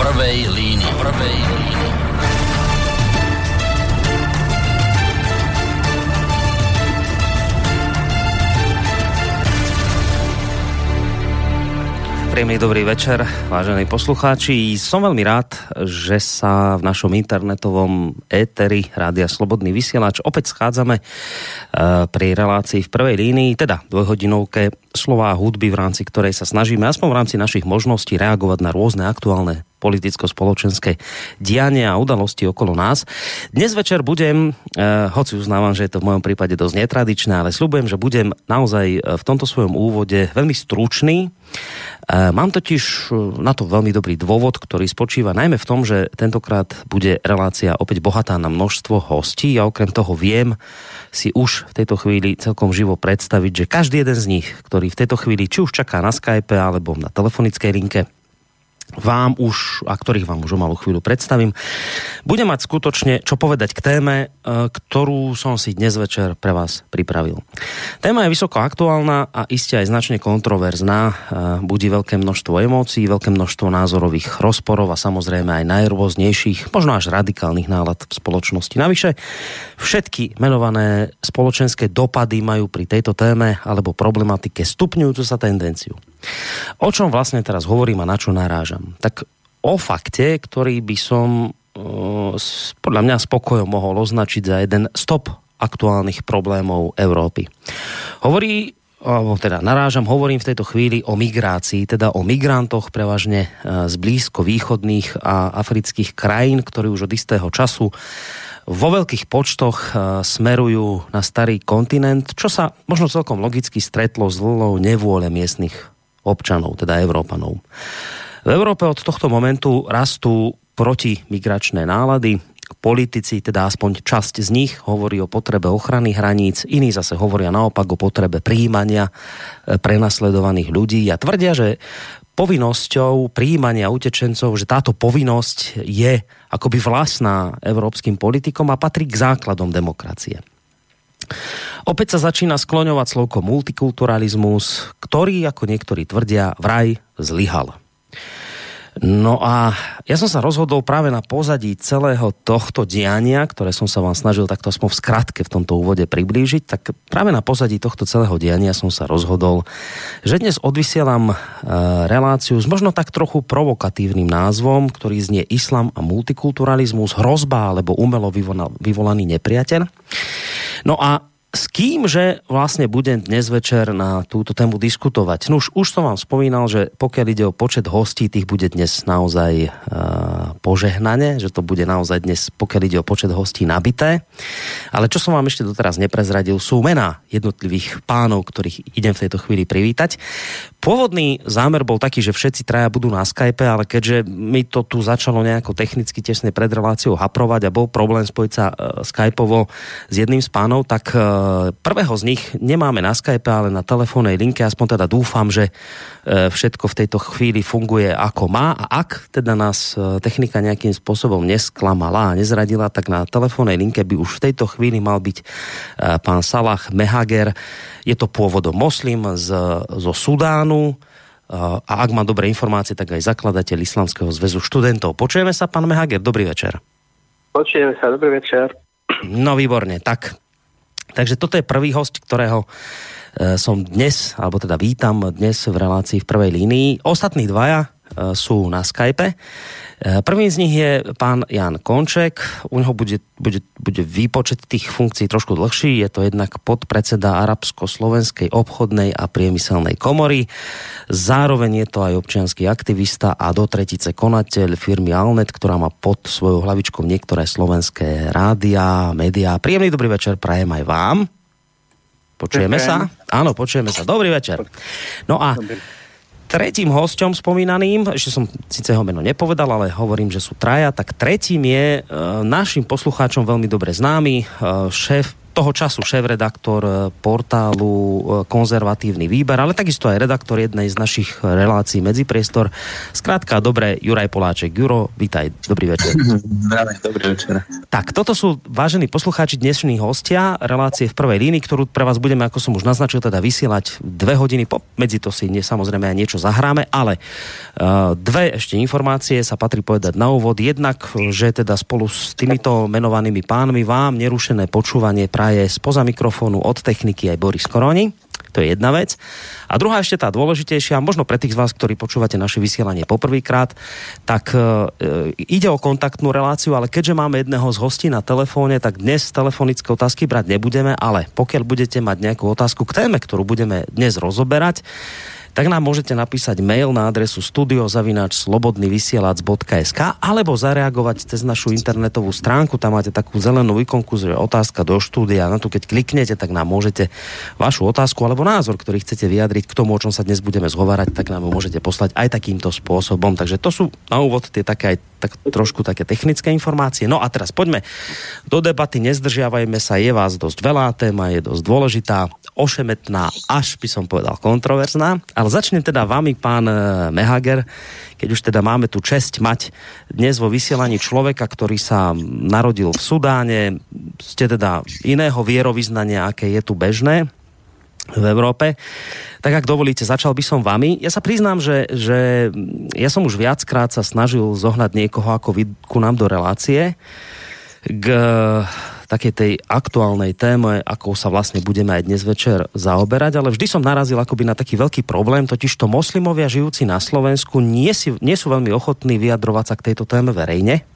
prvej línii. Prvej línii. Príjemný dobrý večer, vážení poslucháči. Som veľmi rád, že sa v našom internetovom éteri Rádia Slobodný vysielač opäť schádzame eh, pri relácii v prvej línii, teda dvojhodinovke slová hudby, v rámci ktorej sa snažíme aspoň v rámci našich možností reagovať na rôzne aktuálne politicko-spoločenské diania a udalosti okolo nás. Dnes večer budem, eh, hoci uznávam, že je to v mojom prípade dosť netradičné, ale sľubujem, že budem naozaj eh, v tomto svojom úvode veľmi stručný. Eh, mám totiž na to veľmi dobrý dôvod, ktorý spočíva najmä v tom, že tentokrát bude relácia opäť bohatá na množstvo hostí a okrem toho viem si už v tejto chvíli celkom živo predstaviť, že každý jeden z nich, ktorý v tejto chvíli či už čaká na Skype alebo na telefonickej linke, vám už, a ktorých vám už o malú chvíľu predstavím, budem mať skutočne čo povedať k téme, e, ktorú som si dnes večer pre vás pripravil. Téma je vysoko aktuálna a iste aj značne kontroverzná. E, budí veľké množstvo emócií, veľké množstvo názorových rozporov a samozrejme aj najrôznejších, možno až radikálnych nálad v spoločnosti. Navyše, všetky menované spoločenské dopady majú pri tejto téme alebo problematike stupňujúcu sa tendenciu. O čom vlastne teraz hovorím a na čo narážam? Tak o fakte, ktorý by som uh, podľa mňa spokojom mohol označiť za jeden stop aktuálnych problémov Európy. Hovorí alebo teda narážam, hovorím v tejto chvíli o migrácii, teda o migrantoch prevažne z blízko východných a afrických krajín, ktorí už od istého času vo veľkých počtoch smerujú na starý kontinent, čo sa možno celkom logicky stretlo s vlnou nevôle miestnych občanov, teda Európanov. V Európe od tohto momentu rastú protimigračné nálady. Politici, teda aspoň časť z nich, hovorí o potrebe ochrany hraníc, iní zase hovoria naopak o potrebe príjmania e, prenasledovaných ľudí a tvrdia, že povinnosťou príjmania utečencov, že táto povinnosť je akoby vlastná európskym politikom a patrí k základom demokracie. Opäť sa začína skloňovať slovko multikulturalizmus, ktorý, ako niektorí tvrdia, vraj zlyhal. No a ja som sa rozhodol práve na pozadí celého tohto diania, ktoré som sa vám snažil takto aspoň v skratke v tomto úvode priblížiť, tak práve na pozadí tohto celého diania som sa rozhodol, že dnes odvysielam e, reláciu s možno tak trochu provokatívnym názvom, ktorý znie Islam a multikulturalizmus, hrozba alebo umelo vyvolaný nepriateľ. No a s kým, že vlastne budem dnes večer na túto tému diskutovať. No už, už som vám spomínal, že pokiaľ ide o počet hostí, tých bude dnes naozaj uh, požehnane, že to bude naozaj dnes, pokiaľ ide o počet hostí, nabité. Ale čo som vám ešte doteraz neprezradil, sú mená jednotlivých pánov, ktorých idem v tejto chvíli privítať. Pôvodný zámer bol taký, že všetci traja budú na Skype, ale keďže mi to tu začalo nejako technicky tesne pred reláciou haprovať a bol problém spojiť sa uh, Skypeovo s jedným z pánov, tak uh, prvého z nich nemáme na Skype, ale na telefónnej linke, aspoň teda dúfam, že e, všetko v tejto chvíli funguje ako má. A ak teda nás e, technika nejakým spôsobom nesklamala a nezradila, tak na telefónnej linke by už v tejto chvíli mal byť e, pán Salah Mehager. Je to pôvodom moslim z, zo Sudánu, a ak mám dobré informácie, tak aj zakladateľ Islamského zväzu študentov. Počujeme sa, pán Mehager, dobrý večer. Počujeme sa, dobrý večer. No výborne, tak Takže toto je prvý host, ktorého e, som dnes, alebo teda vítam dnes v relácii v prvej línii. Ostatní dvaja sú na Skype. E, prvým z nich je pán Jan Konček. U neho bude, bude, bude výpočet tých funkcií trošku dlhší. Je to jednak podpredseda Arabsko-Slovenskej obchodnej a priemyselnej komory. Zároveň je to aj občianský aktivista a do tretice konateľ firmy Alnet, ktorá má pod svojou hlavičkou niektoré slovenské rádia, médiá. Príjemný dobrý večer prajem aj vám. Počujeme sa? Áno, počujeme sa. Dobrý večer. No a tretím hosťom spomínaným, ešte som síce ho meno nepovedal, ale hovorím, že sú traja, tak tretím je e, našim poslucháčom veľmi dobre známy e, šéf toho času šéf-redaktor e, portálu e, Konzervatívny výber, ale takisto aj redaktor jednej z našich relácií Medzipriestor. Skrátka, dobre, Juraj Poláček. Juro, vítaj, dobrý večer. dobrý večer. Tak, toto sú, vážení poslucháči, dnešní hostia relácie v prvej línii, ktorú pre vás budeme, ako som už naznačil, teda vysielať dve hodiny, po, medzi to si ne, samozrejme aj niečo zahráme, ale uh, dve ešte informácie sa patrí povedať na úvod. Jednak, že teda spolu s týmito menovanými pánmi vám nerušené počúvanie praje spoza mikrofónu od techniky aj Boris Koroni. To je jedna vec. A druhá ešte tá dôležitejšia, možno pre tých z vás, ktorí počúvate naše vysielanie poprvýkrát, tak e, ide o kontaktnú reláciu, ale keďže máme jedného z hostí na telefóne, tak dnes telefonické otázky brať nebudeme, ale pokiaľ budete mať nejakú otázku k téme, ktorú budeme dnes rozoberať, tak nám môžete napísať mail na adresu studiozavináčslobodnyvysielac.sk alebo zareagovať cez našu internetovú stránku. Tam máte takú zelenú ikonku, že otázka do štúdia. Na to, keď kliknete, tak nám môžete vašu otázku alebo názor, ktorý chcete vyjadriť k tomu, o čom sa dnes budeme zhovárať, tak nám ho môžete poslať aj takýmto spôsobom. Takže to sú na úvod tie také aj tak trošku také technické informácie. No a teraz poďme do debaty, nezdržiavajme sa, je vás dosť veľa, téma je dosť dôležitá, ošemetná, až by som povedal kontroverzná. Ale začnem teda vami, pán e, Mehager, keď už teda máme tu česť mať dnes vo vysielaní človeka, ktorý sa narodil v Sudáne, ste teda iného vierovýznania, aké je tu bežné v Európe. Tak ak dovolíte, začal by som vami. Ja sa priznám, že, že ja som už viackrát sa snažil zohnať niekoho ako vy ku nám do relácie k takej tej aktuálnej téme, ako sa vlastne budeme aj dnes večer zaoberať, ale vždy som narazil akoby na taký veľký problém, totiž to moslimovia žijúci na Slovensku nie, si, nie sú veľmi ochotní vyjadrovať sa k tejto téme verejne.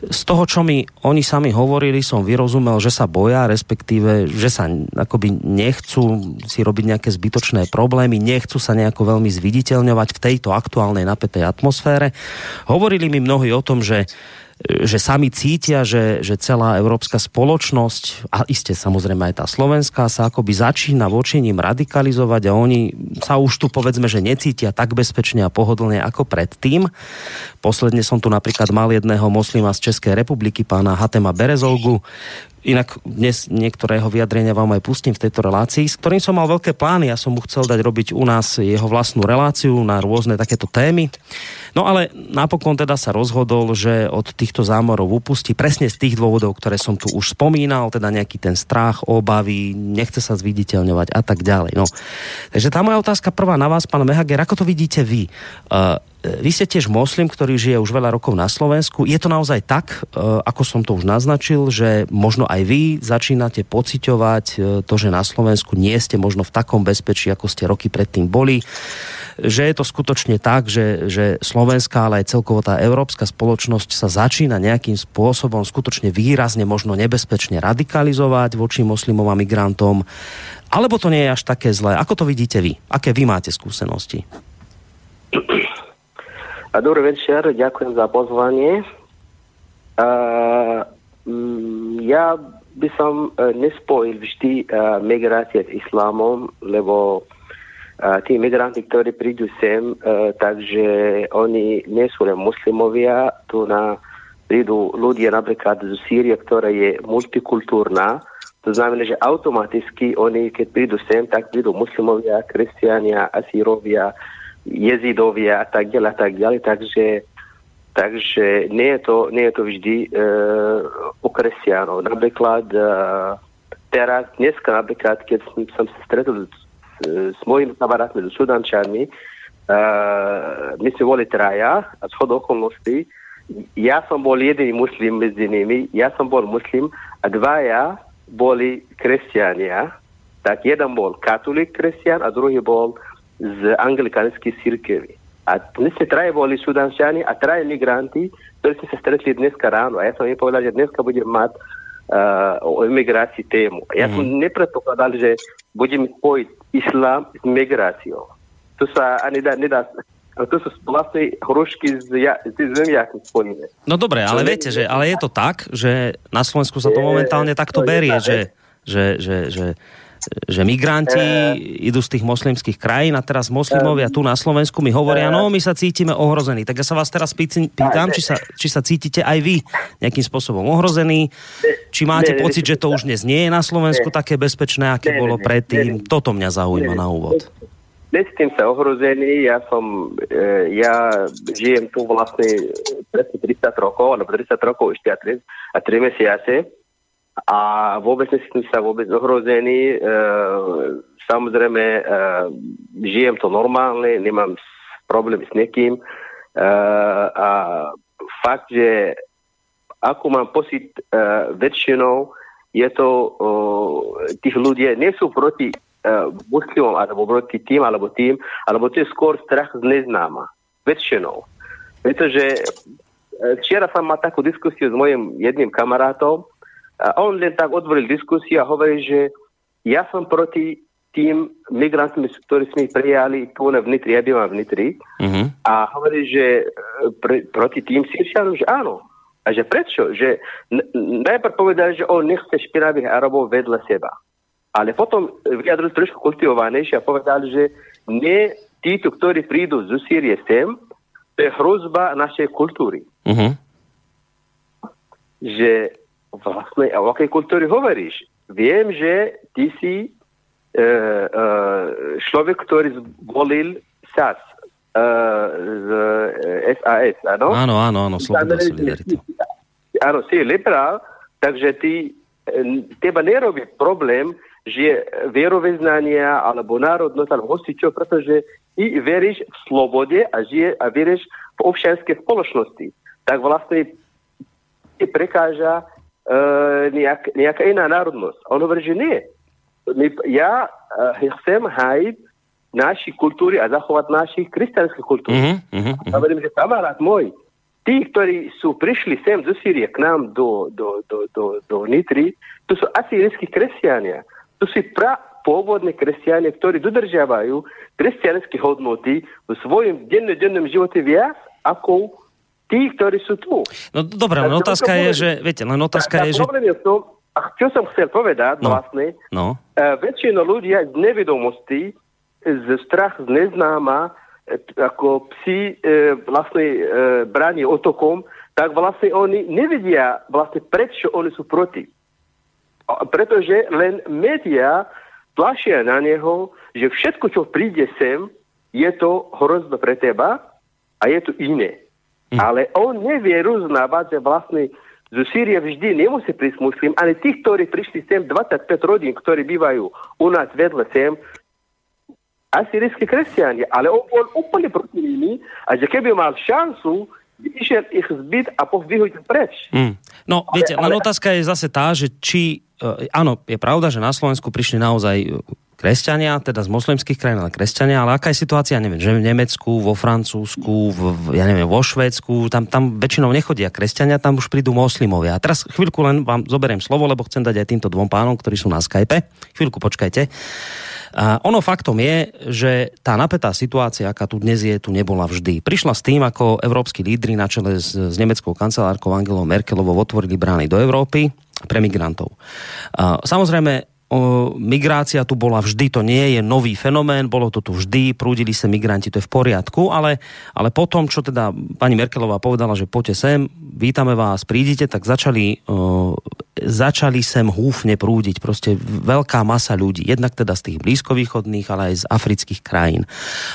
Z toho, čo mi oni sami hovorili, som vyrozumel, že sa boja, respektíve, že sa akoby nechcú si robiť nejaké zbytočné problémy, nechcú sa nejako veľmi zviditeľňovať v tejto aktuálnej napätej atmosfére. Hovorili mi mnohí o tom, že že sami cítia, že, že celá európska spoločnosť, a iste samozrejme aj tá slovenská, sa akoby začína voči ním radikalizovať a oni sa už tu povedzme, že necítia tak bezpečne a pohodlne ako predtým. Posledne som tu napríklad mal jedného moslima z Českej republiky, pána Hatema Berezolgu, Inak dnes niektorého vyjadrenia vám aj pustím v tejto relácii, s ktorým som mal veľké plány. Ja som mu chcel dať robiť u nás jeho vlastnú reláciu na rôzne takéto témy. No ale napokon teda sa rozhodol, že od týchto zámorov upustí presne z tých dôvodov, ktoré som tu už spomínal, teda nejaký ten strach, obavy, nechce sa zviditeľňovať a tak ďalej. No. Takže tá moja otázka prvá na vás, pán Mehager, ako to vidíte vy? Uh, vy ste tiež moslim, ktorý žije už veľa rokov na Slovensku. Je to naozaj tak, e, ako som to už naznačil, že možno aj vy začínate pociťovať e, to, že na Slovensku nie ste možno v takom bezpečí, ako ste roky predtým boli. Že je to skutočne tak, že, že slovenská, ale aj celkovo tá európska spoločnosť sa začína nejakým spôsobom skutočne výrazne možno nebezpečne radikalizovať voči moslimom a migrantom. Alebo to nie je až také zlé. Ako to vidíte vy? Aké vy máte skúsenosti? Dobrý večer, ďakujem za pozvanie. Uh, ja by som uh, nespojil vždy uh, migrácie s islámom, lebo tí migranti, ktorí prídu sem, uh, takže oni nie sú len muslimovia, tu na prídu ľudia napríklad z Sýrie, ktorá je multikultúrna, to znamená, že automaticky oni, keď prídu sem, tak prídu muslimovia, kresťania, asírovia, jezidovia a tak ďalej a tak ďalej, takže, takže nie, je to, nie je to vždy e, u kresťanov. Napríklad e, teraz, dneska napríklad, keď som, som sa stretol s, s mojimi kamarátmi, s sudančanmi, e, my sme boli traja a z okolností, ja som bol jediný muslim medzi nimi, ja som bol muslim a dvaja boli kresťania, tak jeden bol katolík kresťan a druhý bol z anglikánskej církevy. A ste traje boli sudančani a traje migranti, ktorí ste sa stretli dneska ráno. A ja som im povedal, že dneska budem mať uh, o imigrácii tému. A ja mm. mhm. nepredpokladal, že budeme spojiť s migráciou. To sa ani nedá, to sú vlastne hrušky z, ja, z zemiaky spojené. No dobre, ale viete, že ale je to tak, že na Slovensku sa to momentálne takto berie, že, že, že, že že migranti uh, idú z tých moslimských krajín a teraz moslimovia tu na Slovensku mi hovoria, no my sa cítime ohrození. Tak ja sa vás teraz pýtam, či sa, či sa cítite aj vy nejakým spôsobom ohrození, či máte pocit, že to už dnes nie je na Slovensku také bezpečné, aké bolo predtým. Toto mňa zaujíma na úvod. Necítim sa ohrozený, ja som, e, ja žijem tu vlastne presne 30 rokov, alebo 30 rokov ešte a 3, a 3 mesiace a vôbec necítim sa vôbec ohrozený. E, samozrejme, e, žijem to normálne, nemám problém s niekým e, a fakt, že ako mám pocit e, väčšinou, je to, e, tých ľudí nie sú proti uh, muslimom alebo proti tým alebo tým, alebo to je skôr strach z neznáma. Väčšinou. Pretože včera som mal takú diskusiu s mojim jedným kamarátom a on len tak otvoril diskusiu a hovorí, že ja som proti tým migrantom, ktorí sme prijali tu v Nitri, ja bývam v Nitri, uh-huh. a hovorí, že pre, proti tým Sýrčanom, že áno. A že prečo? Že n- najprv povedal, že on nechce špinavých Arabov vedľa seba. Ale potom vyjadrili trošku kultivovanejšie a povedali, že nie títo, ktorí prídu z Sýrie sem, to je hrozba našej kultúry. Uh-huh. Že vlastne, o akej kultúre hovoríš? Viem, že ty si uh, uh, človek, ktorý zvolil SAS uh, z SAS, áno? Áno, áno, áno, Sloboda Solidarita. Áno, si liberál, takže ty, teba nerobí problém, že vieroveznania alebo národnosť alebo hosičov, pretože ty veríš v slobode a, žije, a veríš v občianskej spoločnosti. Tak vlastne ti prekáža e, nejaká iná národnosť. On hovorí, že nie. My, ja e, chcem hájiť naši kultúry a zachovať našich kresťanských kultúr. Mm-hmm, mm-hmm. Hovorím, že kamarát môj, tí, ktorí sú prišli sem zo Sýrie k nám do, do, do, do, do Nitry, to sú asýrijskí kresťania. To sú pra pôvodní kresťania, ktorí dodržiavajú kresťanské hodnoty v svojom dennodennom živote viac ako tí, ktorí sú tu. No dobré, len otázka je, že, viete, len otázka je, že... je v tom, a čo som chcel povedať no, vlastne, no. Uh, väčšina ľudia z nevedomosti, z strach z neznáma, e, ako psi e, vlastne e, bráni otokom, tak vlastne oni nevedia vlastne prečo oni sú proti pretože len médiá tlačia na neho, že všetko, čo príde sem, je to hrozba pre teba a je to iné. Hm. Ale on nevie roznávať, že vlastne zo Sýrie vždy nemusí prísť muslim, ale tí, ktorí prišli sem, 25 rodín, ktorí bývajú u nás vedle sem, asýrijskí kresťania. Ale on bol úplne proti nimi a že keby mal šancu, išiel ich zbyt a vyhodiť preč. Mm. No, ale, viete, len ale... otázka je zase tá, že či E, áno, je pravda, že na Slovensku prišli naozaj kresťania, teda z moslimských krajín, ale kresťania, ale aká je situácia, neviem, že v Nemecku, vo Francúzsku, v, ja neviem, vo Švédsku, tam, tam väčšinou nechodia kresťania, tam už prídu moslimovia. A teraz chvíľku len vám zoberiem slovo, lebo chcem dať aj týmto dvom pánom, ktorí sú na Skype. Chvíľku počkajte. A ono faktom je, že tá napätá situácia, aká tu dnes je, tu nebola vždy. Prišla s tým, ako európsky lídry na čele s, s nemeckou kancelárkou Angelou Merkelovou otvorili brány do Európy pre migrantov. Samozrejme, migrácia tu bola vždy, to nie je nový fenomén, bolo to tu vždy, prúdili sa migranti, to je v poriadku, ale, ale potom, čo teda pani Merkelová povedala, že poďte sem, vítame vás, prídite, tak začali, začali sem húfne prúdiť, proste veľká masa ľudí, jednak teda z tých blízkovýchodných, ale aj z afrických krajín.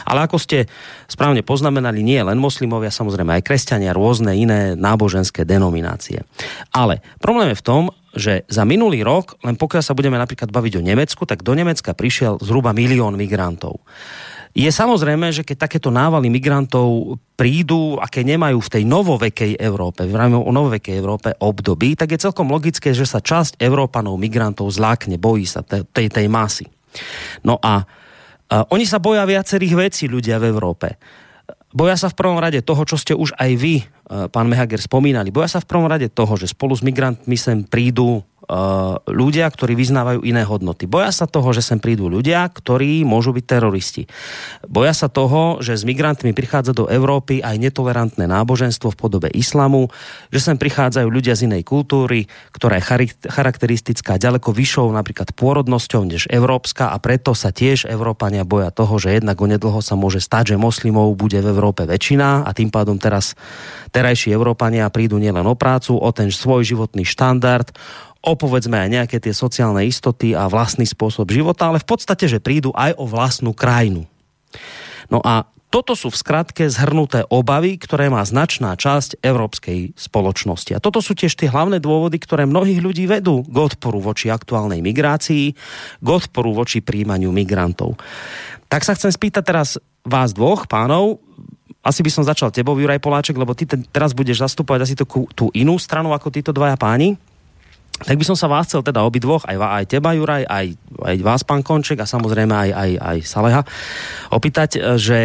Ale ako ste správne poznamenali, nie len moslimovia, samozrejme aj kresťania, rôzne iné náboženské denominácie. Ale problém je v tom, že za minulý rok, len pokiaľ sa budeme napríklad baviť o Nemecku, tak do Nemecka prišiel zhruba milión migrantov. Je samozrejme, že keď takéto návaly migrantov prídu, aké nemajú v tej novovekej Európe, v o novovekej Európe období, tak je celkom logické, že sa časť Európanov migrantov zlákne, bojí sa tej, tej masy. No a, a oni sa boja viacerých vecí ľudia v Európe. Boja sa v prvom rade toho, čo ste už aj vy, e, pán Mehager, spomínali. Boja sa v prvom rade toho, že spolu s migrantmi sem prídu ľudia, ktorí vyznávajú iné hodnoty. Boja sa toho, že sem prídu ľudia, ktorí môžu byť teroristi. Boja sa toho, že s migrantmi prichádza do Európy aj netolerantné náboženstvo v podobe islamu, že sem prichádzajú ľudia z inej kultúry, ktorá je charakteristická ďaleko vyššou napríklad pôrodnosťou než európska a preto sa tiež Európania boja toho, že jednak onedlho sa môže stať, že moslimov bude v Európe väčšina a tým pádom teraz terajší Európania prídu nielen o prácu, o ten svoj životný štandard, o povedzme aj nejaké tie sociálne istoty a vlastný spôsob života, ale v podstate, že prídu aj o vlastnú krajinu. No a toto sú v skratke zhrnuté obavy, ktoré má značná časť európskej spoločnosti. A toto sú tiež tie hlavné dôvody, ktoré mnohých ľudí vedú k odporu voči aktuálnej migrácii, k odporu voči príjmaniu migrantov. Tak sa chcem spýtať teraz vás dvoch, pánov, asi by som začal tebou, Juraj Poláček, lebo ty ten, teraz budeš zastupovať asi tú, tú inú stranu ako títo dvaja páni. Tak by som sa vás chcel teda obidvoch, aj, aj teba Juraj, aj, aj vás pán Konček a samozrejme aj, aj, aj Saleha, opýtať, e, že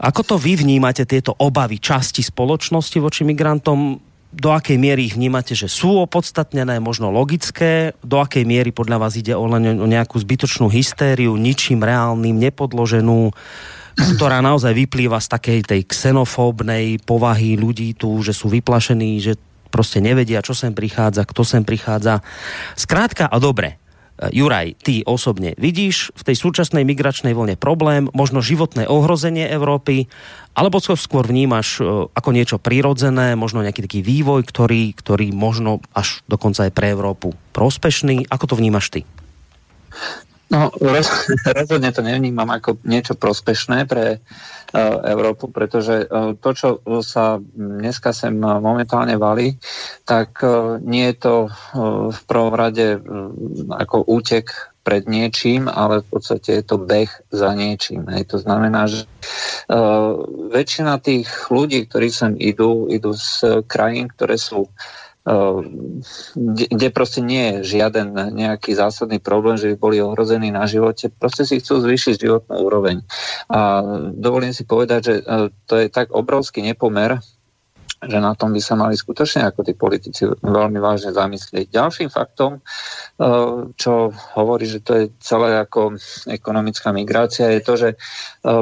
ako to vy vnímate tieto obavy časti spoločnosti voči migrantom, do akej miery ich vnímate, že sú opodstatnené, možno logické, do akej miery podľa vás ide o len o nejakú zbytočnú hystériu, ničím reálnym, nepodloženú, ktorá naozaj vyplýva z takej tej xenofóbnej povahy ľudí tu, že sú vyplašení, že proste nevedia, čo sem prichádza, kto sem prichádza. Skrátka a dobre, Juraj, ty osobne vidíš v tej súčasnej migračnej vlne problém, možno životné ohrozenie Európy, alebo to skôr vnímaš e, ako niečo prirodzené, možno nejaký taký vývoj, ktorý, ktorý možno až dokonca aj pre Európu prospešný. Ako to vnímaš ty? No, roz, rozhodne to nevnímam ako niečo prospešné pre uh, Európu, pretože uh, to, čo sa dneska sem momentálne valí, tak uh, nie je to uh, v prvom rade uh, ako útek pred niečím, ale v podstate je to beh za niečím. Hej. To znamená, že uh, väčšina tých ľudí, ktorí sem idú, idú z krajín, ktoré sú uh, Ehm, kde proste nie je žiaden nejaký zásadný problém, že by boli ohrození na živote, proste si chcú zvýšiť životnú úroveň. A dovolím si povedať, že e, to je tak obrovský nepomer, že na tom by sa mali skutočne ako tí politici veľmi vážne zamyslieť. Ďalším faktom, e, čo hovorí, že to je celé ako ekonomická migrácia, je to, že e,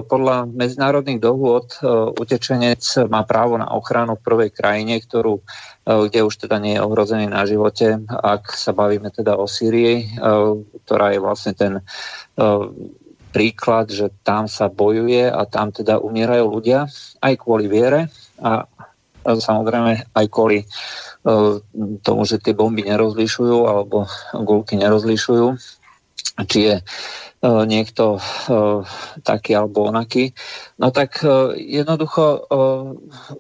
podľa medzinárodných dohôd utečenec má právo na ochranu v prvej krajine, ktorú kde už teda nie je ohrozený na živote, ak sa bavíme teda o Sýrii, ktorá je vlastne ten príklad, že tam sa bojuje a tam teda umierajú ľudia aj kvôli viere a samozrejme aj kvôli tomu, že tie bomby nerozlišujú alebo gulky nerozlišujú, či je niekto taký alebo onaký. No tak jednoducho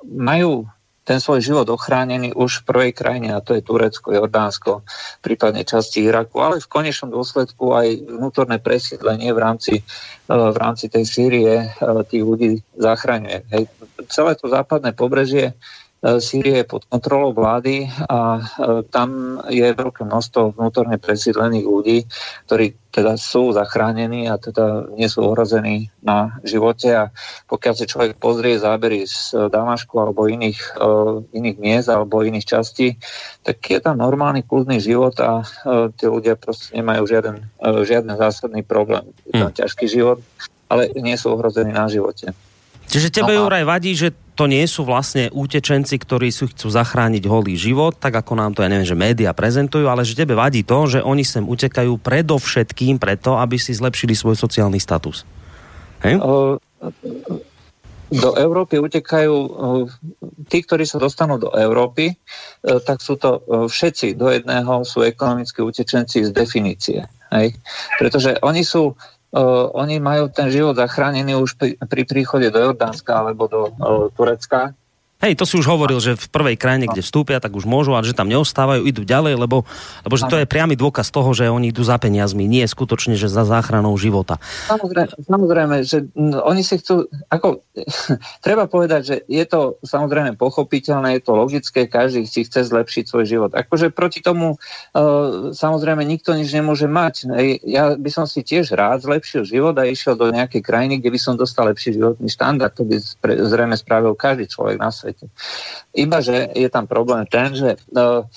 majú ten svoj život ochránený už v prvej krajine, a to je Turecko, Jordánsko, prípadne časti Iraku, ale v konečnom dôsledku aj vnútorné presídlenie v rámci, e, v rámci tej Sýrie e, tých ľudí zachraňuje. Hej. Celé to západné pobrežie Sýrie je pod kontrolou vlády a e, tam je veľké množstvo vnútorne presídlených ľudí, ktorí teda sú zachránení a teda nie sú ohrození na živote a pokiaľ si človek pozrie zábery z Damašku alebo iných, uh, iných miest alebo iných častí, tak je tam normálny kľudný život a tí ľudia proste nemajú žiaden, žiaden zásadný problém. Je tam hm. ťažký život, ale nie sú ohrození na živote. Čiže tebe, no a... Juraj, vadí, že to nie sú vlastne útečenci, ktorí sú chcú zachrániť holý život, tak ako nám to, ja neviem, že média prezentujú, ale že tebe vadí to, že oni sem utekajú predovšetkým preto, aby si zlepšili svoj sociálny status. Hej? do Európy utekajú tí, ktorí sa dostanú do Európy, e, tak sú to e, všetci do jedného sú ekonomickí utečenci z definície. Hej? Pretože oni sú Uh, oni majú ten život zachránený už pri, pri príchode do Jordánska alebo do uh, Turecka Hej, to si už hovoril, že v prvej krajine, kde vstúpia, tak už môžu, ale že tam neostávajú, idú ďalej, lebo, lebo že to je priamy dôkaz toho, že oni idú za peniazmi, nie skutočne, že za záchranou života. Samozrejme, samozrejme že oni si chcú, ako, treba povedať, že je to samozrejme pochopiteľné, je to logické, každý si chce zlepšiť svoj život. Akože proti tomu uh, samozrejme nikto nič nemôže mať. Ja by som si tiež rád zlepšil život a išiel do nejakej krajiny, kde by som dostal lepší životný štandard. To by zrejme spravil každý človek na svete svete. Iba, že je tam problém ten, že uh,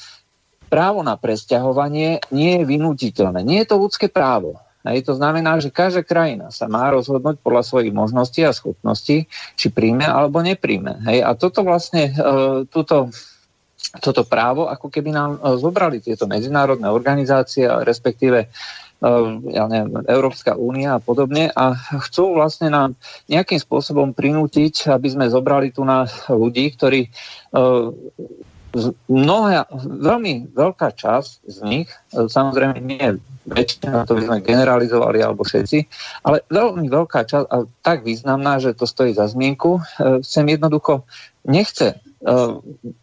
právo na presťahovanie nie je vynutiteľné. Nie je to ľudské právo. Hej, to znamená, že každá krajina sa má rozhodnúť podľa svojich možností a schopností, či príjme alebo nepríjme. Hej, a toto vlastne, e, túto, toto právo, ako keby nám e, zobrali tieto medzinárodné organizácie, respektíve ja neviem, Európska únia a podobne. A chcú vlastne nám nejakým spôsobom prinútiť, aby sme zobrali tu na ľudí, ktorí ehm, mnohé, veľmi veľká časť z nich, ehm, samozrejme nie väčšina, to by sme generalizovali alebo všetci, ale veľmi veľká časť, a tak významná, že to stojí za zmienku, sem jednoducho nechce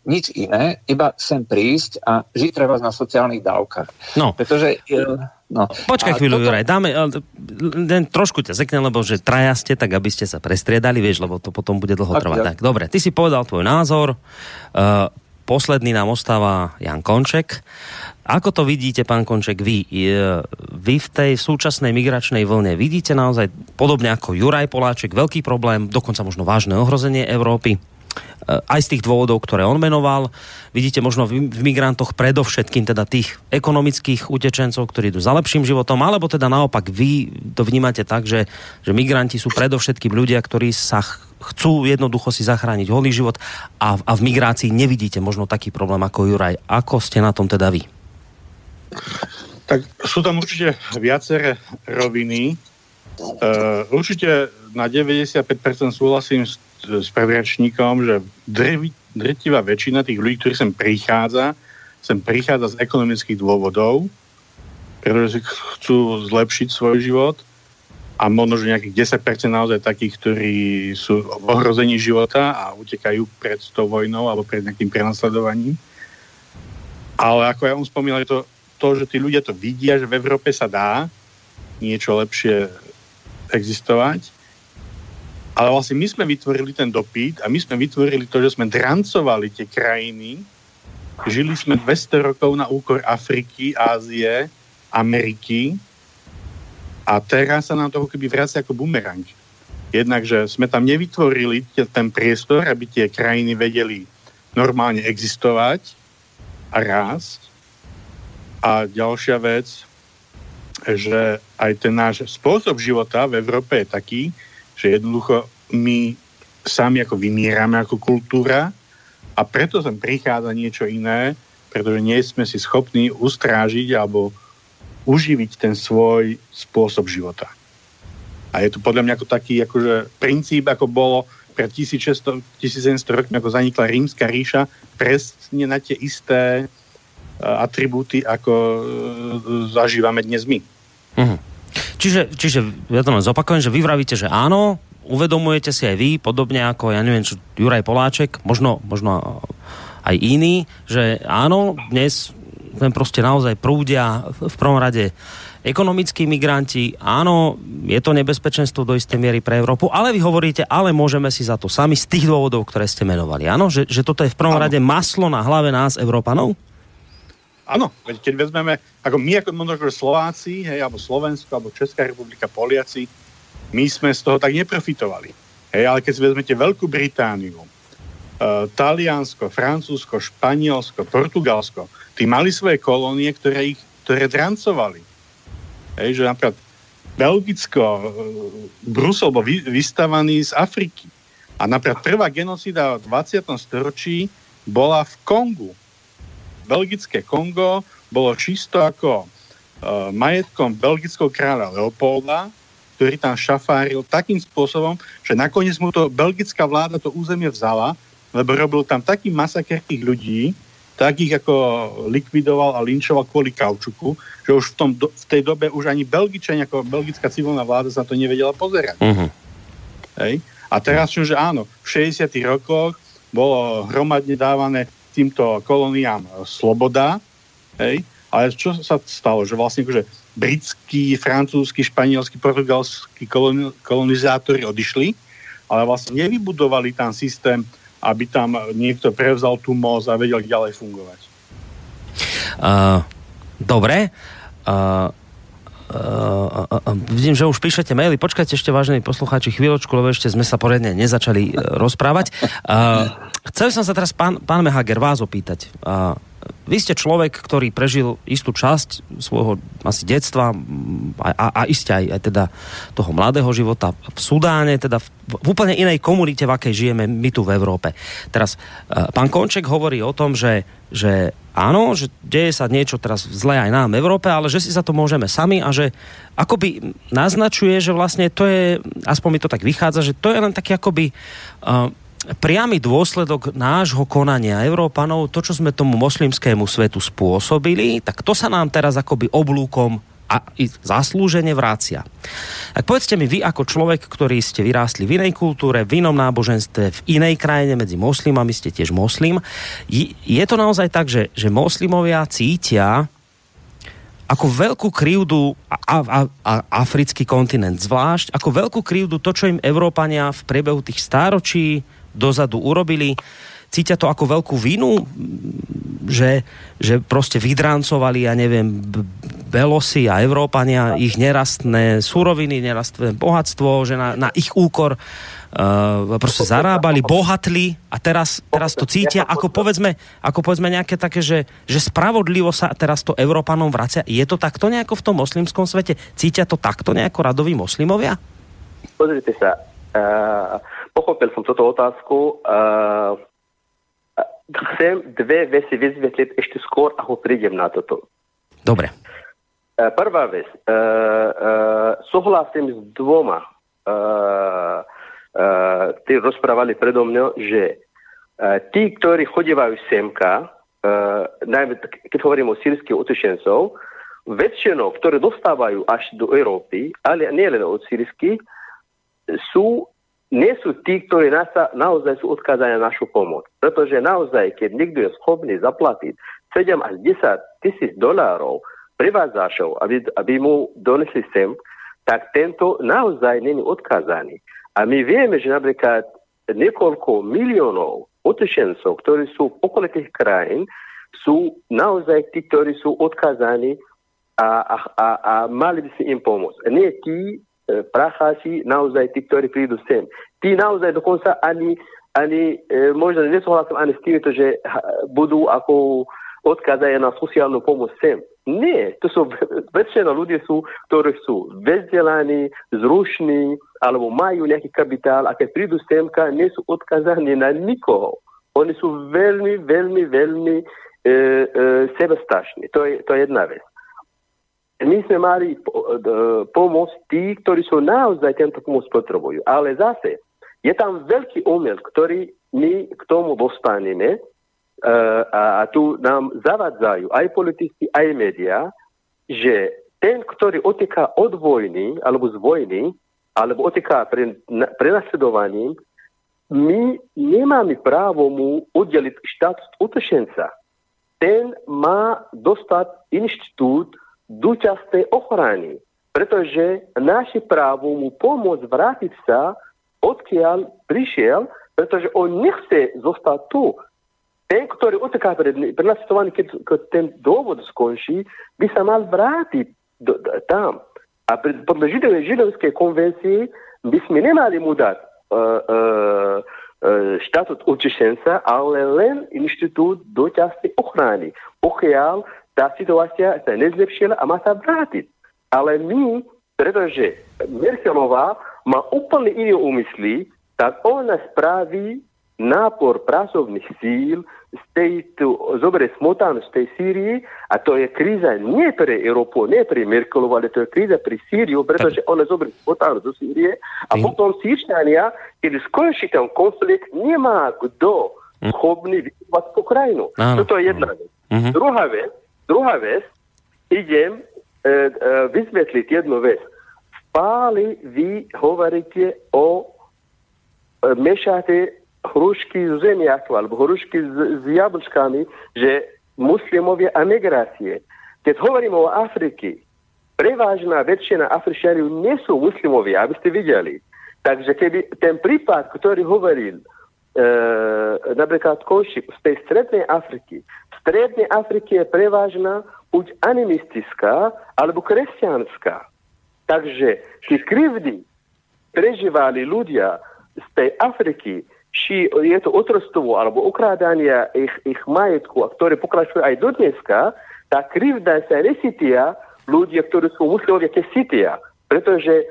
nič iné, iba sem prísť a žiť treba na sociálnych dávkach. No. Pretože uh, No. Počkaj chvíľu, toto... Juraj, dáme, len trošku ťa zekne, lebo že traja ste, tak aby ste sa prestriedali, vieš, lebo to potom bude dlho trvať. Tak, dobre, ty si povedal tvoj názor, uh, posledný nám ostáva Jan Konček. Ako to vidíte, pán Konček, vy? Vy v tej súčasnej migračnej vlne vidíte naozaj, podobne ako Juraj Poláček, veľký problém, dokonca možno vážne ohrozenie Európy? Eh, aj z tých dôvodov, ktoré on menoval. Vidíte možno v, v migrantoch predovšetkým teda tých ekonomických utečencov, ktorí idú za lepším životom, alebo teda naopak vy to vnímate tak, že, že migranti sú predovšetkým ľudia, ktorí sa chcú jednoducho si zachrániť holý život a, a v migrácii nevidíte možno taký problém ako Juraj. Ako ste na tom teda vy? Tak sú tam určite viaceré roviny. Uh, určite na 95% súhlasím s s predrečníkom, že drv, drtivá väčšina tých ľudí, ktorí sem prichádza, sem prichádza z ekonomických dôvodov, pretože si chcú zlepšiť svoj život a možno, že nejakých 10% naozaj takých, ktorí sú v ohrození života a utekajú pred tou vojnou alebo pred nejakým prenasledovaním. Ale ako ja on spomínal, to, to, že tí ľudia to vidia, že v Európe sa dá niečo lepšie existovať ale vlastne my sme vytvorili ten dopyt a my sme vytvorili to, že sme drancovali tie krajiny. Žili sme 200 rokov na úkor Afriky, Ázie, Ameriky a teraz sa nám toho keby vracia ako bumerang. Jednak, že sme tam nevytvorili ten priestor, aby tie krajiny vedeli normálne existovať a rásť. A ďalšia vec, že aj ten náš spôsob života v Európe je taký, že jednoducho my sami ako vymierame ako kultúra a preto sem prichádza niečo iné, pretože nie sme si schopní ustrážiť alebo uživiť ten svoj spôsob života. A je to podľa mňa ako taký akože princíp, ako bolo pred 1600, 1700 rokmi, ako zanikla rímska ríša, presne na tie isté uh, atribúty, ako uh, zažívame dnes my. Uh-huh. Čiže, čiže ja to len zopakujem, že vy vravíte, že áno, uvedomujete si aj vy, podobne ako, ja neviem, čo, Juraj Poláček, možno, možno aj iní, že áno, dnes ten proste naozaj prúdia v prvom rade ekonomickí migranti, áno, je to nebezpečenstvo do istej miery pre Európu, ale vy hovoríte, ale môžeme si za to sami z tých dôvodov, ktoré ste menovali. Áno, že, že toto je v prvom áno. rade maslo na hlave nás, Európanov? Áno, keď vezmeme, ako my ako možno Slováci, hej, alebo Slovensko, alebo Česká republika, Poliaci, my sme z toho tak neprofitovali. Hej, ale keď si vezmete Veľkú Britániu, uh, Taliansko, Francúzsko, Španielsko, Portugalsko, tí mali svoje kolónie, ktoré ich ktoré drancovali. Hej, že napríklad Belgicko, uh, Brusel bol vy, vystavaný z Afriky. A napríklad prvá genocída v 20. storočí bola v Kongu belgické Kongo bolo čisto ako uh, majetkom belgického kráľa Leopolda, ktorý tam šafáril takým spôsobom, že nakoniec mu to belgická vláda to územie vzala, lebo robil tam taký masaker tých ľudí, takých ako likvidoval a linčoval kvôli kaučuku, že už v, tom, v tej dobe už ani Belgičania ako belgická civilná vláda sa to nevedela pozerať. Uh-huh. Hej? A teraz, že áno, v 60 rokoch bolo hromadne dávané týmto kolóniám sloboda, hej, ale čo sa stalo, že vlastne akože britskí, francúzsky, španielskí, portugalskí kolonizátori odišli, ale vlastne nevybudovali tam systém, aby tam niekto prevzal tú moc a vedel ďalej fungovať. Uh, dobre. Uh, Uh, uh, vidím, že už píšete maily. Počkajte ešte, vážení poslucháči, chvíľočku, lebo ešte sme sa poriadne nezačali uh, rozprávať. Uh, chcel som sa teraz, pán, pán Mehager, vás opýtať. Uh, vy ste človek, ktorý prežil istú časť svojho asi detstva a, a, a iste aj, aj teda toho mladého života v Sudáne, teda v, v úplne inej komunite, v akej žijeme my tu v Európe. Teraz uh, pán Konček hovorí o tom, že, že áno, že deje sa niečo teraz zle aj nám v Európe, ale že si za to môžeme sami a že akoby naznačuje, že vlastne to je, aspoň mi to tak vychádza, že to je len taký akoby uh, priamy dôsledok nášho konania Európanov, to, čo sme tomu moslimskému svetu spôsobili, tak to sa nám teraz akoby oblúkom a zaslúžene vrácia. Tak povedzte mi vy ako človek, ktorý ste vyrástli v inej kultúre, v inom náboženstve, v inej krajine medzi moslimami, ste tiež moslim. Je to naozaj tak, že, že moslimovia cítia ako veľkú krivdu a, a, a africký kontinent zvlášť, ako veľkú krivdu to, čo im Európania v priebehu tých stáročí dozadu urobili. Cítia to ako veľkú vinu, že, že proste vydrancovali, ja neviem, Belosi a Európania ich nerastné suroviny, nerastné bohatstvo, že na, na ich úkor uh, proste zarábali, bohatli a teraz, teraz to cítia ako povedzme, ako povedzme nejaké také, že, že spravodlivo sa teraz to Európanom vracia. Je to takto nejako v tom moslimskom svete? Cítia to takto nejako radoví moslimovia? Pozrite sa, pochopil som túto otázku. Uh, chcem dve veci vysvetliť ešte skôr, ako prídem na toto. Dobre. Uh, prvá vec. Súhlasím s dvoma. Tí rozprávali predo mňa, že tí, ktorí chodívajú semka, najmä keď hovorím o sírskych utečencov, väčšinou, ktoré dostávajú až do Európy, ale nie len od sírskych, sú nie sú tí, ktorí na, naozaj sú odkázaní na našu pomoc. Pretože naozaj, keď niekto je schopný zaplatiť 7 až 10 tisíc dolárov privádzačov, aby, aby mu donesli sem, tak tento naozaj není odkázaný. A my vieme, že napríklad niekoľko miliónov utečencov, ktorí sú v okolitých krajín, sú naozaj tí, ktorí sú odkázaní a, a, a, a mali by si im pomôcť. Nie tí, E, pracháči, naozaj tí, ktorí prídu sem. Tí naozaj dokonca ani, ani e, možno nesúhlasím ani s týmito, že budú ako odkázajú na sociálnu pomoc sem. Nie, to sú väčšina ľudí sú, ktorí sú vezdelaní, zrušní, alebo majú nejaký kapitál a keď prídu semka, nie sú odkázaní na nikoho. Oni sú veľmi, veľmi, veľmi e, e, sebestační. To je, to je jedna vec my sme mali pomôcť tí, ktorí sú naozaj tento pomoc potrebujú. Ale zase, je tam veľký omyl, ktorý my k tomu dostaneme a tu nám zavadzajú aj politici, aj médiá, že ten, ktorý oteká od vojny, alebo z vojny, alebo oteká pre, prenasledovaním, my nemáme právo mu uddeliť štát utešenca. Ten má dostať inštitút dočasnej ochrany, pretože naše právo mu pomôcť vrátiť sa, odkiaľ prišiel, pretože on nechce zostať tu. Ten, ktorý uteká pred prenasledovaním, keď, keď ten dôvod skončí, by sa mal vrátiť do, do, tam. A podľa židovskej konvencii by sme nemali mu dať uh, uh, štatút utečenca, ale len inštitút dočasnej ochrany. Pokiaľ tá situácia sa nezlepšila a má sa vrátiť. Ale my, pretože Merkelová má úplne iné úmysly, tak ona spraví nápor pracovných síl z tejto, zoberie smotánu z tej Sýrii a to je kríza nie pre Európu, nie pre Merkelovú, ale to je kríza pre Sýriu, pretože ona zoberie smotánu zo Sýrie a Tým... potom Sýrčania, keď skončí ten konflikt, nemá kto hm. schopný vyhovať po krajinu. Toto je jedna vec. Mm-hmm. Druhá vec, Druhá vec, idem e, e, vysvetliť jednu vec. V Páli vy hovoríte o e, mešate hrušky z zemiaku alebo hrušky s, s jablčkami, že muslimovia a migrácie. Keď hovoríme o Afriky, prevážna väčšina Afričanov nie sú muslimovia, aby ste videli. Takže keby ten prípad, ktorý hovoril e, napríklad Košik z tej strednej Afriky, Strednej Afriky je prevážna buď animistická, alebo kresťanská. Takže tí krivdy prežívali ľudia z tej Afriky či je to otrostvo alebo ukrádania ich, ich majetku, a ktoré pokračujú aj do dneska, tá krivda sa nesítia ľudia, ktorí sú muslimovia, keď sítia. Pretože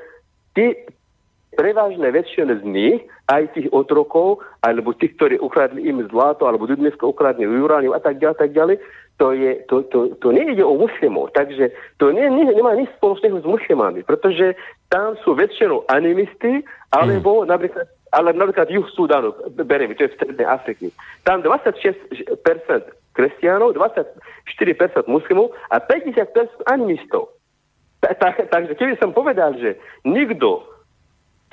prevažné väčšina z nich, aj tých otrokov, alebo tých, ktorí ukradli im zlato, alebo dneska ukradli uránium a tak ďalej, tak ďalej, to, je, to, to, to nejde o muslimov. Takže to nie, nie, nemá nič spoločného s muslimami, pretože tam sú väčšinou animisty, alebo mm. napríklad ale napríklad juh Sudánu, bereme, to je v Strednej Afriky. Tam 26% kresťanov, 24% muslimov a 50% animistov. Takže keby som povedal, že nikto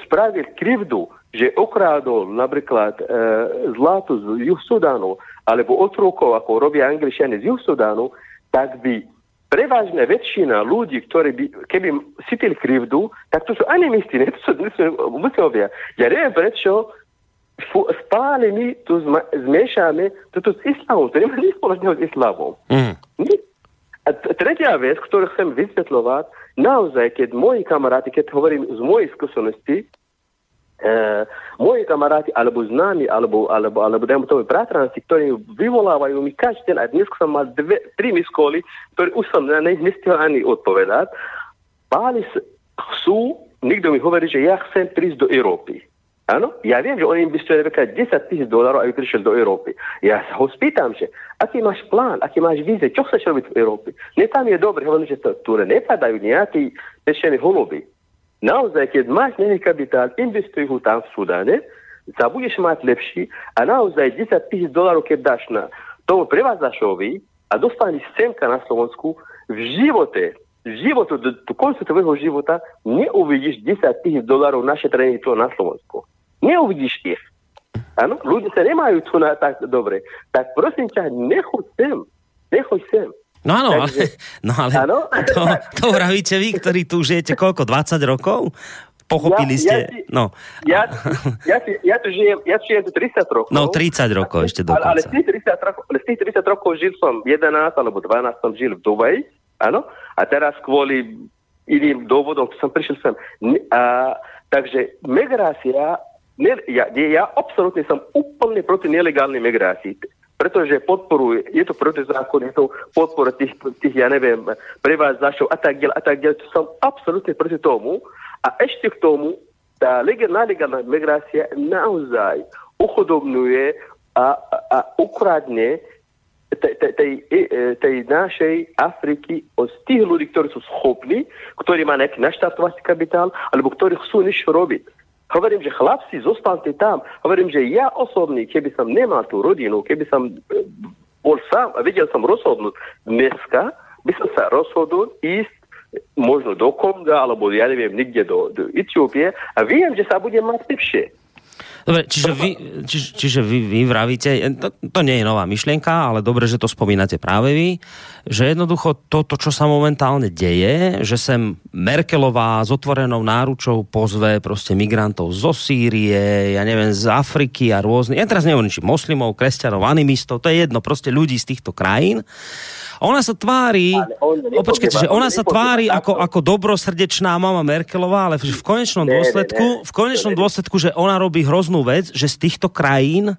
spravil krivdu, že okrádol napríklad e, zlato z Juh Sudánu alebo otrokov, ako robia Angličania z Juh Sudánu, tak by prevažná väčšina ľudí, ktorí by, keby cítili krivdu, tak to sú animisti, ne to sú, muslimovia. Ja neviem prečo stále my tu zmiešame toto s islamom. To nemá nič spoločného s islamom. Mm. A tretia vec, ktorú chcem vysvetľovať, naozaj, keď moji kamaráti, keď hovorím z mojej skúsenosti, Uh, moji kamaráti, alebo známi, alebo, alebo, alebo dajme tomu bratranci, ktorí vyvolávajú mi každý deň, a dnes som mal dve, tri miskoly, ktoré už som na ne nestihol ani odpovedať, páli chcú, nikto mi hovorí, že ja chcem prísť do Európy. Áno, ja viem, že oni investujú napríklad 10 tisíc dolárov, aby prišiel do Európy. Ja sa ho spýtam, že aký máš plán, aký máš vízie, čo chceš robiť v Európe. Ne tam je dobre, hovorím, že tu nepadajú nejaké pešené holuby naozaj, keď máš nejaký kapitál, investuj ho tam v Sudáne, sa budeš mať lepší a naozaj 10 tisíc dolárov, keď dáš na tomu prevádzačovi a dostaneš semka na Slovensku, v živote, v životu, do, do konca tvojho života neuvidíš 10 tisíc dolárov našetrení to na Slovensku. Neuvidíš ich. Áno, ľudia sa nemajú tu na tak dobre. Tak prosím ťa, nechoď sem. Nechoď sem. No áno, Takže, ale, no ale áno? To, to vravíte vy, ktorí tu žijete koľko, 20 rokov? Pochopili ja, ste, ja, no. Ja, ja, ja, tu žijem, ja tu žijem tu 30 rokov. No 30 rokov ešte dokonca. Ale, ale, z tých 30 rokov, z tých 30 rokov žil som 11 alebo 12 som žil v Dubaji, áno, a teraz kvôli iným dôvodom som prišiel sem. A, takže migrácia, ne, ja, ja absolútne som úplne proti nelegálnej migrácii pretože podporuje, je to protizákon, je to podpora tých, tých ja neviem, prevádzačov a tak ďalej a tak ďalej. Som absolútne proti tomu. A ešte k tomu, tá nelegálna migrácia naozaj uchudobňuje a, a, a ukradne tej, tej, tej našej Afriky od tých ľudí, ktorí sú schopní, ktorí má nejaký naštartovací kapitál, alebo ktorí chcú niečo robiť. Hovorím, že chlapci, zostaňte tam. Hovorím, že ja osobne, keby som nemal tú rodinu, keby som e, bol sám a vedel som rozhodnúť dneska, by som sa rozhodol ísť možno do Konga, alebo ja neviem, nikde do, do Etiópie a viem, že sa budem mať lepšie. Dobre, čiže vy, či, čiže vy, vy vravíte, to, to nie je nová myšlienka, ale dobre, že to spomínate práve vy, že jednoducho toto, čo sa momentálne deje, že sem Merkelová s otvorenou náručou pozve proste migrantov zo Sýrie, ja neviem, z Afriky a rôznych, ja teraz neviem, či moslimov, kresťanov, animistov, to je jedno, proste ľudí z týchto krajín ona sa tvári, opočkajte, že ona sa tvári ako, ako dobrosrdečná mama Merkelová, ale v konečnom dôsledku, v konečnom dôsledku, že ona robí hroznú vec, že z týchto krajín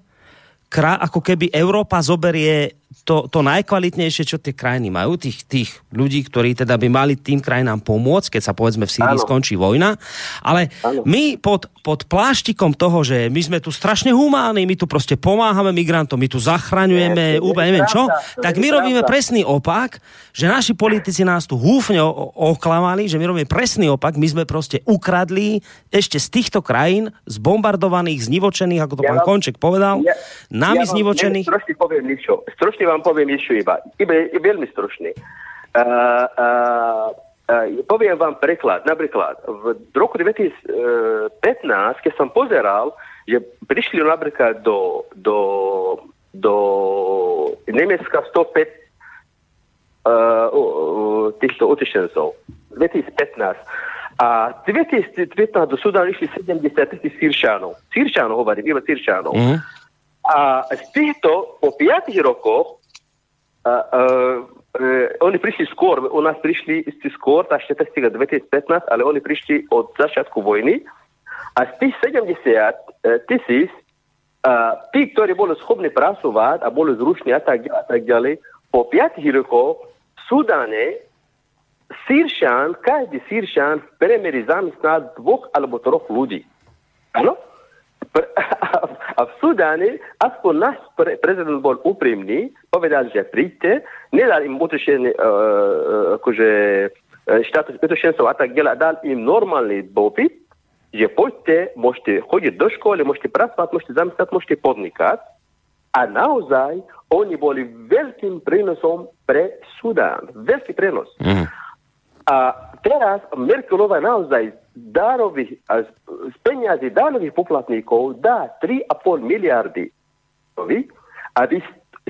kra, ako keby Európa zoberie to, to najkvalitnejšie, čo tie krajiny majú, tých, tých ľudí, ktorí teda by mali tým krajinám pomôcť, keď sa povedzme v Sýrii skončí vojna. Ale ano. my pod, pod pláštikom toho, že my sme tu strašne humánni, my tu proste pomáhame migrantom, my tu zachraňujeme, úplne neviem čo, tak my robíme presný opak, že naši politici nás tu húfne oklamali, že my robíme presný opak, my sme proste ukradli ešte z týchto krajín, zbombardovaných, znivočených, ako to ja pán vám, Konček povedal, ja, nami ja znivočených. Strašne poviem niečo. Strašne vám poviem ešte iba. Iba je veľmi stručný. Uh, uh, uh, poviem vám preklad. Napríklad v roku 2015, keď som pozeral, že prišli napríklad do, do, do Nemecka 105 uh, uh, týchto utečencov. 2015. A 2015 do Sudánu išli 70 tisíc Sýrčanov. Sýrčanov hovorím, iba Sýrčanov. Mm. A z týchto po 5 rokoch oni prišli skôr, u nás prišli istý skôr, tá štatistika 2015, ale oni prišli od začiatku vojny a z tých 70 e, tisíc tí, ktorí boli schopní pracovať a boli zrušní a tak, a tak ďalej, po 5 rokoch v Sudáne Sýršan, každý Sýršan v premeri zamestná dvoch alebo troch ľudí. Áno? A v Sudáne aspoň náš pre, prezident bol úprimný, povedal, že príďte, nedal im utešenie, uh, akože štátu utešencov a tak ďalej, dal im normálny dopyt, že poďte, môžete chodiť do školy, môžete pracovať, môžete zamestnať, môžete podnikať. A naozaj oni boli veľkým prínosom pre Sudán. Veľký prínos. Mm. A teraz Merkelová naozaj dárových, z peniazy dánových poplatníkov dá 3,5 miliardy aby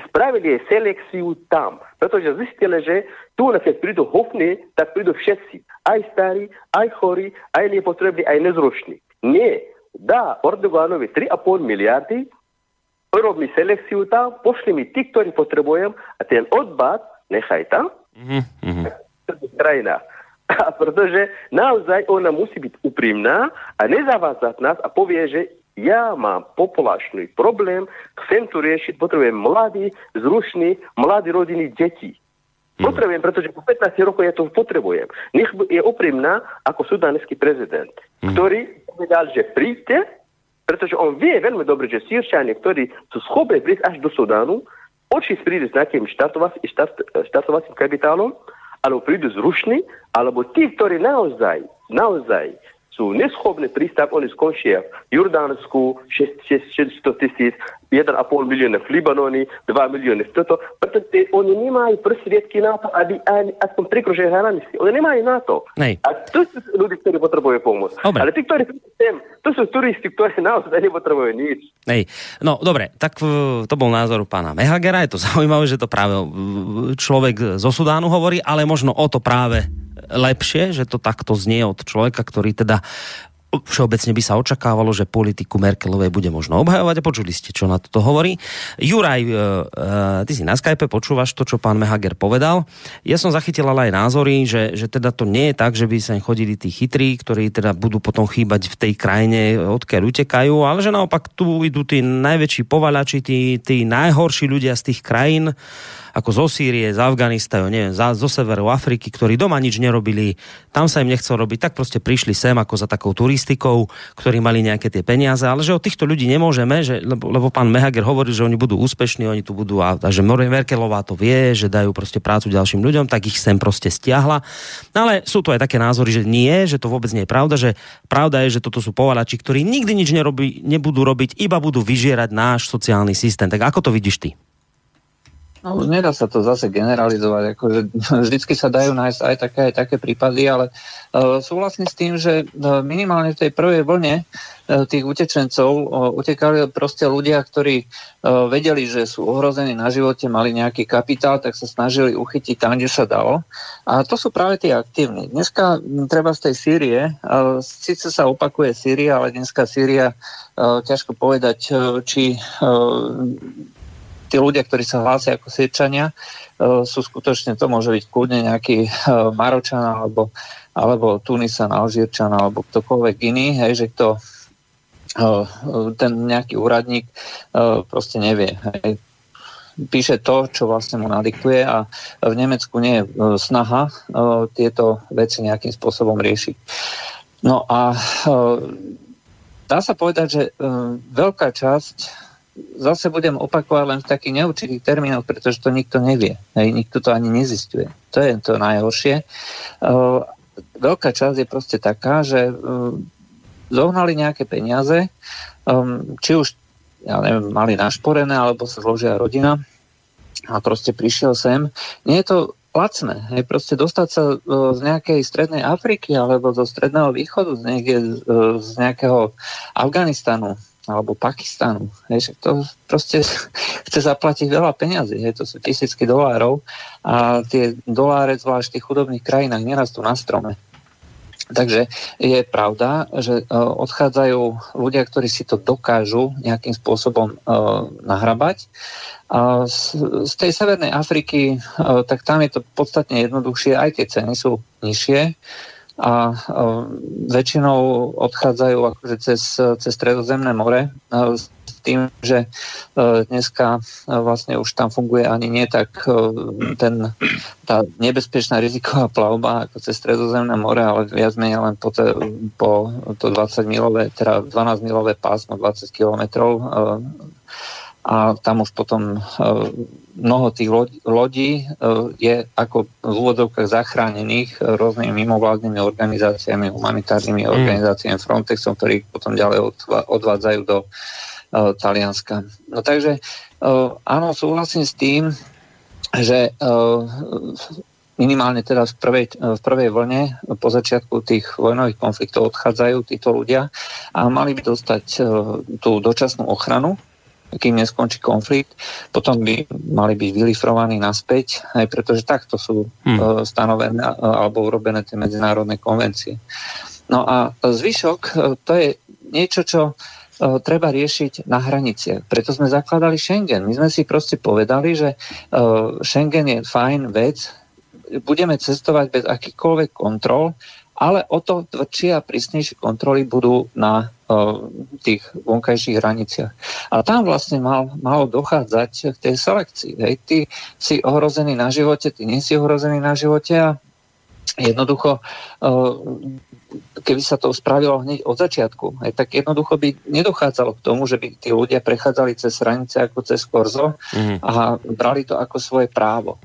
spravili selekciu tam. Pretože zistili, že tu, keď prídu hofní, tak prídu všetci. Aj starí, aj chorí, aj nepotrební, aj nezrušní. Nie. Dá Erdoganovi 3,5 miliardy, robí selekciu tam, pošli mi tí, ktorí potrebujem a ten odbad nechaj tam. Mm-hmm. Krajina. A pretože naozaj ona musí byť úprimná a nezavázať nás a povie, že ja mám populačný problém, chcem tu riešiť, potrebujem mladí, zrušní, mladí rodiny, deti. Mhm. Potrebujem, pretože po 15 rokov ja to potrebujem. Nech je úprimná ako sudanský prezident, mm. ktorý povedal, že príďte, pretože on vie veľmi dobre, že sírčania, ktorí sú schopní prísť až do Sudánu, oči prísť s nejakým štartovacím kapitálom, alebo prídu zrušní, alebo tí, ktorí naozaj, naozaj sú neschopní prísť, oni skončia v Jordánsku 600 tisíc, 1,5 milióna v Libanoni, 2 milióny v toto, pretože oni nemajú prostriedky na to, aby ani aspoň prikročili hranice. Oni nemajú na to. Nej. A to sú ľudí, ktorí potrebujú pomoc. Dobre. Ale tí, ktorí sem, to sú turisti, ktorí naozaj nepotrebujú nič. Nej. No, dobre, tak to bol názor pána Mehagera. Je to zaujímavé, že to práve človek zo Sudánu hovorí, ale možno o to práve lepšie, že to takto znie od človeka, ktorý teda všeobecne by sa očakávalo, že politiku Merkelovej bude možno obhajovať a počuli ste, čo na toto hovorí. Juraj, e, e, ty si na Skype, počúvaš to, čo pán Mehager povedal. Ja som zachytil ale aj názory, že, že teda to nie je tak, že by sa chodili tí chytrí, ktorí teda budú potom chýbať v tej krajine, odkiaľ utekajú, ale že naopak tu idú tí najväčší povalači, tí, tí najhorší ľudia z tých krajín, ako zo Sýrie, z Afganistanu, neviem, zo severu Afriky, ktorí doma nič nerobili, tam sa im nechcel robiť, tak proste prišli sem ako za takou turistikou, ktorí mali nejaké tie peniaze, ale že od týchto ľudí nemôžeme, že, lebo, lebo pán Mehager hovorí, že oni budú úspešní, oni tu budú a, a že Merkelová to vie, že dajú proste prácu ďalším ľuďom, tak ich sem proste stiahla. No ale sú to aj také názory, že nie, že to vôbec nie je pravda, že pravda je, že toto sú povalači, ktorí nikdy nič nerobí, nebudú robiť, iba budú vyžierať náš sociálny systém. Tak ako to vidíš ty? No, nedá sa to zase generalizovať, akože vždycky sa dajú nájsť aj také, aj také prípady, ale uh, súhlasím s tým, že uh, minimálne v tej prvej vlne uh, tých utečencov uh, utekali proste ľudia, ktorí uh, vedeli, že sú ohrození na živote, mali nejaký kapitál, tak sa snažili uchytiť tam, kde sa dalo. A to sú práve tí aktívni. Dneska treba z tej Sýrie, uh, síce sa opakuje Sýria, ale dneska Sýria, uh, ťažko povedať, uh, či uh, tí ľudia, ktorí sa hlásia ako Sýrčania, uh, sú skutočne, to môže byť kľudne nejaký uh, Maročan alebo, alebo Tunisan, Alžírčan alebo ktokoľvek iný, hej, že kto uh, ten nejaký úradník proste nevie. Hej. Píše to, čo vlastne mu nadiktuje a v Nemecku nie je snaha tieto veci nejakým spôsobom riešiť. No a dá sa povedať, že veľká časť zase budem opakovať len v takých neurčitých termínoch, pretože to nikto nevie. Hej, nikto to ani nezistuje. To je to najhoršie. Uh, veľká časť je proste taká, že uh, zohnali nejaké peniaze, um, či už ja neviem, mali našporené, alebo sa zložia rodina a proste prišiel sem. Nie je to lacné. Hej, proste dostať sa z nejakej strednej Afriky alebo zo stredného východu, z, niekde, z nejakého Afganistanu, alebo Pakistanu. Hej, to proste chce zaplatiť veľa peňazí. Hej, to sú tisícky dolárov a tie doláre zvlášť v tých chudobných krajinách nerastú na strome. Takže je pravda, že uh, odchádzajú ľudia, ktorí si to dokážu nejakým spôsobom uh, nahrabať. Z, tej Severnej Afriky, uh, tak tam je to podstatne jednoduchšie, aj tie ceny sú nižšie a väčšinou odchádzajú akože cez, cez stredozemné more s tým, že dneska vlastne už tam funguje ani nie tak ten, tá nebezpečná riziková plavba ako cez stredozemné more, ale viac menej len po, te, po to 20 milové, teda 12 milové pásmo, 20 kilometrov a tam už potom mnoho tých lodí e, je ako v úvodovkách zachránených rôznymi mimovládnymi organizáciami, humanitárnymi mm. organizáciami Frontexom, ktorí potom ďalej odvádzajú do uh, Talianska. No takže áno, súhlasím s tým, že minimálne teda v prvej, v prvej vlne po začiatku tých vojnových konfliktov odchádzajú títo ľudia a mali by dostať tú dočasnú ochranu kým neskončí konflikt, potom by mali byť vylifrovaní naspäť, aj pretože takto sú hmm. stanovené alebo urobené tie medzinárodné konvencie. No a zvyšok e, to je niečo, čo e, treba riešiť na hranice. Preto sme zakladali Schengen. My sme si proste povedali, že Schengen je fajn vec, budeme cestovať bez akýchkoľvek kontrol, ale o to tvrdšie a prísnejšie kontroly budú na tých vonkajších hraniciach. A tam vlastne mal, malo dochádzať k tej selekcii. Hej. Ty si ohrozený na živote, ty nie si ohrozený na živote a jednoducho keby sa to spravilo hneď od začiatku, aj tak jednoducho by nedochádzalo k tomu, že by tí ľudia prechádzali cez hranice ako cez korzo mm-hmm. a brali to ako svoje právo.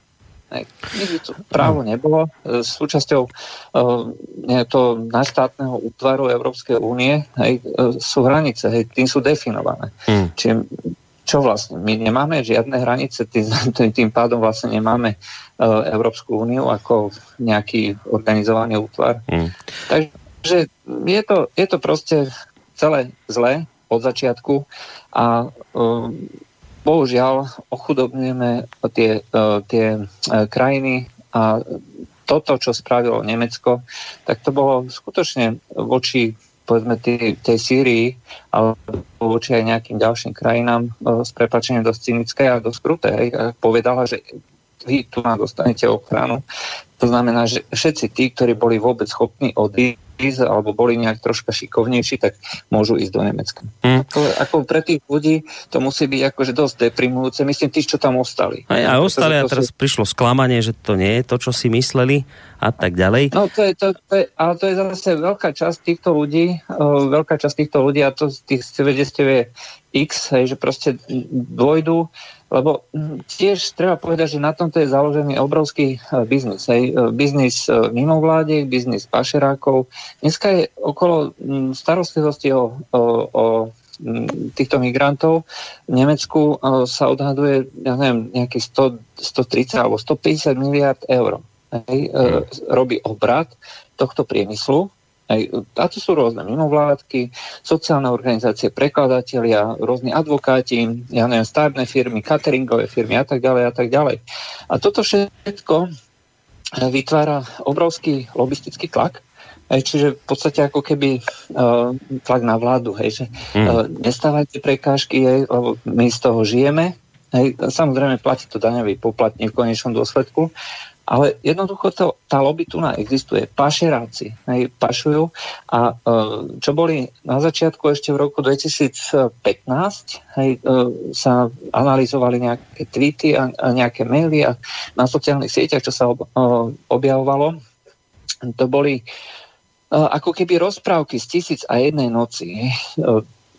Nikdy to právo nebolo. E, súčasťou uh, to naštátneho útvaru Európskej únie hej, uh, sú hranice, hej, tým sú definované. Hmm. Čiže čo vlastne? My nemáme žiadne hranice, tým, tým pádom vlastne nemáme uh, Európsku úniu ako nejaký organizovaný útvar. Hmm. Takže je to, je to proste celé zlé od začiatku a uh, bohužiaľ ochudobňujeme tie, e, tie e, krajiny a toto, čo spravilo Nemecko, tak to bolo skutočne voči povedzme tej, tej Sýrii alebo voči aj nejakým ďalším krajinám e, s prepačením dosť cynické a dosť kruté. Povedala, že vy tu nám dostanete ochranu. To znamená, že všetci tí, ktorí boli vôbec schopní odísť ísť alebo boli nejak troška šikovnejší, tak môžu ísť do Nemecka. Mm. Ako, ako pre tých ľudí to musí byť akože dosť deprimujúce. Myslím, tí, čo tam ostali. Aj, a ostali a teraz sú... prišlo sklamanie, že to nie je to, čo si mysleli a tak ďalej. No to je, to, to je, ale to je zase veľká časť týchto ľudí, uh, veľká časť týchto ľudí a to z tých svedectiev je X, hej, že proste dôjdu lebo hm, tiež treba povedať, že na tomto je založený obrovský e, biznis. Hej. E, biznis e, mimovládiek, biznis pašerákov. Dneska je okolo hm, starostlivosti o, o, o hm, týchto migrantov v Nemecku sa odhaduje, ja neviem, nejakých 100, 130 alebo 150 miliard eur. Hej, robí obrat tohto priemyslu a to sú rôzne mimovládky, sociálne organizácie, prekladatelia, rôzni advokáti, ja neviem, stavebné firmy, cateringové firmy a tak ďalej a tak ďalej. A toto všetko vytvára obrovský lobistický tlak, čiže v podstate ako keby uh, tlak na vládu, hej, že uh, nestávajte prekážky, hej, lebo my z toho žijeme, hej, samozrejme platí to daňový poplatník v konečnom dôsledku, ale jednoducho to, tá lobby tu existuje. Pašeráci hej, pašujú a e, čo boli na začiatku ešte v roku 2015 hej, e, sa analyzovali nejaké tweety a, a nejaké maily a na sociálnych sieťach, čo sa ob, e, objavovalo, to boli ako keby rozprávky z tisíc a jednej noci.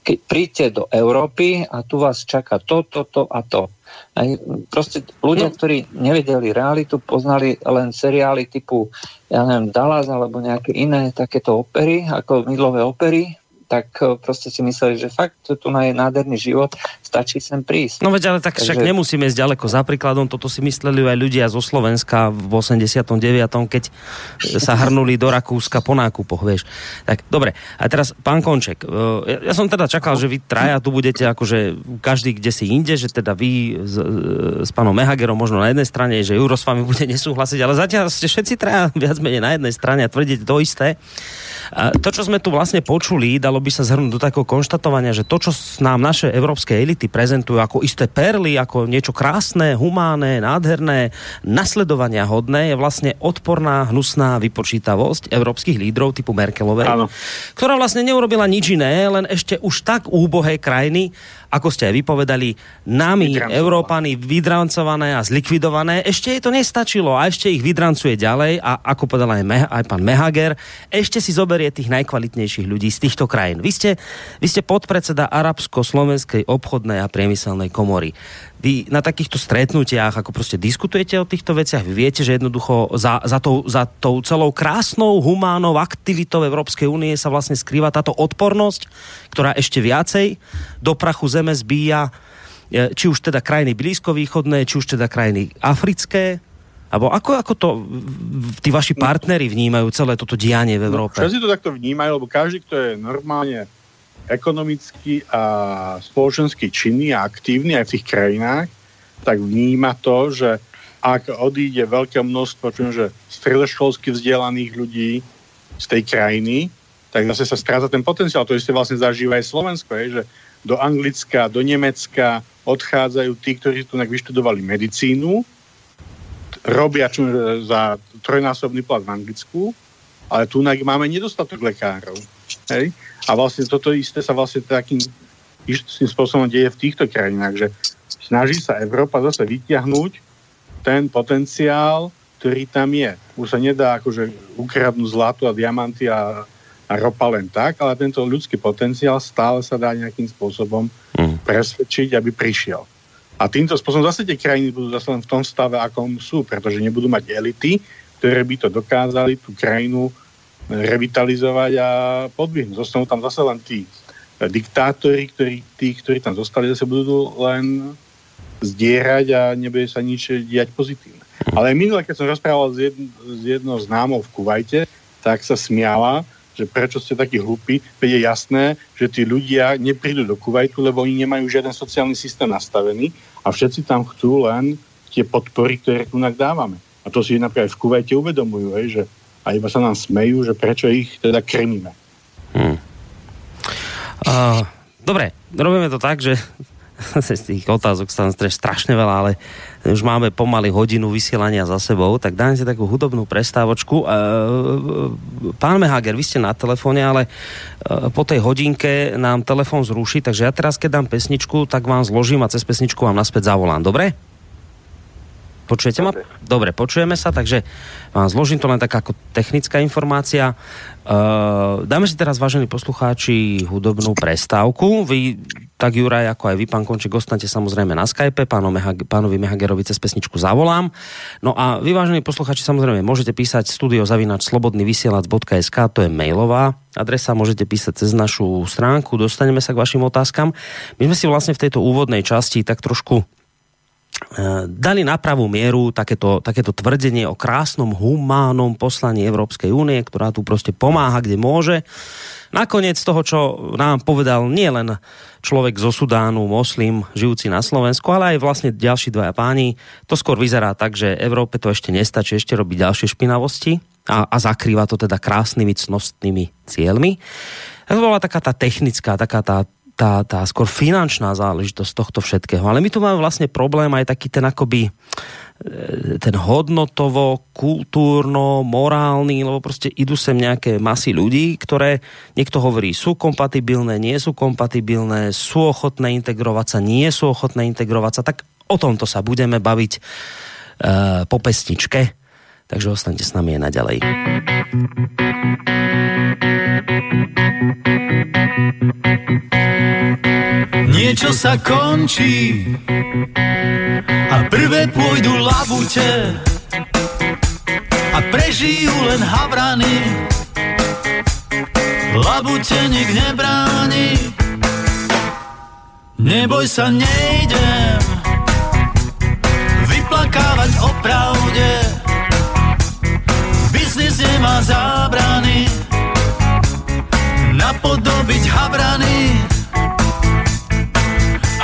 Keď príďte do Európy a tu vás čaká to, to, to a to aj proste ľudia, no. ktorí nevedeli realitu, poznali len seriály typu, ja neviem, Dallas alebo nejaké iné takéto opery, ako mydlové opery, tak eh, proste si mysleli, že fakt tu je nádherný život, stačí sem prísť. No veď ale tak však Takže... nemusíme ísť ďaleko. Za príkladom toto si mysleli aj ľudia zo Slovenska v 89., keď sa hrnuli do Rakúska po nákupoch, vieš. Tak dobre, a teraz pán Konček, eh, ja, ja som teda čakal, že vy traja tu budete akože každý kde si inde, že teda vy s, s pánom Mehagerom možno na jednej strane, že Euro s vami bude nesúhlasiť, ale zatiaľ ste všetci traja viac menej na jednej strane a tvrdíte to isté. A to, čo sme tu vlastne počuli, dalo by sa zhrnúť do takého konštatovania, že to, čo nám naše európske elity prezentujú ako isté perly, ako niečo krásne, humánne, nádherné, nasledovania hodné, je vlastne odporná, hnusná vypočítavosť európskych lídrov typu Merkelovej, Áno. ktorá vlastne neurobila nič iné, len ešte už tak úbohé krajiny, ako ste aj vypovedali, nami, Európany, vydrancované a zlikvidované. Ešte jej to nestačilo a ešte ich vydrancuje ďalej a ako povedal aj, Meha, aj pán Mehager, ešte si zoberie tých najkvalitnejších ľudí z týchto krajín. Vy ste, vy ste podpredseda Arabsko-Slovenskej obchodnej a priemyselnej komory vy na takýchto stretnutiach, ako proste diskutujete o týchto veciach, vy viete, že jednoducho za, za, tou, za tou celou krásnou, humánnou aktivitou Európskej únie sa vlastne skrýva táto odpornosť, ktorá ešte viacej do prachu zeme zbíja e, či už teda krajiny blízkovýchodné, či už teda krajiny africké, alebo ako, ako to tí vaši partnery vnímajú celé toto dianie v no, Európe? No, všetci to takto vnímajú, lebo každý, kto je normálne ekonomicky a spoločensky činný a aktívny aj v tých krajinách, tak vníma to, že ak odíde veľké množstvo že stredoškolsky vzdelaných ľudí z tej krajiny, tak zase sa stráca ten potenciál. To isté vlastne zažíva aj Slovensko, je, že do Anglicka, do Nemecka odchádzajú tí, ktorí tu vyštudovali medicínu, robia čo, za trojnásobný plat v Anglicku, ale tu máme nedostatok lekárov. Hej? A vlastne toto isté sa vlastne takým istým spôsobom deje v týchto krajinách, že snaží sa Európa zase vyťahnuť ten potenciál, ktorý tam je. Už sa nedá akože ukradnúť zlato a diamanty a, a ropa len tak, ale tento ľudský potenciál stále sa dá nejakým spôsobom mm. presvedčiť, aby prišiel. A týmto spôsobom zase tie krajiny budú zase len v tom stave, akom sú, pretože nebudú mať elity, ktoré by to dokázali tú krajinu revitalizovať a podvihnúť. Zostanú tam zase len tí diktátori, ktorí, tí, ktorí tam zostali, zase budú len zdierať a nebude sa nič diať pozitívne. Ale minule, keď som rozprával s, jedn, s jednou známou v Kuvajte, tak sa smiala, že prečo ste takí hlupí, veď je jasné, že tí ľudia neprídu do Kuwaitu, lebo oni nemajú žiaden sociálny systém nastavený a všetci tam chcú len tie podpory, ktoré tu dávame. A to si napríklad v Kuvajte uvedomujú, že a iba sa nám smejú, že prečo ich teda krmíme. Hmm. Uh, dobre, robíme to tak, že z tých otázok sa strašne veľa, ale už máme pomaly hodinu vysielania za sebou, tak dáme si takú hudobnú prestávočku. Pán Mehager, vy ste na telefóne, ale po tej hodinke nám telefón zruší, takže ja teraz, keď dám pesničku, tak vám zložím a cez pesničku vám naspäť zavolám. Dobre? Počujete ma? Dobre, počujeme sa, takže vám zložím to len taká ako technická informácia. Uh, dáme si teraz, vážení poslucháči, hudobnú prestávku. Vy, tak Juraj, ako aj vy, pán Konček, ostanete samozrejme na Skype, pánu Mehag- pánovi Mehagerovi cez pesničku zavolám. No a vy, vážení poslucháči, samozrejme, môžete písať studiozavinač slobodnyvysielac.sk, to je mailová adresa, môžete písať cez našu stránku, dostaneme sa k vašim otázkam. My sme si vlastne v tejto úvodnej časti tak trošku dali na pravú mieru takéto, takéto tvrdenie o krásnom humánnom poslaní Európskej únie, ktorá tu proste pomáha, kde môže. Nakoniec toho, čo nám povedal nie len človek zo Sudánu, moslim, žijúci na Slovensku, ale aj vlastne ďalší dvaja páni, to skôr vyzerá tak, že Európe to ešte nestačí, ešte robiť ďalšie špinavosti a, a zakrýva to teda krásnymi cnostnými cieľmi. To bola taká tá technická, taká tá tá, tá skôr finančná záležitosť tohto všetkého. Ale my tu máme vlastne problém aj taký ten akoby e, ten hodnotovo, kultúrno, morálny, lebo proste idú sem nejaké masy ľudí, ktoré niekto hovorí sú kompatibilné, nie sú kompatibilné, sú ochotné integrovať sa, nie sú ochotné integrovať sa, tak o tomto sa budeme baviť e, po pesničke. Takže ostaňte s nami aj naďalej. Niečo sa končí a prvé pôjdu labute a prežijú len havrany. Labute nik nebráni, neboj sa, nejdem vyplakávať o pravde. Biznis nemá zábrany, napodobiť havrany.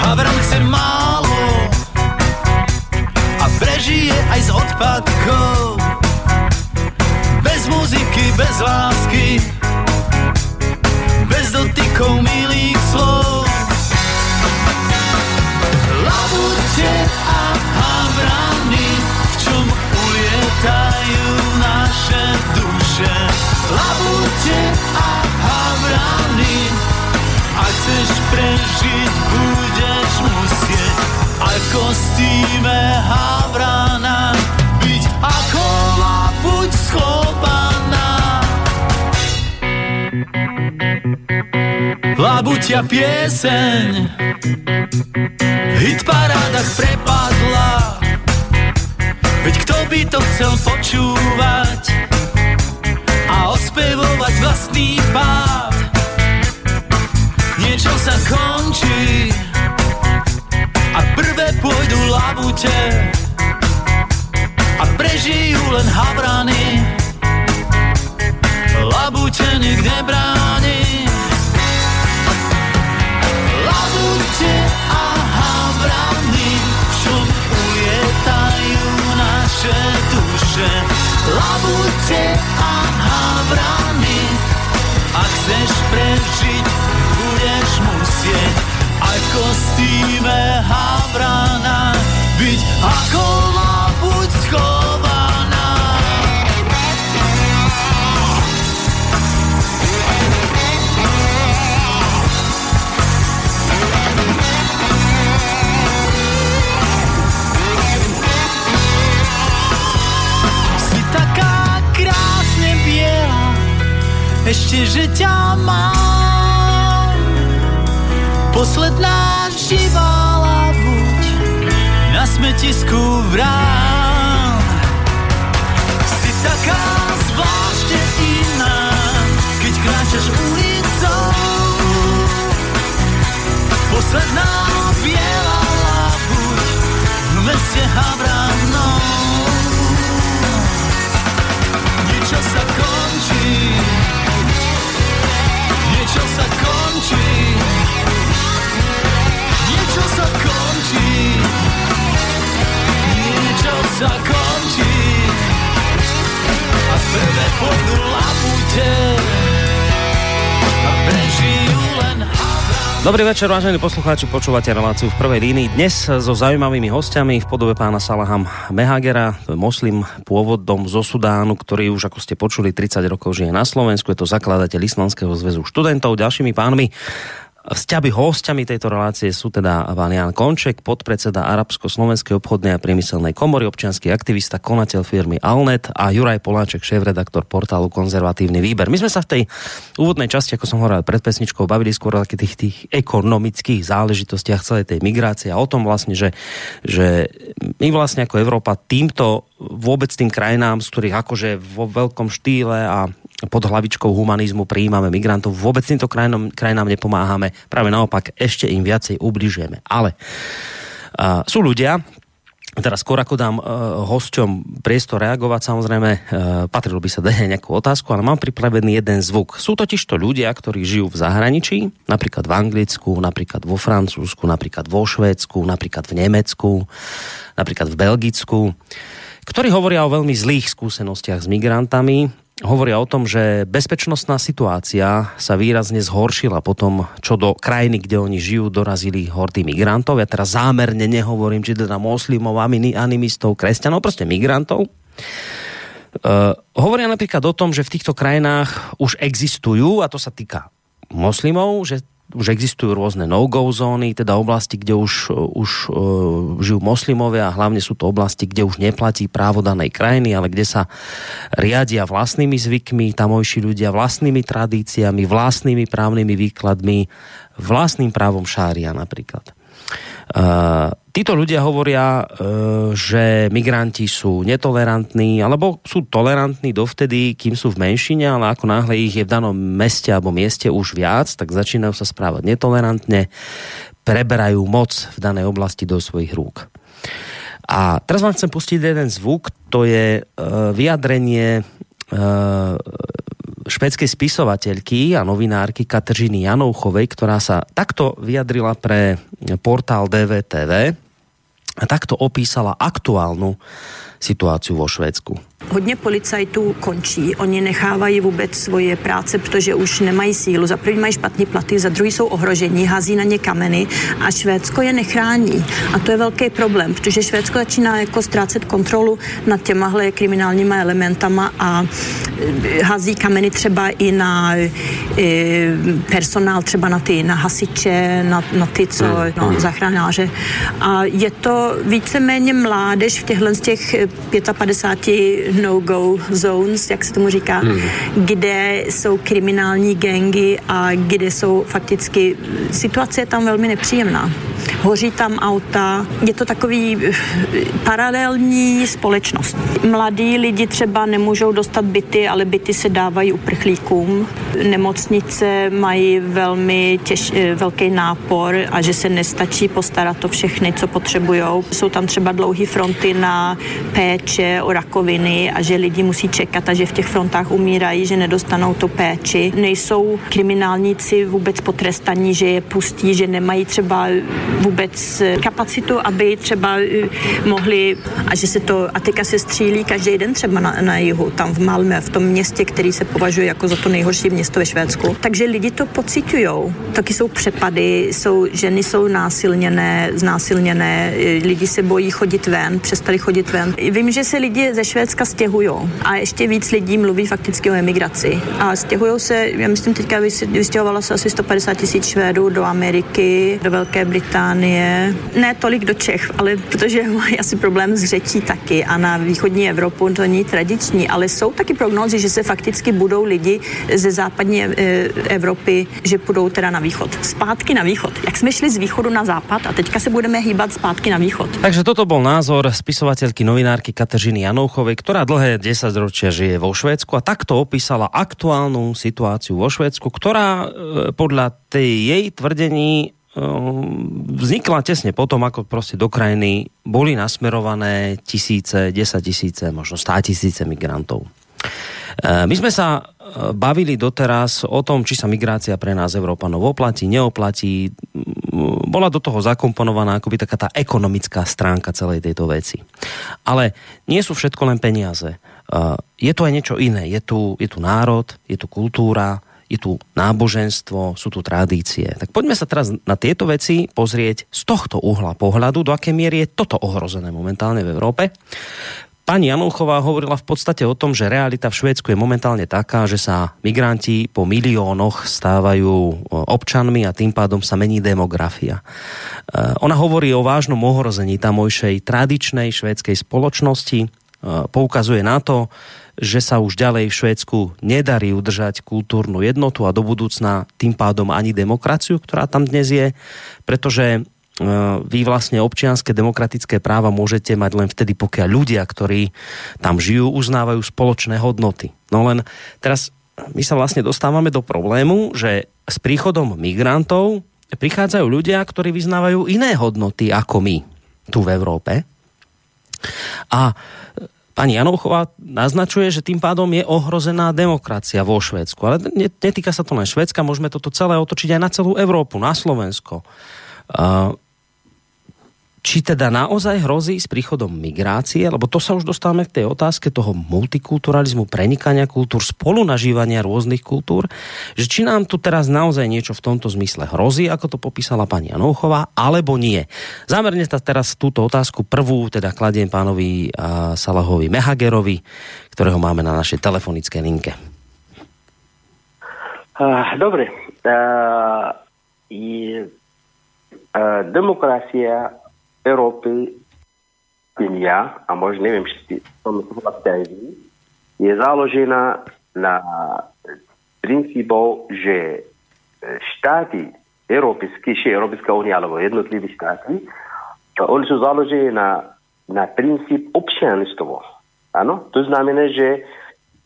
Havran chce málo a prežije aj z odpadkov. Bez muziky, bez lásky, bez dotykou milých slov. Labute a havrany, v čom ulietajú naše duše. Labute a havrany, ak chceš prežiť, budeš musieť. Aj v kostýme havrana byť ako labuť schovaná. Labuťa pieseň. V hitparádach prepadla. Veď kto by to chcel počúvať a ospevovať vlastný pád. Niečo sa končí a prvé pôjdu labute. A prežijú len havrany. Labute nik nebráni labute a havrany, v ulietajú naše duše. Labute a havrany, ak chceš prežiť, budeš musieť. Aj v kostýme havrana byť ako že ťa mám. Posledná živá labuť na smetisku vrán. Si taká zvláštne iná, keď kráčaš ulicou. Posledná biela labuť v meste. Prvé pôjdu labute a prežijú len. Dobrý večer, vážení poslucháči, počúvate reláciu v prvej línii. Dnes so zaujímavými hostiami v podobe pána Salaham Mehagera, moslim pôvodom zo Sudánu, ktorý už, ako ste počuli, 30 rokov žije na Slovensku. Je to zakladateľ Islandského zväzu študentov. Ďalšími pánmi Vzťahy hostiami tejto relácie sú teda pán Jan Konček, podpredseda Arabsko-Slovenskej obchodnej a priemyselnej komory, občianský aktivista, konateľ firmy Alnet a Juraj Poláček, šéf-redaktor portálu Konzervatívny výber. My sme sa v tej úvodnej časti, ako som hovoril pred pesničkou, bavili skôr o tých, tých ekonomických záležitostiach celej tej migrácie a o tom vlastne, že, že my vlastne ako Európa týmto vôbec tým krajinám, z ktorých akože vo veľkom štýle a pod hlavičkou humanizmu prijímame migrantov, vôbec týmto krajinám, krajinám nepomáhame, práve naopak ešte im viacej ubližujeme. Ale uh, sú ľudia, teraz skôr ako dám uh, hosťom priestor reagovať, samozrejme, uh, patrilo by sa dať nejakú otázku, ale mám pripravený jeden zvuk. Sú totiž to ľudia, ktorí žijú v zahraničí, napríklad v Anglicku, napríklad vo Francúzsku, napríklad vo Švédsku, napríklad v Nemecku, napríklad v Belgicku, ktorí hovoria o veľmi zlých skúsenostiach s migrantami, hovoria o tom, že bezpečnostná situácia sa výrazne zhoršila po tom, čo do krajiny, kde oni žijú, dorazili hordy migrantov. Ja teraz zámerne nehovorím, či teda moslimov, animistov, kresťanov, proste migrantov. Uh, hovoria napríklad o tom, že v týchto krajinách už existujú, a to sa týka moslimov, že už existujú rôzne no-go zóny, teda oblasti, kde už, už uh, žijú moslimovia a hlavne sú to oblasti, kde už neplatí právo danej krajiny, ale kde sa riadia vlastnými zvykmi, tamojší ľudia vlastnými tradíciami, vlastnými právnymi výkladmi, vlastným právom šária napríklad. Uh, títo ľudia hovoria, uh, že migranti sú netolerantní, alebo sú tolerantní dovtedy, kým sú v menšine, ale ako náhle ich je v danom meste alebo mieste už viac, tak začínajú sa správať netolerantne, preberajú moc v danej oblasti do svojich rúk. A teraz vám chcem pustiť jeden zvuk, to je uh, vyjadrenie švedskej spisovateľky a novinárky Kateřiny Janouchovej, ktorá sa takto vyjadrila pre portál DVTV a takto opísala aktuálnu situáciu vo Švédsku. Hodně policajtů končí. Oni nechávají vůbec svoje práce, protože už nemají sílu. Za první mají špatný platy, za druhý jsou ohrožení, hází na ně kameny a Švédsko je nechrání. A to je velký problém, protože Švédsko začíná jako ztrácet kontrolu nad těmahle kriminálníma elementama a e, hází kameny třeba i na e, personál, třeba na ty na hasiče, na, na ty, co no, zachranáře. A je to víceméně mládež v těchto z těch 55 no-go zones, jak se tomu říká, kde jsou kriminální gengy a kde jsou fakticky, situace je tam velmi nepříjemná. Hoří tam auta, je to takový eh, paralelní společnost. Mladí lidi třeba nemůžou dostat byty, ale byty se dávají uprchlíkům. Nemocnice mají velmi těž, eh, velký nápor a že se nestačí postarat o všechny, co potřebují. Jsou tam třeba dlouhé fronty na péče o rakoviny a že lidi musí čekat a že v těch frontách umírají, že nedostanou tu péči. Nejsou kriminálníci vůbec potrestaní, že je pustí, že nemají třeba vůbec eh, kapacitu, aby třeba eh, mohli, a že se to, a teďka se střílí každý den třeba na, na jihu, tam v Malmö, v tom městě, který se považuje jako za to nejhorší město ve Švédsku. Takže lidi to pocitují. Taky jsou přepady, jsou, ženy jsou násilněné, znásilněné, eh, lidi se bojí chodit ven, přestali chodit ven. Vím, že se lidi ze Švédska stěhují a ještě víc lidí mluví fakticky o emigraci. A stěhují se, já myslím, teďka vystěhovalo se asi 150 tisíc Švédů do Ameriky, do Velké Británie. Ne tolik do Čech, ale protože mají asi problém s řečí taky a na východní Evropu to není tradiční, ale jsou taky prognózy, že se fakticky budou lidi ze západní e, Evropy, že půjdou teda na východ. Zpátky na východ. Jak jsme šli z východu na západ a teďka se budeme hýbat zpátky na východ. Takže toto bol názor spisovateľky, novinárky Kateřiny Janouchovej, ktorá dlhé 10 ročia žije vo Švédsku a takto opísala aktuálnu situáciu vo Švédsku, ktorá e, podľa tej jej tvrdení e, vznikla tesne potom, ako proste do krajiny boli nasmerované tisíce, 10 tisíce, možno 100 tisíce migrantov. E, my sme sa bavili doteraz o tom, či sa migrácia pre nás Európanov oplatí, neoplatí. Bola do toho zakomponovaná akoby taká tá ekonomická stránka celej tejto veci. Ale nie sú všetko len peniaze. Je tu aj niečo iné. Je tu, je tu národ, je tu kultúra, je tu náboženstvo, sú tu tradície. Tak poďme sa teraz na tieto veci pozrieť z tohto uhla pohľadu, do aké miery je toto ohrozené momentálne v Európe. Pani Janouchová hovorila v podstate o tom, že realita v Švédsku je momentálne taká, že sa migranti po miliónoch stávajú občanmi a tým pádom sa mení demografia. Ona hovorí o vážnom ohrození tamojšej tradičnej švédskej spoločnosti, poukazuje na to, že sa už ďalej v Švédsku nedarí udržať kultúrnu jednotu a do budúcna tým pádom ani demokraciu, ktorá tam dnes je, pretože vy vlastne občianske demokratické práva môžete mať len vtedy, pokiaľ ľudia, ktorí tam žijú, uznávajú spoločné hodnoty. No len teraz my sa vlastne dostávame do problému, že s príchodom migrantov prichádzajú ľudia, ktorí vyznávajú iné hodnoty ako my tu v Európe. A pani Janouchová naznačuje, že tým pádom je ohrozená demokracia vo Švédsku. Ale netýka sa to len Švédska, môžeme toto celé otočiť aj na celú Európu, na Slovensko. Či teda naozaj hrozí s príchodom migrácie, lebo to sa už dostávame k tej otázke toho multikulturalizmu, prenikania kultúr, spolunažívania rôznych kultúr, že či nám tu teraz naozaj niečo v tomto zmysle hrozí, ako to popísala pani Janouchová, alebo nie. Zámerne teraz túto otázku prvú teda kladiem pánovi Salahovi Mehagerovi, ktorého máme na našej telefonickej linke. Dobre. Uh, je, uh, demokracia Ja, a možno neviem, či som súhlasíte aj vy, je založená na princípov, že štáty Európsky, či Európska únia alebo jednotlivé štáty, oni sú založené na, na princíp občianstvo. Áno? To znamená, že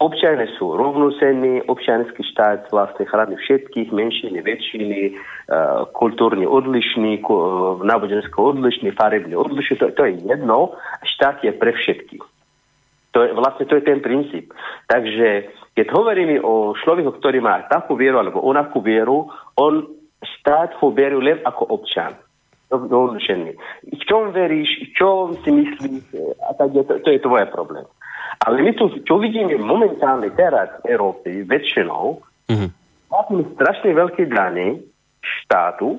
občania sú rovnocenní, občianský štát vlastne chráni všetkých, menšiny, väčšiny, uh, kultúrne odlišní, uh, nábožensko odlišní, farebne odlišní, to, to je jedno, štát je pre všetkých. To je, vlastne to je ten princíp. Takže keď hovoríme o človeku, ktorý má takú vieru alebo onakú vieru, on štát ho berie len ako občan. V čom veríš, čo si myslíš, a tak je, to, to je tvoj problém. Ale my tu, čo vidíme momentálne teraz v Európe, väčšinou, Mhm. máme strašne veľké dane štátu,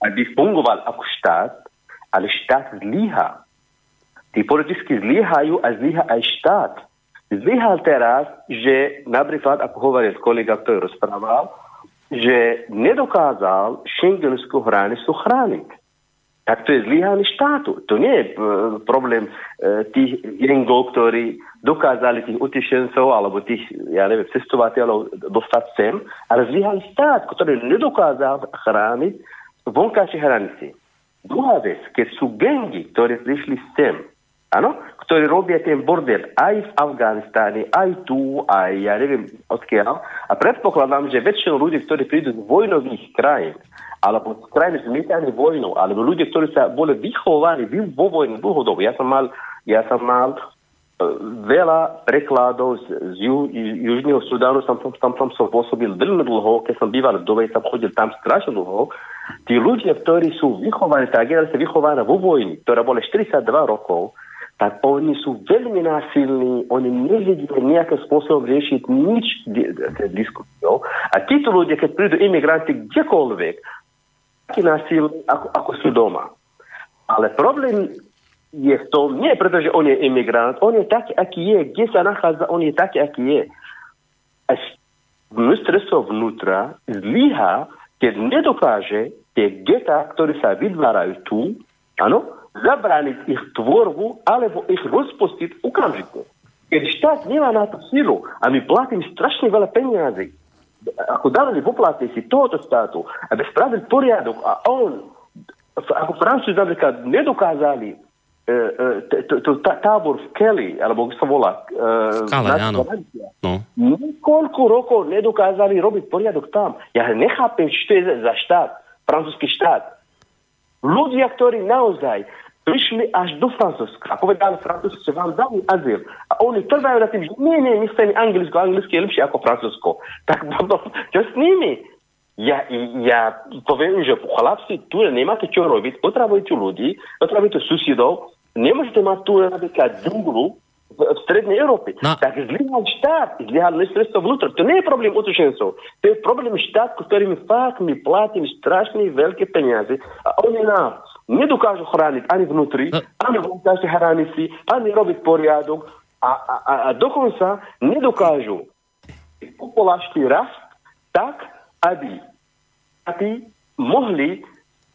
aby fungoval ako štát, ale štát zlíha. Tí politicky zlíhajú a zlíha aj štát. Zlyhal teraz, že napríklad, ako hovoril kolega, ktorý rozprával, že nedokázal šengenskú hranicu chrániť. Tak to je zlyhanie štátu. To nie je e, problém e, tých gengov, ktorí dokázali tých utešencov alebo tých, ja neviem, cestovateľov dostať sem, ale zlyhali štát, ktorý nedokázal chrániť vonkajšie hranice. Druhá vec, keď sú gengy, ktorí prišli sem, áno, ktorí robia ten bordel aj v Afganistáne, aj tu, aj ja neviem odkiaľ. A predpokladám, že väčšinou ľudí, ktorí prídu z vojnových krajín, alebo z krajín zmietaných vojnou, alebo ľudia, ktorí sa boli vychovaní vy- vo vojne dlhodobo. Ja som mal, ja som mal veľa prekladov z, z ju, Južného Sudánu, tam, tam, tam, som pôsobil veľmi dlho, keď som býval v Dove, som chodil tam strašne dlho. Tí ľudia, ktorí sú vychovaní, tá generácia vychovaná vo vojni, ktorá bola 42 rokov, tak oni sú veľmi násilní, oni nevedia nejakým spôsobom riešiť nič di- di- diskusiou. A títo ľudia, keď prídu imigranti kdekoľvek, taký násilní, ako, ako sú doma. Ale problém je v tom, nie preto, že on je imigrant, on je taký, aký je, kde sa nachádza, on je taký, aký je. A ministerstvo vnútra zlyha, keď nedokáže tie geta, ktoré sa vytvárajú tu, áno, zabrániť ich tvorbu alebo ich rozpustiť okamžite. Keď štát nemá na to silu a my platíme strašne veľa peniazy, ako daroví poplatníci tohoto štátu, aby spravili poriadok a on, ako Francúzi napríklad nedokázali tábor v Kelly, alebo sa volá, e, Kale, na- áno. No. Niekoľko rokov nedokázali robiť poriadok tam. Ja nechápem, čo to je za- štát, francúzsky štát. Ľudia, ktorí naozaj prišli až do Francúzska a povedali Francúzsku, vám dali azyl. A oni trvajú na tým, že nie, nie, my chceme Anglicko, Anglicko je lepšie ako Francúzsko. Tak potom, čo s nimi? Ja, ja poviem, že chlapci, tu nemáte čo robiť, potrebujete ľudí, potrebujete susedov, nemôžete mať tu napríklad džunglu v, v strednej Európe. No. Tak zlyhal štát, zlyhal ministerstvo vnútra. To nie je problém utečencov, to je problém štát, ktorými fakt my platíme strašne veľké peniaze a oni nám nedokážu chrániť ani vnútri, No. ani vonkajšie hranici, ani robiť poriadok a, a, a, a dokonca nedokážu populačný rast tak, aby, aby mohli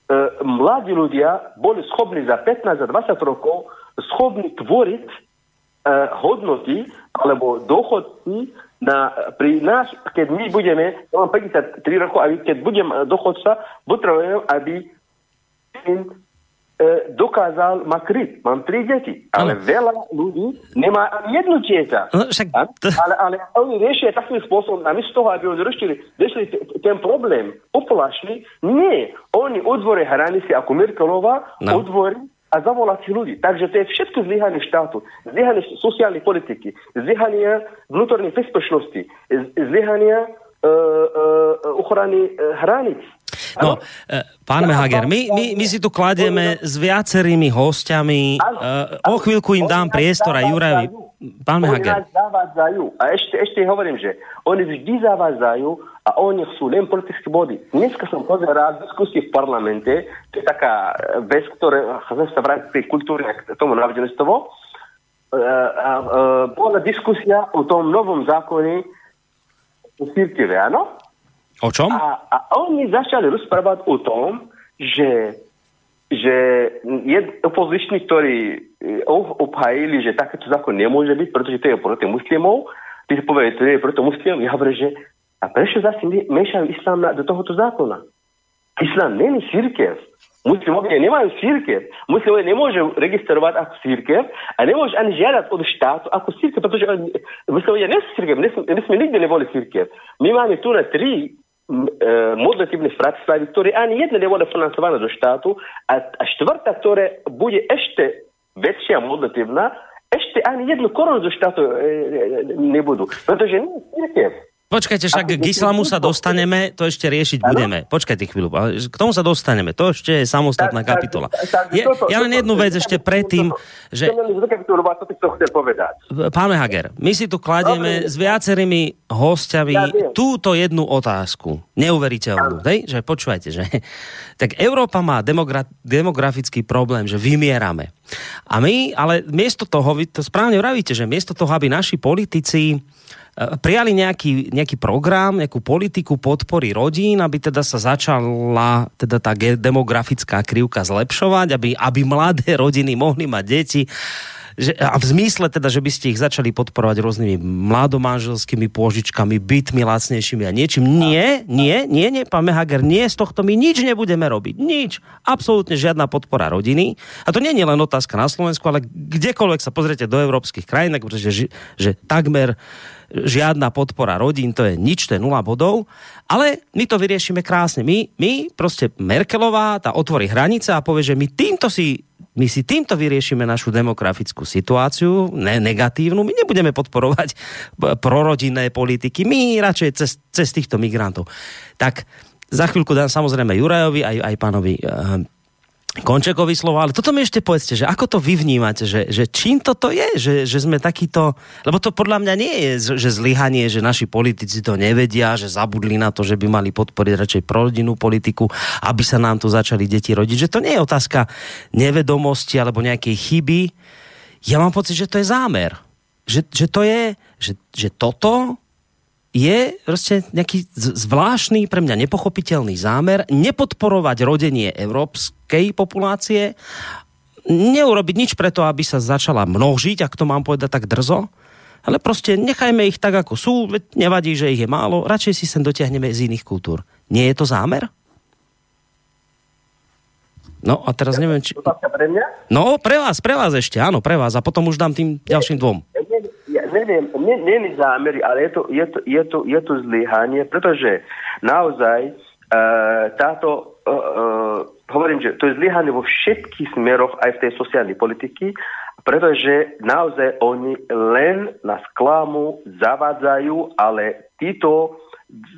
e, mladí ľudia boli schopní za 15 a 20 rokov schopní tvoriť e, hodnoty alebo dochodci na, pri nás, keď my budeme, ja mám 53 rokov, a keď budem dochodca, potrebujem, aby dokázal ma kryť. Mám tri deti, ale Áno. veľa ľudí nemá ani jednu dieťa. No, však A- to- ale, ale oni riešia takým spôsobom, namiesto toho, aby oni riešili, riešili ten problém populačný, nie. Oni odvoria hranice ako Merkelová, No. odvorí a zavolá tých ľudí. Takže to je všetko zlyhanie štátu, zlyhanie sociálnej politiky, zlyhanie vnútornej bezpečnosti, zlyhanie e, e, ochrany e, hraníc. No, e, pán Mehager, my, my, my si tu kladieme s viacerými hostiami. E, o chvíľku im dám Oni priestor aj Jurajovi. Pán Oni Mehager. nás zavádzajú. A ešte, ešte hovorím, že oni vždy zavádzajú a oni sú len politické body. Dneska som pozeral diskusie v parlamente, to je taká e, vec, ktorá chcem sa vrátiť tej kultúre, k tomu náboženstvu. E, a, e, bola diskusia o tom novom zákone o církeve, áno? O čom? A, a oni začali rozprávať o tom, že, že je opoziční, ktorí e, ob- obhajili, že takéto zákon nemôže byť, pretože to je proti muslimov. Tí povedali, to je proti muslimov. Ja hovorím, že a prečo zase mi- miešajú islám na, do tohoto zákona? Islám není církev. Muslimovia nemajú církev. Muslimovia nemôžu registrovať ako církev a nemôžu ani žiadať od štátu ako církev, pretože oni- muslimovia nie sú církev, my sme, my sme nikdy neboli církev. My máme tu na tri e, v Bratislavy, ktoré ani jedna neboli financované do štátu a, a štvrtá, ktorá bude ešte väčšia modlitívna, ešte ani jednu korunu do štátu e, e, nebudú. Pretože nie je církev. Počkajte, však k islamu sa dostaneme, to ešte riešiť budeme. Počkajte chvíľu, k tomu sa dostaneme, to ešte je samostatná Tak, kapitola. tak, tak, Je, toto- ja len jednu vec ešte predtým, že. Pán Hager, my si tu kladieme s viacerými hostiami Ja túto jednu otázku. Neuveriteľnú. Hej? Že počúvajte, že tak Európa má demogra- demografický problém, že vymierame. A my, ale miesto toho, vy to správne vravíte, že miesto toho, aby naši politici prijali nejaký, nejaký program, nejakú politiku podpory rodín, aby teda sa začala teda tá demografická krivka zlepšovať, aby, aby mladé rodiny mohli mať deti. Že, a v zmysle teda, že by ste ich začali podporovať rôznymi mladomanželskými pôžičkami, bytmi lacnejšími a niečím. Nie, nie, nie, nie, pán Mehager, nie, z tohto my nič nebudeme robiť. Nič. Absolútne žiadna podpora rodiny. A to nie je len otázka na Slovensku, ale kdekoľvek sa pozriete do európskych krajín, pretože že takmer žiadna podpora rodín, to je nič, to je nula bodov. Ale my to vyriešime krásne. My, my proste Merkelová, tá otvorí hranice a povie, že my týmto si my si týmto vyriešime našu demografickú situáciu, ne, negatívnu. My nebudeme podporovať b- prorodinné politiky, my radšej cez, cez týchto migrantov. Tak za chvíľku dám samozrejme Jurajovi aj, aj pánovi uh, Končekovi slovo, ale toto mi ešte povedzte, že ako to vy vnímate, že, že čím toto je, že, že sme takýto, lebo to podľa mňa nie je, že zlyhanie, že naši politici to nevedia, že zabudli na to, že by mali podporiť radšej prorodinnú politiku, aby sa nám tu začali deti rodiť, že to nie je otázka nevedomosti alebo nejakej chyby. Ja mám pocit, že to je zámer. Že, že to je, že, že toto je proste nejaký zvláštny, pre mňa nepochopiteľný zámer nepodporovať rodenie európskej populácie, neurobiť nič preto, aby sa začala množiť, ak to mám povedať tak drzo, ale proste nechajme ich tak, ako sú, nevadí, že ich je málo, radšej si sem dotiahneme z iných kultúr. Nie je to zámer? No a teraz neviem, či... Pre mňa? No, pre vás, pre vás ešte, áno, pre vás. A potom už dám tým ďalším dvom. Neviem, nie, nie je zámer, ale je to, je, to, je, to, je to zlyhanie, pretože naozaj uh, táto, uh, uh, hovorím, že to je zlyhanie vo všetkých smeroch aj v tej sociálnej politiky, pretože naozaj oni len nás klamu, zavádzajú, ale títo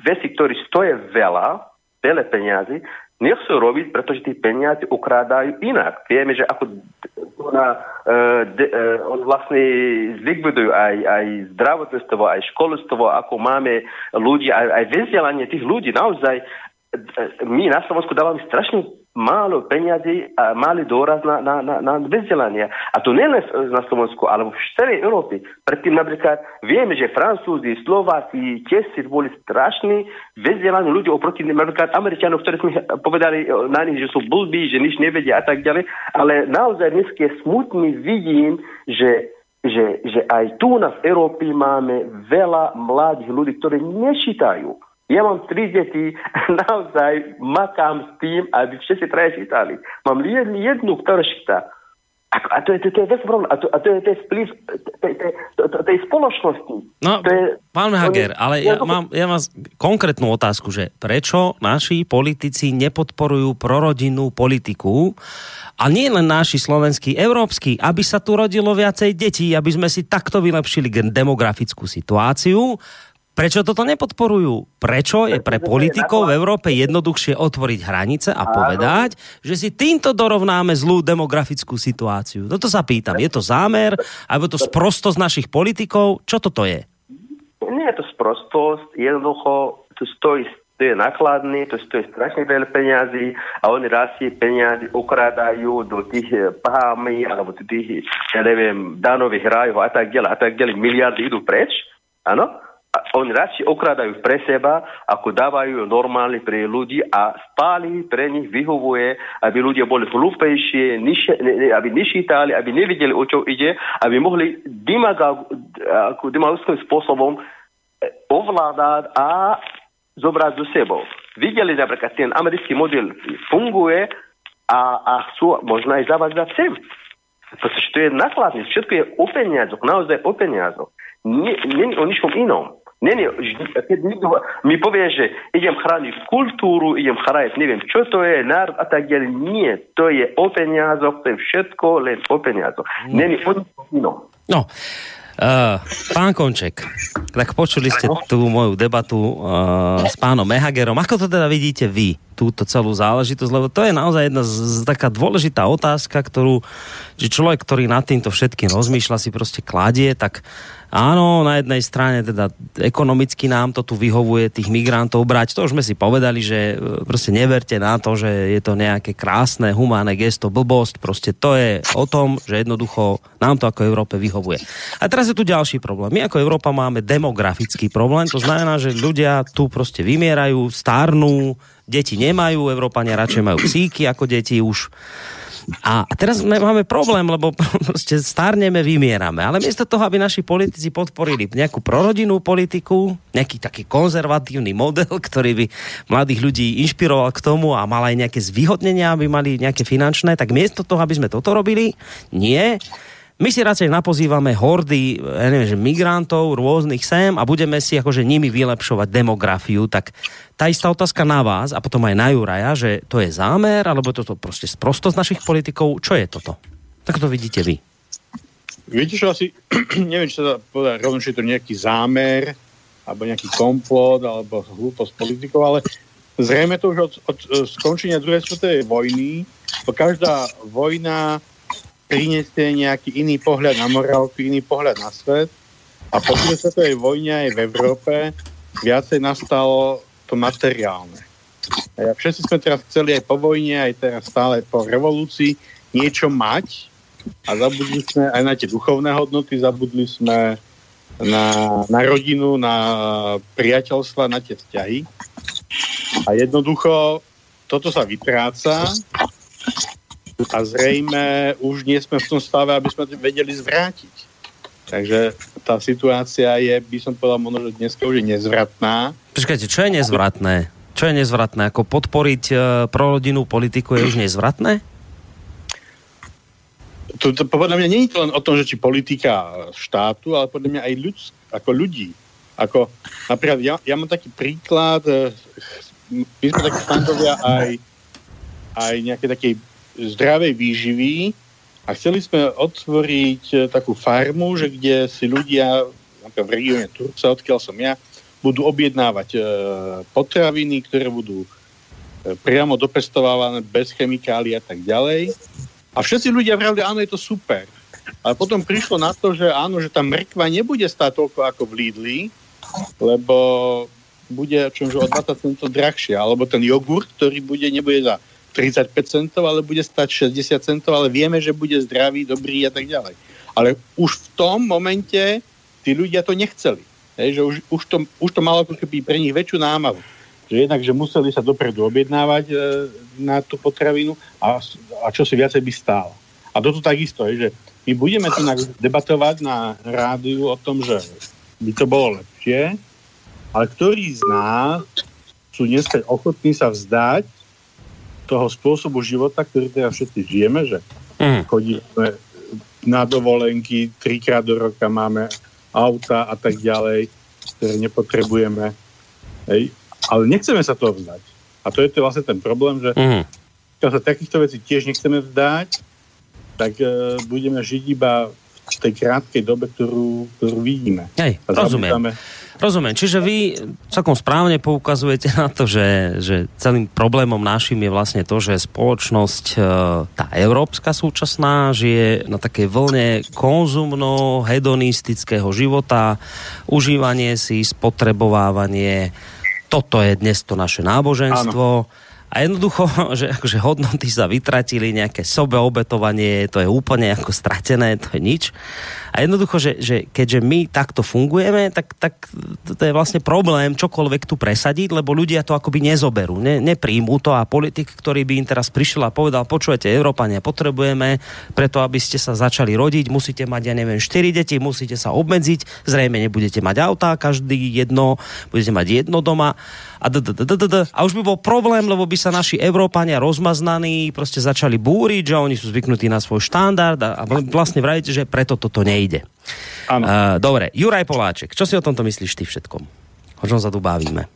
veci, ktoré stojí veľa, veľa peniazy, nechcú robiť, pretože tí peniaze ukrádajú inak. Vieme, že ako na, uh, de, uh, on vlastne zlikvidujú aj, aj zdravotníctvo, aj školstvo, ako máme ľudí, aj, aj vzdelanie tých ľudí. Naozaj e, my na Slovensku dávame strašne málo peniazy a mali dôraz na, na, na, na vzdelanie. A to nie len na Slovensku, ale v celej Európe. Predtým napríklad vieme, že Francúzi, Slováci, Česi boli strašní vzdelaní ľudí oproti napríklad Američanov, ktorí sme povedali na nich, že sú blbí, že nič nevedia a tak ďalej. Ale naozaj dnes je smutný vidím, že že, že aj tu na Európe máme veľa mladých ľudí, ktorí nečítajú. Ja mám tri deti, naozaj makám s tým, aby všetci traja čítali. Mám jednu, jednu ktorá číta. A, a to je, to, to je veľký problém. A to, a to je, to je vplyv tej, tej, tej, tej spoločnosti. No, to je, pán Hager, ale ja mám, ja mám konkrétnu otázku, že prečo naši politici nepodporujú prorodinnú politiku a nie len naši slovenskí, európsky, aby sa tu rodilo viacej detí, aby sme si takto vylepšili demografickú situáciu. Prečo toto nepodporujú? Prečo je pre politikov v Európe jednoduchšie otvoriť hranice a povedať, že si týmto dorovnáme zlú demografickú situáciu? Toto sa pýtam. Je to zámer, alebo to sprostosť našich politikov? Čo toto je? Nie je to sprostosť, jednoducho to stojí to je nákladný, to stojí strašne veľa peniazy a oni raz tie peniazy ukrádajú do tých pámy alebo do tých, ja neviem, danových rajov a tak ďalej a tak ďalej. Miliardy idú preč, áno? Oni radšej ukrádajú pre seba, ako dávajú normálne pre ľudí a stále pre nich vyhovuje, aby ľudia boli hlúpejšie, niž, ne, aby nešítali, aby nevideli, o čo ide, aby mohli demagogickým spôsobom ovládať a zobrať zo sebou. Videli napríklad, ten americký model funguje a, a chcú možno aj zavádzať sem. Pretože to je nakladné, všetko je o peniazoch, naozaj o peniazoch. Nie, nie o ničom inom. Nie, keď niekto mi povie, že idem chrániť kultúru, idem chrániť, neviem, čo to je, národ a tak ďalej. Nie, to je o peniazoch, to je všetko len o peniazoch. Nie, nie o inom. No, Uh, pán Konček, tak počuli ste tú moju debatu uh, s pánom Mehagerom. Ako to teda vidíte vy, túto celú záležitosť? Lebo to je naozaj jedna z, z taká dôležitá otázka, ktorú že človek, ktorý nad týmto všetkým rozmýšľa, si proste kladie, tak Áno, na jednej strane teda ekonomicky nám to tu vyhovuje tých migrantov brať. To už sme si povedali, že e, proste neverte na to, že je to nejaké krásne, humánne gesto, blbosť. Proste to je o tom, že jednoducho nám to ako Európe vyhovuje. A teraz je tu ďalší problém. My ako Európa máme demografický problém. To znamená, že ľudia tu proste vymierajú, starnú, deti nemajú, Európania radšej majú psíky ako deti už. A teraz máme problém, lebo proste starneme, vymierame. Ale miesto toho, aby naši politici podporili nejakú prorodinnú politiku, nejaký taký konzervatívny model, ktorý by mladých ľudí inšpiroval k tomu a mal aj nejaké zvýhodnenia, aby mali nejaké finančné, tak miesto toho, aby sme toto robili, nie my si radšej napozývame hordy ja neviem, že migrantov rôznych sem a budeme si akože nimi vylepšovať demografiu, tak tá istá otázka na vás a potom aj na Juraja, že to je zámer, alebo toto proste sprostosť našich politikov, čo je toto? Tak to vidíte vy. Viete čo, asi, neviem, či sa povedať rovno, či je to nejaký zámer, alebo nejaký komplot, alebo hlúposť politikov, ale zrejme to už od, od skončenia druhej svetovej vojny, každá vojna priniesie nejaký iný pohľad na morálku, iný pohľad na svet. A po druhej svetovej vojne aj v Európe viacej nastalo to materiálne. A všetci sme teraz chceli aj po vojne, aj teraz stále po revolúcii niečo mať a zabudli sme aj na tie duchovné hodnoty, zabudli sme na, na rodinu, na priateľstva, na tie vzťahy. A jednoducho toto sa vytráca a zrejme už nie sme v tom stave, aby sme to vedeli zvrátiť. Takže tá situácia je, by som povedal, možno, že dnes už je nezvratná. Počkajte, čo je nezvratné? Čo je nezvratné? Ako podporiť uh, prorodinnú politiku je už nezvratné? To, to, podľa mňa nie je to len o tom, že či politika štátu, ale podľa mňa aj ľud, ako ľudí. Ako, napríklad, ja, ja mám taký príklad, e, my sme takí fandovia aj, aj nejaké takej zdravej výživy a chceli sme otvoriť e, takú farmu, že kde si ľudia, napríklad v regióne Turca, odkiaľ som ja, budú objednávať e, potraviny, ktoré budú e, priamo dopestovávané bez chemikálií a tak ďalej. A všetci ľudia vravili, áno, je to super. Ale potom prišlo na to, že áno, že tá mrkva nebude stáť toľko ako v Lidli, lebo bude čomže o 20 centov drahšia, alebo ten jogurt, ktorý bude, nebude za 35 centov, ale bude stať 60 centov, ale vieme, že bude zdravý, dobrý a tak ďalej. Ale už v tom momente tí ľudia to nechceli. Hej, že už, už, to, už to malo ako keby pre nich väčšiu námahu. Že jednak, že museli sa dopredu objednávať e, na tú potravinu a, a čo si viacej by stálo. A toto takisto je, že my budeme tu debatovať na rádiu o tom, že by to bolo lepšie, ale ktorí z nás sú dneska ochotní sa vzdať toho spôsobu života, ktorý teraz všetci žijeme, že mm. chodíme na dovolenky, trikrát do roka máme auta a tak ďalej, ktoré nepotrebujeme. Hej. Ale nechceme sa toho vzdať. A to je to vlastne ten problém, že mm. keď sa takýchto vecí tiež nechceme vzdať, tak uh, budeme žiť iba v tej krátkej dobe, ktorú, ktorú vidíme. Hej, rozumiem. Rozumiem, čiže vy celkom správne poukazujete na to, že, že celým problémom našim je vlastne to, že spoločnosť, e, tá európska súčasná, žije na takej vlne konzumno-hedonistického života, užívanie si, spotrebovávanie. Toto je dnes to naše náboženstvo. Áno a jednoducho, že akože hodnoty sa vytratili, nejaké sebeobetovanie, to je úplne ako stratené, to je nič. A jednoducho, že, že keďže my takto fungujeme, tak, tak to je vlastne problém čokoľvek tu presadiť, lebo ľudia to akoby nezoberú, ne, nepríjmú to a politik, ktorý by im teraz prišiel a povedal, počujete, Európania potrebujeme, preto aby ste sa začali rodiť, musíte mať, ja neviem, 4 deti, musíte sa obmedziť, zrejme nebudete mať autá, každý jedno, budete mať jedno doma. A, d, d, d, d, d, a už by bol problém, lebo by sa naši Európania rozmaznaní proste začali búriť, že oni sú zvyknutí na svoj štandard a, a vlastne vravíte, že preto toto nejde. Uh, dobre, Juraj Poláček, čo si o tomto myslíš ty všetkom? O čom sa tu bavíme?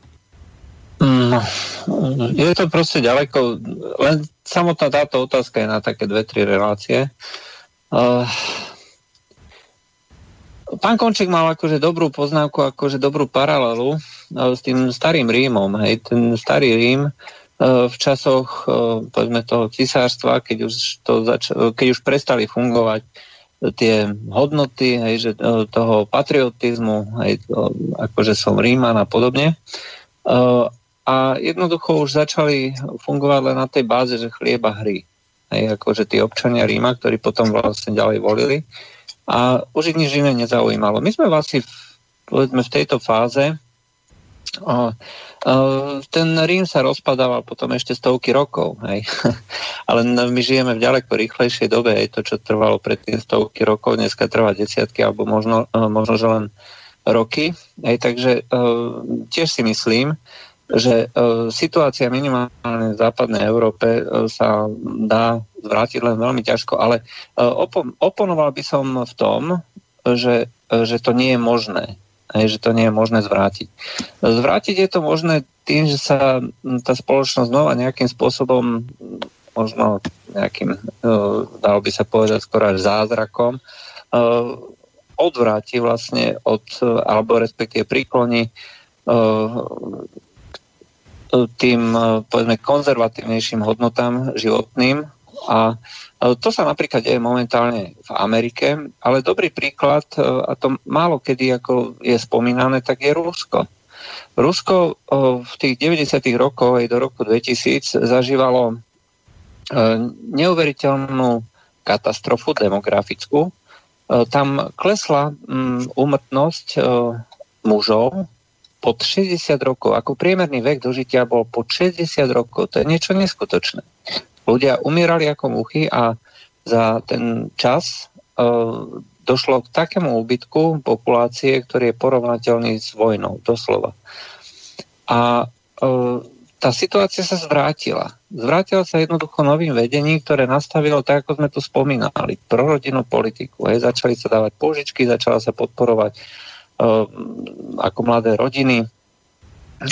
No, je to proste ďaleko, len samotná táto otázka je na také dve, tri relácie. Uh, pán Končík mal akože dobrú poznámku, akože dobrú paralelu s tým starým Rímom. Hej. Ten starý Rím v časoch povedzme toho cisárstva, keď už, to zač- keď už prestali fungovať tie hodnoty, hej, že toho patriotizmu, hej, to, akože som Ríman a podobne. A jednoducho už začali fungovať len na tej báze, že chlieba hry. Hej, akože tí občania Ríma, ktorí potom vlastne ďalej volili. A už ich nič iné nezaujímalo. My sme vlastne v, povedzme, v tejto fáze O, o, ten Rím sa rozpadával potom ešte stovky rokov, hej. ale my žijeme v ďaleko rýchlejšej dobe, aj to, čo trvalo predtým stovky rokov, dneska trvá desiatky alebo možno, možno že len roky. Hej, takže uh, tiež si myslím, že uh, situácia minimálne v západnej Európe uh, sa dá zvrátiť len veľmi ťažko, ale uh, opon- oponoval by som v tom, že, uh, že to nie je možné hej, že to nie je možné zvrátiť. Zvrátiť je to možné tým, že sa tá spoločnosť znova nejakým spôsobom možno nejakým, e, dalo by sa povedať skoro až zázrakom, e, odvráti vlastne od, alebo respektíve prikloní e, tým, povedzme, konzervatívnejším hodnotám životným a to sa napríklad deje momentálne v Amerike, ale dobrý príklad, e, a to málo kedy ako je spomínané, tak je Rusko. Rusko e, v tých 90. rokoch aj do roku 2000 zažívalo e, neuveriteľnú katastrofu demografickú. Tam klesla mm, úmrtnosť mužov pod 60 rokov. Ako priemerný vek dožitia bol pod 60 rokov. To je niečo neskutočné. Ľudia umierali ako muchy a za ten čas e, došlo k takému úbytku populácie, ktorý je porovnateľný s vojnou, doslova. A e, tá situácia sa zvrátila. Zvrátila sa jednoducho novým vedením, ktoré nastavilo, tak ako sme tu spomínali, prorodinnú politiku. Hej, začali sa dávať požičky, začala sa podporovať e, ako mladé rodiny,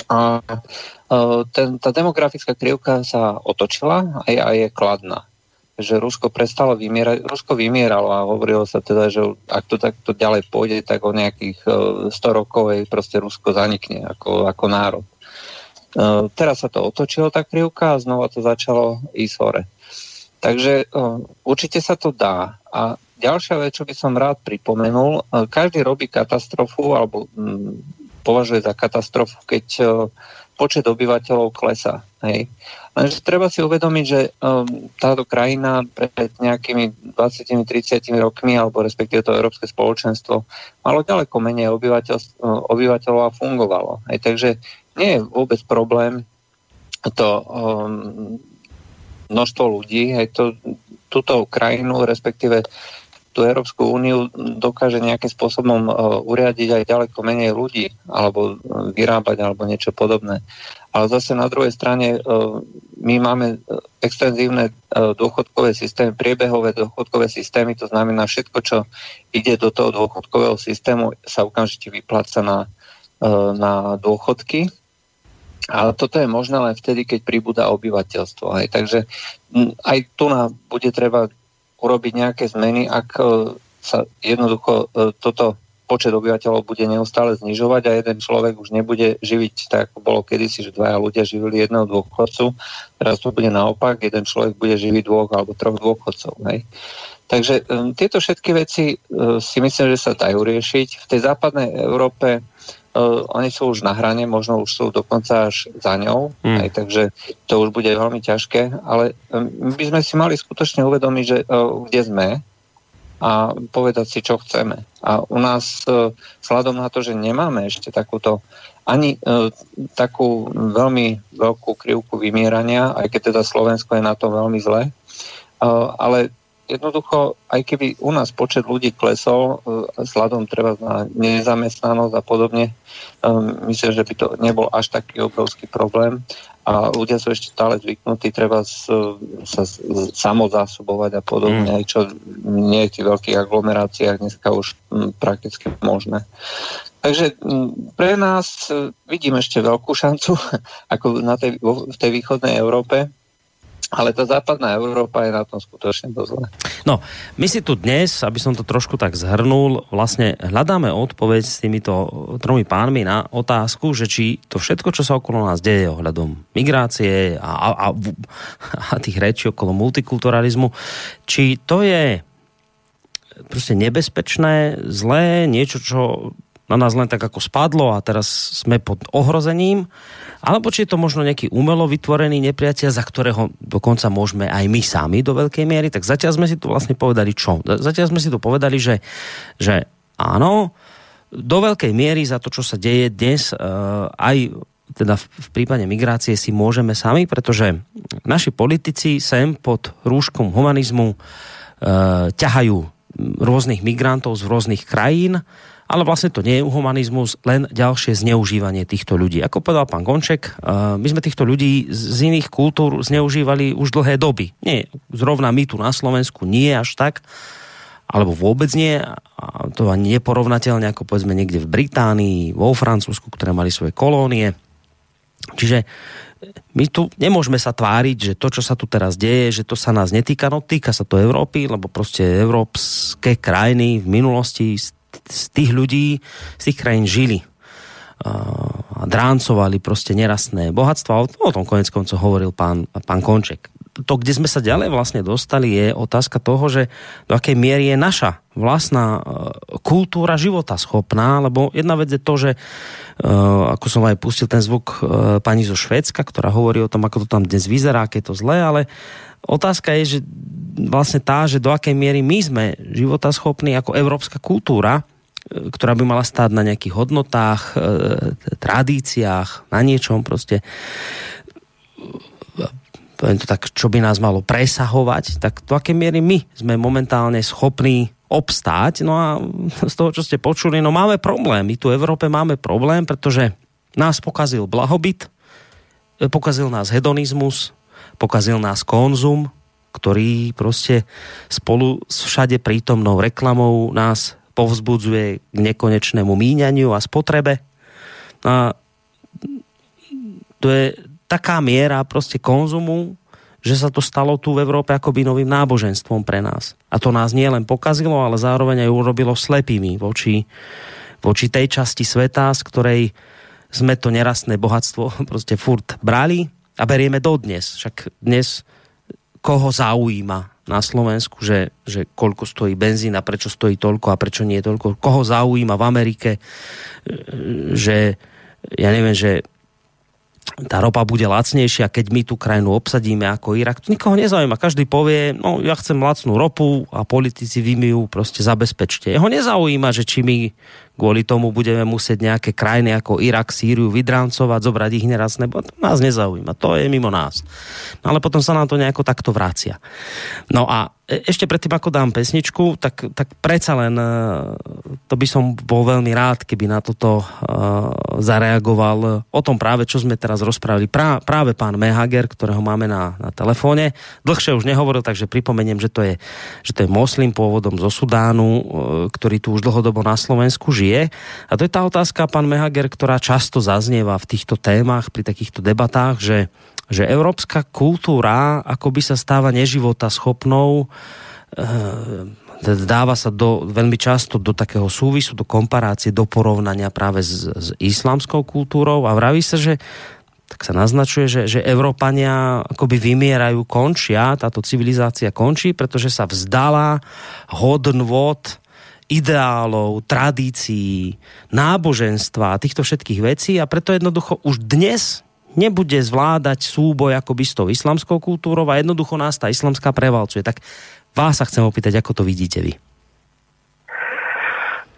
a ten, tá demografická krivka sa otočila a je, a je kladná že Rusko prestalo vymierať, Rusko vymieralo a hovorilo sa teda, že ak to takto ďalej pôjde, tak o nejakých 100 e, rokov proste Rusko zanikne ako, ako národ. E, teraz sa to otočilo tá krivka a znova to začalo ísť hore. Takže e, určite sa to dá. A ďalšia vec, čo by som rád pripomenul, každý robí katastrofu alebo považuje za katastrofu, keď e, počet obyvateľov klesá. Hej. Lenže treba si uvedomiť, že um, táto krajina pred nejakými 20-30 rokmi, alebo respektíve to Európske spoločenstvo, malo ďaleko menej obyvateľ, e, obyvateľov a fungovalo. Hej. Takže nie je vôbec problém to um, množstvo ľudí, hej, to, túto krajinu, respektíve tú Európsku úniu dokáže nejakým spôsobom uh, uriadiť aj ďaleko menej ľudí, alebo uh, vyrábať, alebo niečo podobné. Ale zase na druhej strane uh, my máme extenzívne dôchodkové systémy, priebehové dôchodkové systémy, to znamená všetko, čo ide do toho dôchodkového systému, sa okamžite vypláca na, na dôchodky. Ale toto je možné len vtedy, keď pribúda obyvateľstvo. Hej. Takže aj tu nám bude treba urobiť nejaké zmeny, ak e, sa jednoducho e, toto počet obyvateľov bude neustále znižovať a jeden človek už nebude živiť tak, ako bolo kedysi, že dvaja ľudia živili jedného dôchodcu. Teraz to bude naopak, jeden človek bude živiť dvoch alebo troch dôchodcov. Hej. Takže um, tieto všetky veci uh, si myslím, že sa dajú riešiť. V tej západnej Európe Uh, oni sú už na hrane, možno už sú dokonca až za ňou, mm. aj, takže to už bude veľmi ťažké, ale um, by sme si mali skutočne uvedomiť, že uh, kde sme a povedať si, čo chceme. A u nás, uh, vzhľadom na to, že nemáme ešte takúto ani uh, takú veľmi veľkú krivku vymierania, aj keď teda Slovensko je na to veľmi zle, uh, ale jednoducho, aj keby u nás počet ľudí klesol, e, vzhľadom treba na nezamestnanosť a podobne, um, myslím, že by to nebol až taký obrovský problém a ľudia sú ešte stále zvyknutí, treba s, sa samozásobovať a podobne, mm. aj čo nie je v tých veľkých aglomeráciách dneska už m, prakticky možné. Takže pre nás e, vidím ešte veľkú šancu, ako na tej, v tej východnej Európe, Ale tá západná Európa je na tom skutočne dosť zle. No, my si tu dnes, aby som to trošku tak zhrnul, vlastne hľadáme odpoveď s týmito tromi pánmi na otázku, že či to všetko, čo sa okolo nás deje ohľadom migrácie a, a, a, a tých rečí okolo multikulturalizmu, či to je proste nebezpečné, zlé, niečo, čo na nás len tak ako spadlo a teraz sme pod ohrozením, alebo či je to možno nejaký umelo vytvorený nepriateľ, za ktorého dokonca môžeme aj my sami do veľkej miery, tak zatiaľ sme si tu vlastne povedali čo? Zatiaľ sme si tu povedali, že, že áno, do veľkej miery za to, čo sa deje dnes, uh, aj teda v prípade migrácie si môžeme sami, pretože naši politici sem pod rúškom humanizmu uh, ťahajú rôznych migrantov z rôznych krajín, ale vlastne to nie je humanizmus, len ďalšie zneužívanie týchto ľudí. Ako povedal pán Gonček, my sme týchto ľudí z iných kultúr zneužívali už dlhé doby. Nie, zrovna my tu na Slovensku nie až tak, alebo vôbec nie, a to ani neporovnateľne ako povedzme niekde v Británii, vo Francúzsku, ktoré mali svoje kolónie. Čiže my tu nemôžeme sa tváriť, že to, čo sa tu teraz deje, že to sa nás netýka, no týka sa to Európy, lebo proste európske krajiny v minulosti z tých ľudí, z tých krajín žili a dráncovali proste nerastné bohatstva. O tom konec koncov hovoril pán, pán Konček. To, kde sme sa ďalej vlastne dostali, je otázka toho, že do akej miery je naša vlastná kultúra života schopná, lebo jedna vec je to, že ako som aj pustil ten zvuk pani zo Švédska, ktorá hovorí o tom, ako to tam dnes vyzerá, aké je to zlé, ale otázka je, že vlastne tá, že do akej miery my sme životaschopní ako európska kultúra, ktorá by mala stáť na nejakých hodnotách, e, tradíciách, na niečom proste poviem to tak, čo by nás malo presahovať, tak do akej miery my sme momentálne schopní obstáť. No a z toho, čo ste počuli, no máme problém. My tu v Európe máme problém, pretože nás pokazil blahobyt, e, pokazil nás hedonizmus, pokazil nás konzum, ktorý proste spolu s všade prítomnou reklamou nás povzbudzuje k nekonečnému míňaniu a spotrebe. A to je taká miera proste konzumu, že sa to stalo tu v Európe akoby novým náboženstvom pre nás. A to nás nie len pokazilo, ale zároveň aj urobilo slepými voči, voči tej časti sveta, z ktorej sme to nerastné bohatstvo proste furt brali a berieme dodnes. Však dnes koho zaujíma na Slovensku, že, že koľko stojí benzín a prečo stojí toľko a prečo nie toľko. Koho zaujíma v Amerike, že ja neviem, že tá ropa bude lacnejšia, keď my tú krajinu obsadíme ako Irak. To nikoho nezaujíma. Každý povie, no ja chcem lacnú ropu a politici vy mi ju proste zabezpečte. Jeho nezaujíma, že či my kvôli tomu budeme musieť nejaké krajiny ako Irak, Sýriu vydrancovať, zobrať ich nerastné, bo to nás nezaujíma, to je mimo nás. No ale potom sa nám to nejako takto vracia. No a e, ešte predtým, ako dám pesničku, tak, tak predsa len e, to by som bol veľmi rád, keby na toto uh, zareagoval o tom práve, čo sme teraz rozprávali. Prá, práve pán Mehager, ktorého máme na, na telefóne. Dlhšie už nehovoril, takže pripomeniem, že to je, že to je moslim pôvodom zo Sudánu, uh, ktorý tu už dlhodobo na Slovensku žije žije. A to je tá otázka, pán Mehager, ktorá často zaznieva v týchto témach, pri takýchto debatách, že, že európska kultúra akoby sa stáva neživota schopnou e, dáva sa do, veľmi často do takého súvisu, do komparácie, do porovnania práve s, s islamskou kultúrou a vraví sa, že tak sa naznačuje, že, že Európania akoby vymierajú, končia, táto civilizácia končí, pretože sa vzdala hodnôt ideálov, tradícií, náboženstva a týchto všetkých vecí a preto jednoducho už dnes nebude zvládať súboj akoby s tou islamskou kultúrou a jednoducho nás tá islamská prevalcuje. Tak vás sa chcem opýtať, ako to vidíte vy.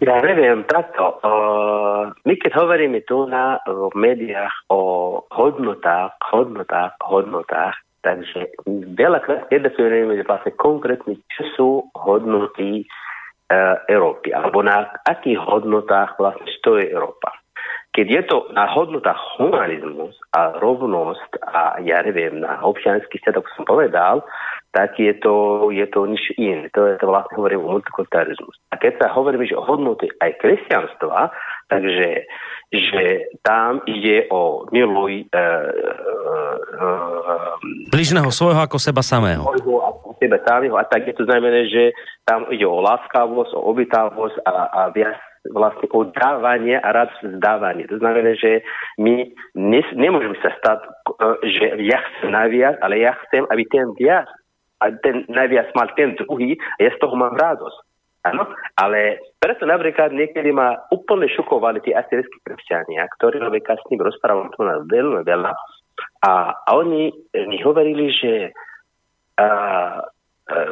Ja neviem, takto. Uh, my keď hovoríme tu na v médiách o hodnotách, hodnotách, hodnotách, takže veľakrát nedefinujeme vlastne konkrétne, čo sú hodnoty Európy, alebo na akých hodnotách vlastne stojí Európa. Keď je to na hodnotách humanizmus a rovnosť a ja neviem, na občianský svet, ako som povedal, tak je to, je to nič iné. To je to vlastne hovorím o multikulturalizmus. A keď sa hovoríme, že o hodnoty aj kresťanstva, Takže že tam ide o miluj uh, uh, Bližného svojho ako seba samého. svojho a sebe samého a tak je to znamená, že tam ide o láskavosť, o obytavosť a, a viac vlastne o dávanie a rád zdávanie. To znamená, že my nes, nemôžeme sa stať, že ja chcem najviac, ale ja chcem, aby ten viac a ten najviac mal ten druhý a ja z toho mám radosť. Áno, ale preto napríklad niekedy ma úplne šokovali tí aterijskí kresťania, ktorí napríklad s ním rozprávam tu na veľmi veľa a, a oni mi hovorili, že a,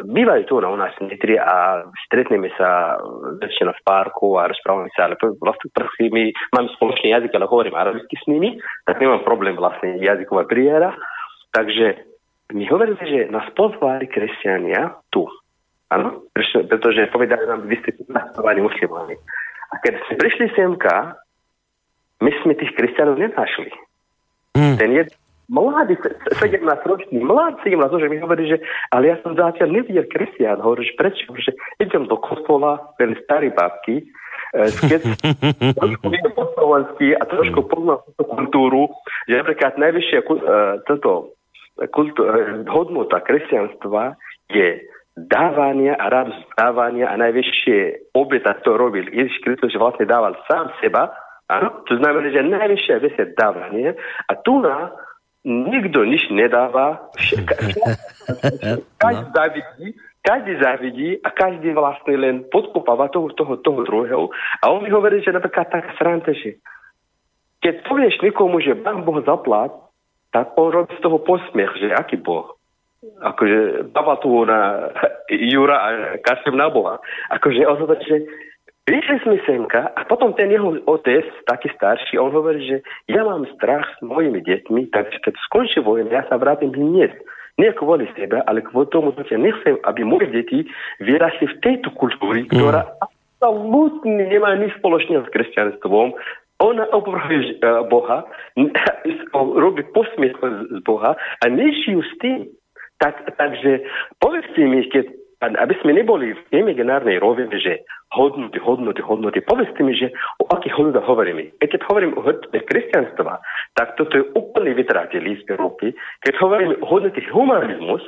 bývajú tu na u nás v Nitri a stretneme sa väčšinou v parku a rozprávame sa, ale vlastne prví my máme spoločný jazyk, ale hovorím arabicky s nimi, tak nemám problém vlastne jazyková bariéra. Takže mi hovorili, že nás pozvali kresťania tu Áno, pretože povedali nám, vy ste nastávali muslimami. A keď sme prišli semka, my sme tých kresťanov nenašli. Mm. Ten je mladý, 17 ročný, mladý 17 ročný, mi hovorí, že ale ja som zatiaľ nevidel kresťan. Hovorí, že prečo? Že idem do kostola, ten starý babky, e, keď trošku viem po slovensky a trošku poznám túto kultúru, že napríklad najvyššia uh, toto, kultú, uh, hodnota kresťanstva je dávania a radosť dávania a najvyššie obeta, to robil Ježiš Kristus, že vlastne dával sám seba, áno? to znamená, že najvyššia vec je dávanie a tu na nikto nič nedáva, každý závidí, každý závidí a každý vlastne len podkopáva toho, toho, toho druhého. A on mi hovorí, že napríklad taká sranda, že keď povieš nikomu, že Pán Boh zaplat, tak on robí z toho posmiech, že aký Boh akože pamatujú na Jura a Kašem na Boha. Akože on hovorí, že prišli sme semka a potom ten jeho otec, taký starší, on hovorí, že ja mám strach s mojimi deťmi, takže keď skončí vojna, ja sa vrátim hneď. Nie kvôli sebe, ale kvôli tomu, že nechcem, aby moje deti vyrastli v tejto kultúri, ktorá mm. absolútne nemá nič spoločného s kresťanstvom, ona obrovuje Boha, robí posmiech z Boha a nežijú s tým. Tak, takže povedzte mi, keď, aby sme neboli v imaginárnej rovine, že hodnoty, hodnoty, hodnoty, povedzte mi, že o akých hodnotách hovoríme. E keď hovorím o hodnote kresťanstva, tak toto je úplne vytratili z Európy. Keď hovoríme o hodnote humanizmus,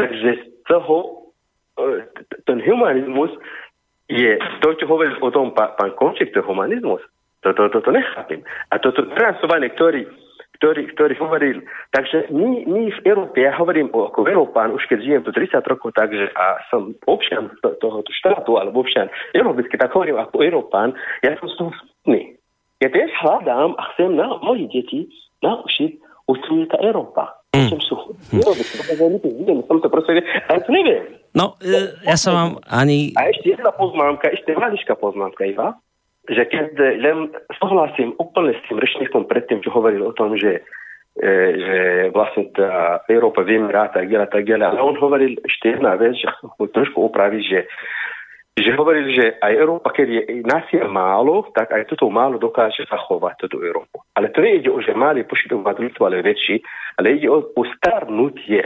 takže z toho e, ten humanizmus je to, čo hovorí o tom pán, Končík, to je humanizmus. Toto to, to, to. A toto transovanie, ktorý ktorý, ktorý hovoril, takže my, my v Európe, ja hovorím o, ako Európán, už keď žijem tu 30 rokov, takže a som občan to, tohoto štátu, alebo občan európsky, tak hovorím ako Európán, ja som z toho smutný. Ja tiež hľadám a chcem na moji deti naučiť učeníka Európa. Mm. Sú mm. som to proste, ale to neviem. No, e, ja som vám ani... A ešte jedna poznámka, ešte maličká poznámka, Iva že keď len súhlasím úplne s tým rečníkom predtým, čo hovoril o tom, že, e, že vlastne tá Európa vymrá, tak ďalej, tak ďalej. Ale on hovoril ešte jedna vec, že ho trošku opraviť, že že hovoril, že aj Európa, keď je nás je málo, tak aj toto málo dokáže zachovať túto Európu. Ale to nie ide o, že malý počet obyvateľstva, ale väčší, ale ide o, o starnutie.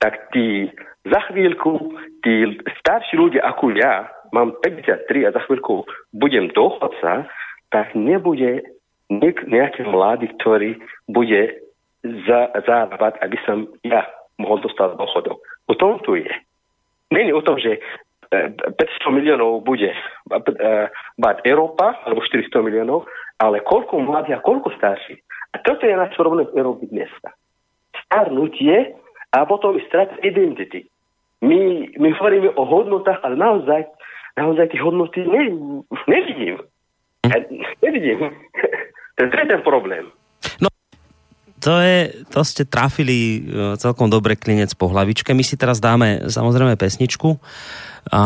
Tak tí za chvíľku, tí starší ľudia ako ja, mám 53 a za chvíľku budem dochodca, tak nebude nejaký mladý, ktorý bude za, závať, aby som ja mohol dostať dochodov. O tom tu je. Není o tom, že 500 e, miliónov bude e, Európa, alebo 400 miliónov, ale koľko mladých a koľko starší. A toto je náš problém v Európe dneska. Starnutie a potom strat identity. My, my hovoríme o hodnotách, ale naozaj naozaj tie hodnoty ne, nevidím. Ja nevidím. to je ten problém. No, to, je, to ste trafili e, celkom dobre klinec po hlavičke. My si teraz dáme samozrejme pesničku. A,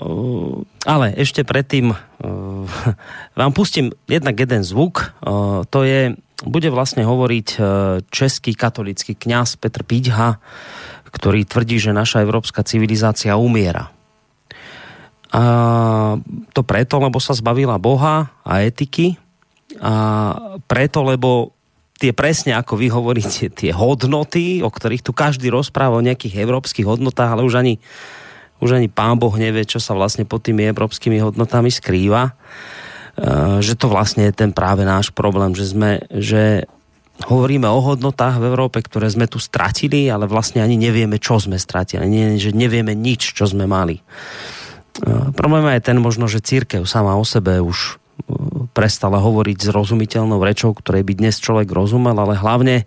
e, ale ešte predtým uh, vám pustím jednak jeden zvuk. To je, bude vlastne hovoriť český katolický kňaz Petr Píďha, ktorý tvrdí, že naša európska civilizácia umiera. A to preto, lebo sa zbavila Boha a etiky a preto, lebo tie presne, ako vy hovoríte, tie hodnoty, o ktorých tu každý rozpráva o nejakých európskych hodnotách, ale už ani, už ani pán Boh nevie, čo sa vlastne pod tými európskymi hodnotami skrýva. že to vlastne je ten práve náš problém, že sme, že hovoríme o hodnotách v Európe, ktoré sme tu stratili, ale vlastne ani nevieme, čo sme stratili. Nie, že nevieme nič, čo sme mali. Problém je ten možno, že církev sama o sebe už prestala hovoriť zrozumiteľnou rečou, ktorej by dnes človek rozumel, ale hlavne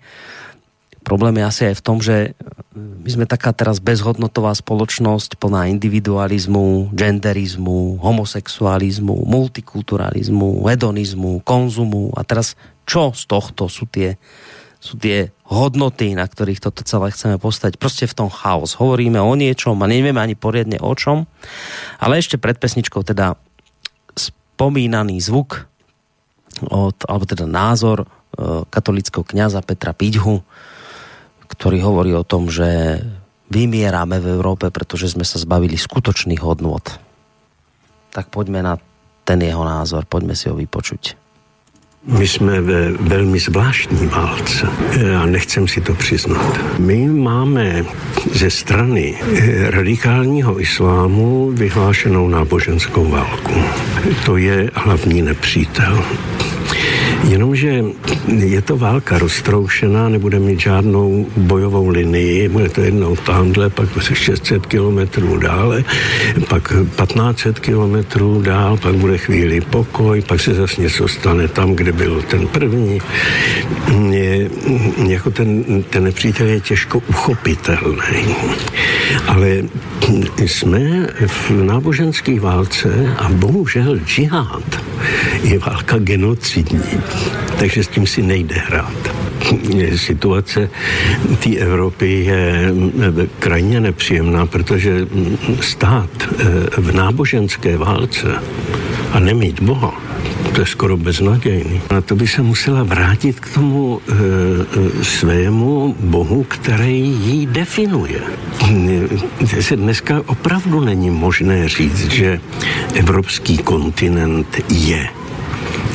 problém je asi aj v tom, že my sme taká teraz bezhodnotová spoločnosť plná individualizmu, genderizmu, homosexualizmu, multikulturalizmu, hedonizmu, konzumu. A teraz čo z tohto sú tie, sú tie hodnoty, na ktorých toto celé chceme postať. Proste v tom chaos. Hovoríme o niečom a nevieme ani poriadne o čom, ale ešte pred pesničkou teda spomínaný zvuk od, alebo teda názor e, katolického kňaza Petra Piďhu, ktorý hovorí o tom, že vymierame v Európe, pretože sme sa zbavili skutočných hodnôt. Tak poďme na ten jeho názor, poďme si ho vypočuť. My jsme ve velmi zvláštní válce a nechcem si to přiznat. My máme ze strany radikálního islámu vyhlášenou náboženskou válku. To je hlavní nepřítel. Jenomže je to válka roztroušená, nebude mít žádnou bojovou linii, bude to jednou tamhle, pak 600 kilometrů dále, pak 1500 kilometrů dál, pak bude chvíli pokoj, pak se zase něco stane tam, kde byl ten první. Je, jako ten, ten nepřítel je těžko uchopitelný. Ale jsme v náboženské válce a bohužel džihad je válka genocidní, takže s tím si nejde hrát. Situace té Evropy je krajně nepříjemná, protože stát eh, v náboženské válce a nemít Boha, to je skoro beznadějný. A to by se musela vrátit k tomu e, svému bohu, který ji definuje. Se dneska opravdu není možné říct, že evropský kontinent je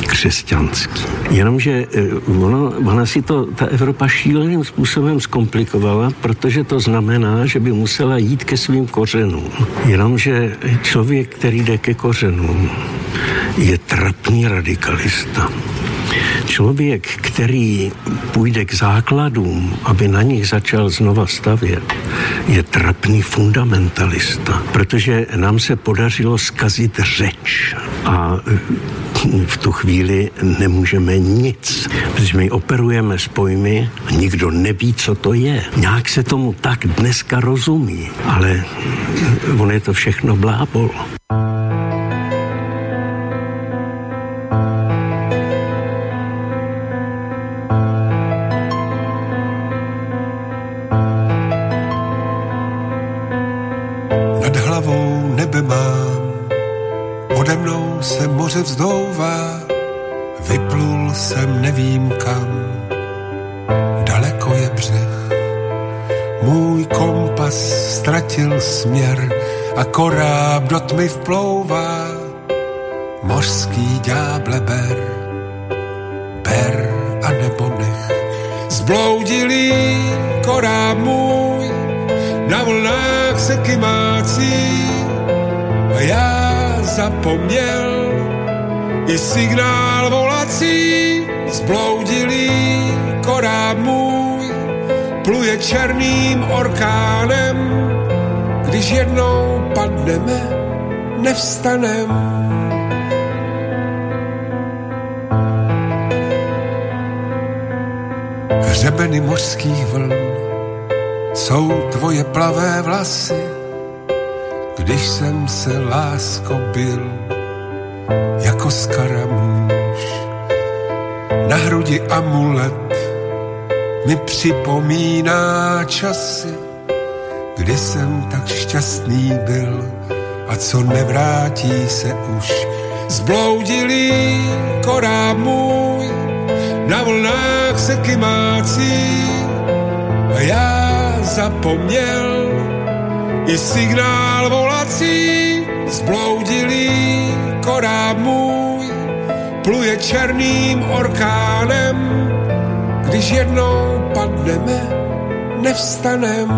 křesťanský. Jenomže ona, ona si to, ta Evropa šíleným způsobem zkomplikovala, protože to znamená, že by musela jít ke svým kořenům. Jenomže člověk, který jde ke kořenům, je trapný radikalista. Člověk, který půjde k základům, aby na nich začal znova stavět, je trapný fundamentalista, protože nám se podařilo skazit řeč a v tu chvíli nemůžeme nic, protože my operujeme s pojmy a nikdo neví, co to je. Nějak se tomu tak dneska rozumí, ale on je to všechno blábol. Směr a koráb do tmy vplouvá. Mořský ďáble ber, ber a nebo nech. Zbloudilý koráb můj na vlnách se kymácí a já zapomněl i signál volací zbloudilý koráb můj pluje černým orkánem když jednou padneme nevstanem hřebeny mořských vln jsou tvoje plavé vlasy, když jsem se lásko byl jako skaramůž. Na hrudi amulet mi připomíná časy, kdy jsem tak šťastný byl a co nevrátí se už. Zbloudilý koráb můj na vlnách se kymácí. A já zapomněl i signál volací. Zbloudilý koráb můj pluje černým orkánem. Když jednou padneme nevstanem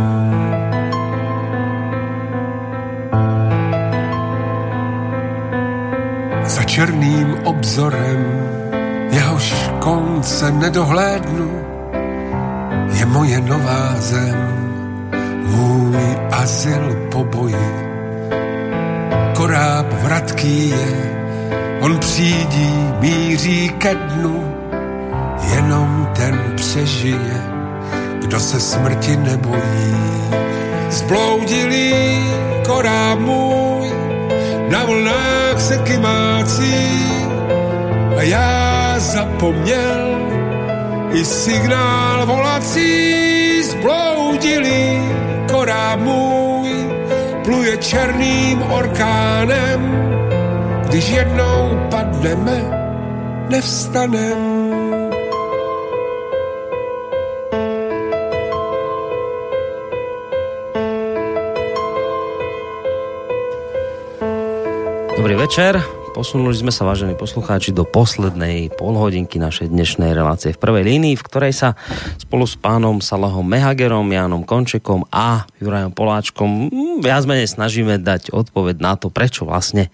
za černým obzorem, jehož konce nedohlédnu, je moje nová zem, můj azyl po boji. Koráb vratký je, on přijdí, míří ke dnu, jenom ten přežije, kdo se smrti nebojí. Zbloudilý koráb můj, na vlnách se kymácí a já zapomněl i signál volací zbloudilý koráb můj pluje černým orkánem, když jednou padneme, nevstanem. Večer. Posunuli sme sa, vážení poslucháči, do poslednej polhodinky našej dnešnej relácie v prvej línii, v ktorej sa spolu s pánom Salahom Mehagerom, Jánom Končekom a Jurajom Poláčkom mm, viac menej snažíme dať odpoveď na to, prečo vlastne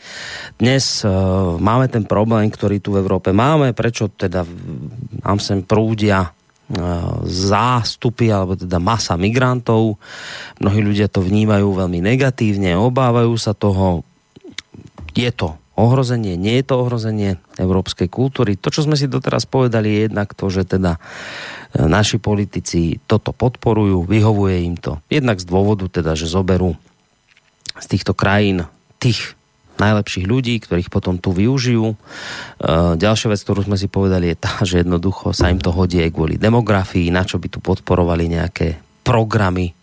dnes uh, máme ten problém, ktorý tu v Európe máme, prečo teda nám sem prúdia zástupy alebo teda masa migrantov. Mnohí ľudia to vnímajú veľmi negatívne, obávajú sa toho. Je to ohrozenie, nie je to ohrozenie európskej kultúry. To, čo sme si doteraz povedali, je jednak to, že teda e, naši politici toto podporujú, vyhovuje im to. Jednak z dôvodu teda, že zoberú z týchto krajín tých najlepších ľudí, ktorých potom tu využijú. E, ďalšia vec, ktorú sme si povedali, je tá, že jednoducho sa im to hodí aj kvôli demografii, na čo by tu podporovali nejaké programy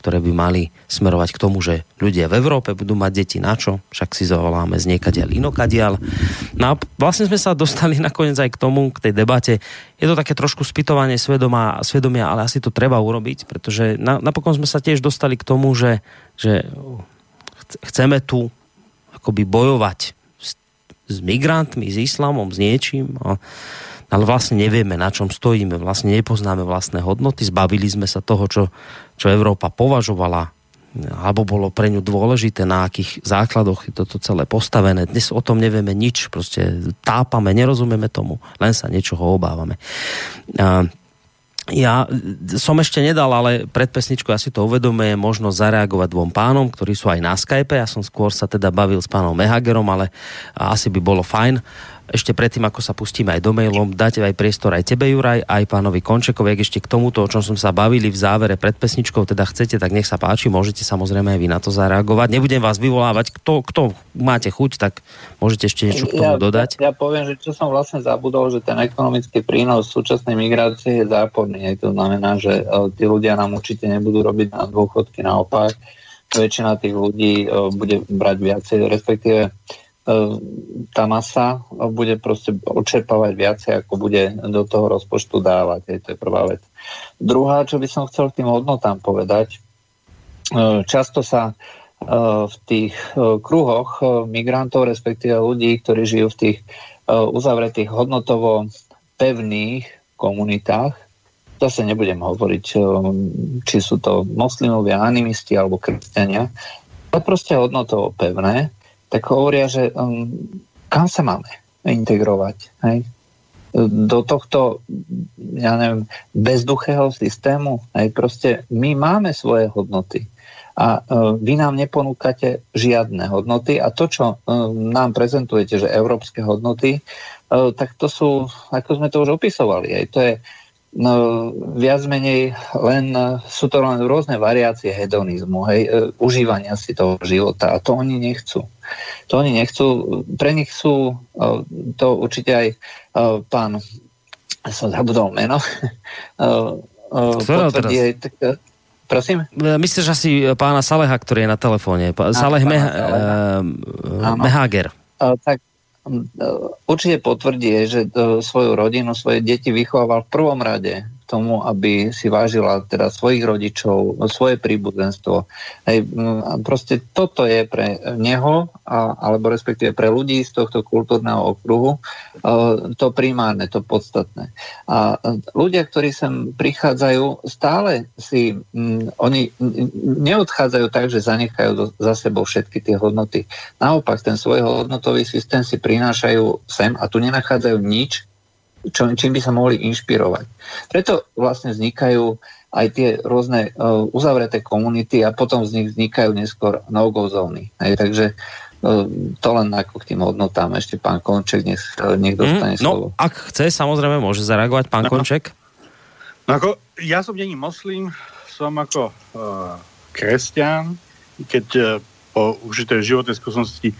ktoré by mali smerovať k tomu, že ľudia v Európe budú mať deti na čo, však si zavoláme z niekadiaľ inokadiaľ. No a vlastne sme sa dostali nakoniec aj k tomu, k tej debate. Je to také trošku spytovanie svedomia, svedomia ale asi to treba urobiť, pretože na, napokon sme sa tiež dostali k tomu, že, že chceme tu akoby bojovať s, s migrantmi, s islamom, s niečím. A, ale vlastne nevieme, na čom stojíme, vlastne nepoznáme vlastné hodnoty, zbavili sme sa toho, čo, čo Európa považovala alebo bolo pre ňu dôležité, na akých základoch je toto celé postavené. Dnes o tom nevieme nič, proste tápame, nerozumieme tomu, len sa niečoho obávame. Ja som ešte nedal, ale pred pesničkou asi to uvedomuje možno zareagovať dvom pánom, ktorí sú aj na Skype. Ja som skôr sa teda bavil s pánom Mehagerom, ale asi by bolo fajn ešte predtým, ako sa pustíme aj do mailom, dáte aj priestor aj tebe, Juraj, aj pánovi Končekovi, ak ešte k tomuto, o čom som sa bavili v závere pred pesničkou, teda chcete, tak nech sa páči, môžete samozrejme aj vy na to zareagovať. Nebudem vás vyvolávať, kto, kto máte chuť, tak môžete ešte niečo k tomu ja, dodať. Ja, ja poviem, že čo som vlastne zabudol, že ten ekonomický prínos súčasnej migrácie je záporný. To znamená, že uh, tí ľudia nám určite nebudú robiť na dôchodky, naopak väčšina tých ľudí uh, bude brať viacej, respektíve E, tá masa bude proste odčerpávať viacej, ako bude do toho rozpočtu dávať. Je, to je prvá vec. Druhá, čo by som chcel k tým hodnotám povedať, e, často sa e, v tých kruhoch migrantov, respektíve ľudí, ktorí žijú v tých uzavretých hodnotovo pevných komunitách, zase nebudem hovoriť, či sú to moslimovia, animisti alebo kresťania, ale proste hodnotovo pevné, tak hovoria, že um, kam sa máme integrovať. Hej? Do tohto, ja neviem, bezduchého systému. Hej? Proste my máme svoje hodnoty a uh, vy nám neponúkate žiadne hodnoty a to, čo uh, nám prezentujete, že európske hodnoty, uh, tak to sú, ako sme to už opisovali, hej? to je no, viac menej len, sú to len rôzne variácie hedonizmu, hej, e, užívania si toho života a to oni nechcú. To oni nechcú, pre nich sú, e, to určite aj e, pán, som zabudol meno, potvrdí tak, Prosím? Myslíš asi pána Saleha, ktorý je na telefóne. Saleh Meha, Mehager. Tak určite potvrdí, že svoju rodinu, svoje deti vychovával v prvom rade tomu, aby si vážila teda svojich rodičov, svoje príbuzenstvo. Hej, proste toto je pre neho, a, alebo respektíve pre ľudí z tohto kultúrneho okruhu uh, to primárne, to podstatné. A ľudia, ktorí sem prichádzajú, stále si, oni neodchádzajú tak, že zanechajú za sebou všetky tie hodnoty. Naopak, ten svoj hodnotový systém si prinášajú sem a tu nenachádzajú nič, čo, čím by sa mohli inšpirovať. Preto vlastne vznikajú aj tie rôzne uh, uzavreté komunity a potom z nich vznikajú neskôr no-go zóny. Hej, takže uh, to len ako k tým hodnotám. Ešte pán Konček nech, uh, nech dostane mm, no, slovo. ak chce, samozrejme môže zareagovať pán no. Konček. No ako, ja som není moslim, som ako uh, kresťan, keď uh, po užitej životnej skúsenosti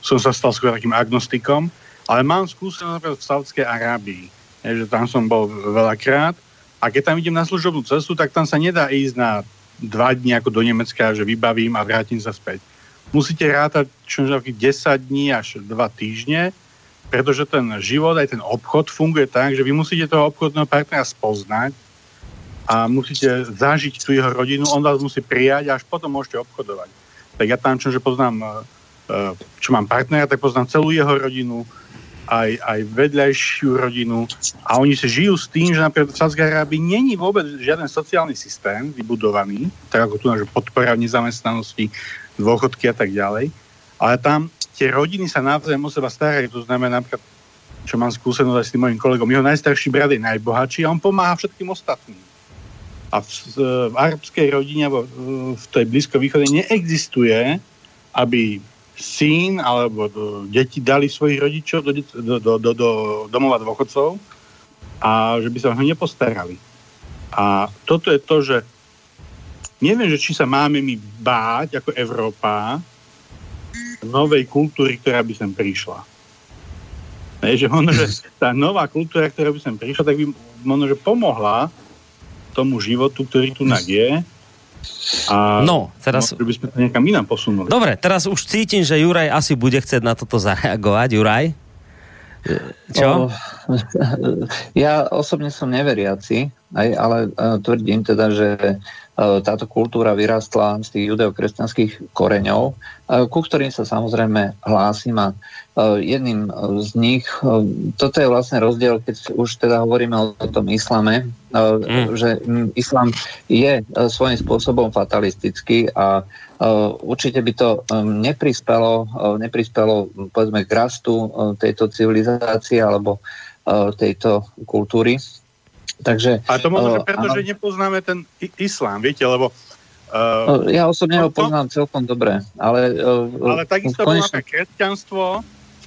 som sa stal skôr takým agnostikom, ale mám skúsenosť v Saudskej Arábii, že tam som bol veľakrát a keď tam idem na služobnú cestu, tak tam sa nedá ísť na dva dní ako do Nemecka, že vybavím a vrátim sa späť. Musíte rátať čo 10 dní až 2 týždne, pretože ten život, aj ten obchod funguje tak, že vy musíte toho obchodného partnera spoznať a musíte zažiť tú jeho rodinu, on vás musí prijať a až potom môžete obchodovať. Tak ja tam, čože poznám, e, e, čo mám partnera, tak poznám celú jeho rodinu, aj, aj vedľajšiu rodinu. A oni si žijú s tým, že napríklad v Sádskej Arábii není vôbec žiaden sociálny systém vybudovaný, tak ako tu že podpora v nezamestnanosti, dôchodky a tak ďalej, ale tam tie rodiny sa navzájom o seba starajú, to znamená napríklad, čo mám skúsenosť aj s tým mojim kolegom, jeho najstarší brat je najbohatší a on pomáha všetkým ostatným. A v, v arabskej rodine, v tej blízko východe neexistuje, aby syn alebo deti dali svojich rodičov do, do, do, do, do domova dôchodcov a že by sa ho nepostarali. A toto je to, že neviem, že či sa máme my báť ako Európa novej kultúry, ktorá by sem prišla. Ne, že možno, že tá nová kultúra, ktorá by sem prišla, tak by možno, že pomohla tomu životu, ktorý tu je, a no, teraz... No, by sme to niekam inám posunuli. Dobre, teraz už cítim, že Juraj asi bude chcieť na toto zareagovať. Juraj? Čo? O, ja osobne som neveriaci, aj, ale uh, tvrdím teda, že uh, táto kultúra vyrastla z tých judeokresťanských koreňov, uh, ku ktorým sa samozrejme hlásim a jedným z nich, toto je vlastne rozdiel, keď už teda hovoríme o, tom islame, mm. že islam je svojím spôsobom fatalistický a určite by to neprispelo, neprispelo povedzme k rastu tejto civilizácie alebo tejto kultúry. Takže, a to možno, preto, že nepoznáme ten islám, viete, lebo Uh, ja osobne ho poznám celkom dobre, ale... Uh, ale takisto konečne... máme kresťanstvo,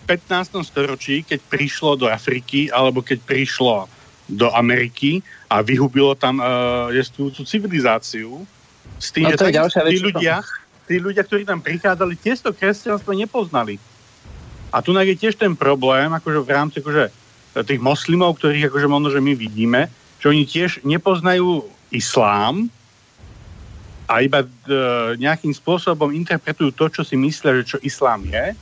15. storočí, keď prišlo do Afriky alebo keď prišlo do Ameriky a vyhubilo tam uh, civilizáciu, s tým, no, že tak, tí, ľudia, tí ľudia, ktorí tam prichádzali, tiež to kresťanstvo nepoznali. A tu je tiež ten problém, akože v rámci akože, tých moslimov, ktorých akože možno, že my vidíme, že oni tiež nepoznajú islám a iba uh, nejakým spôsobom interpretujú to, čo si myslia, že čo islám je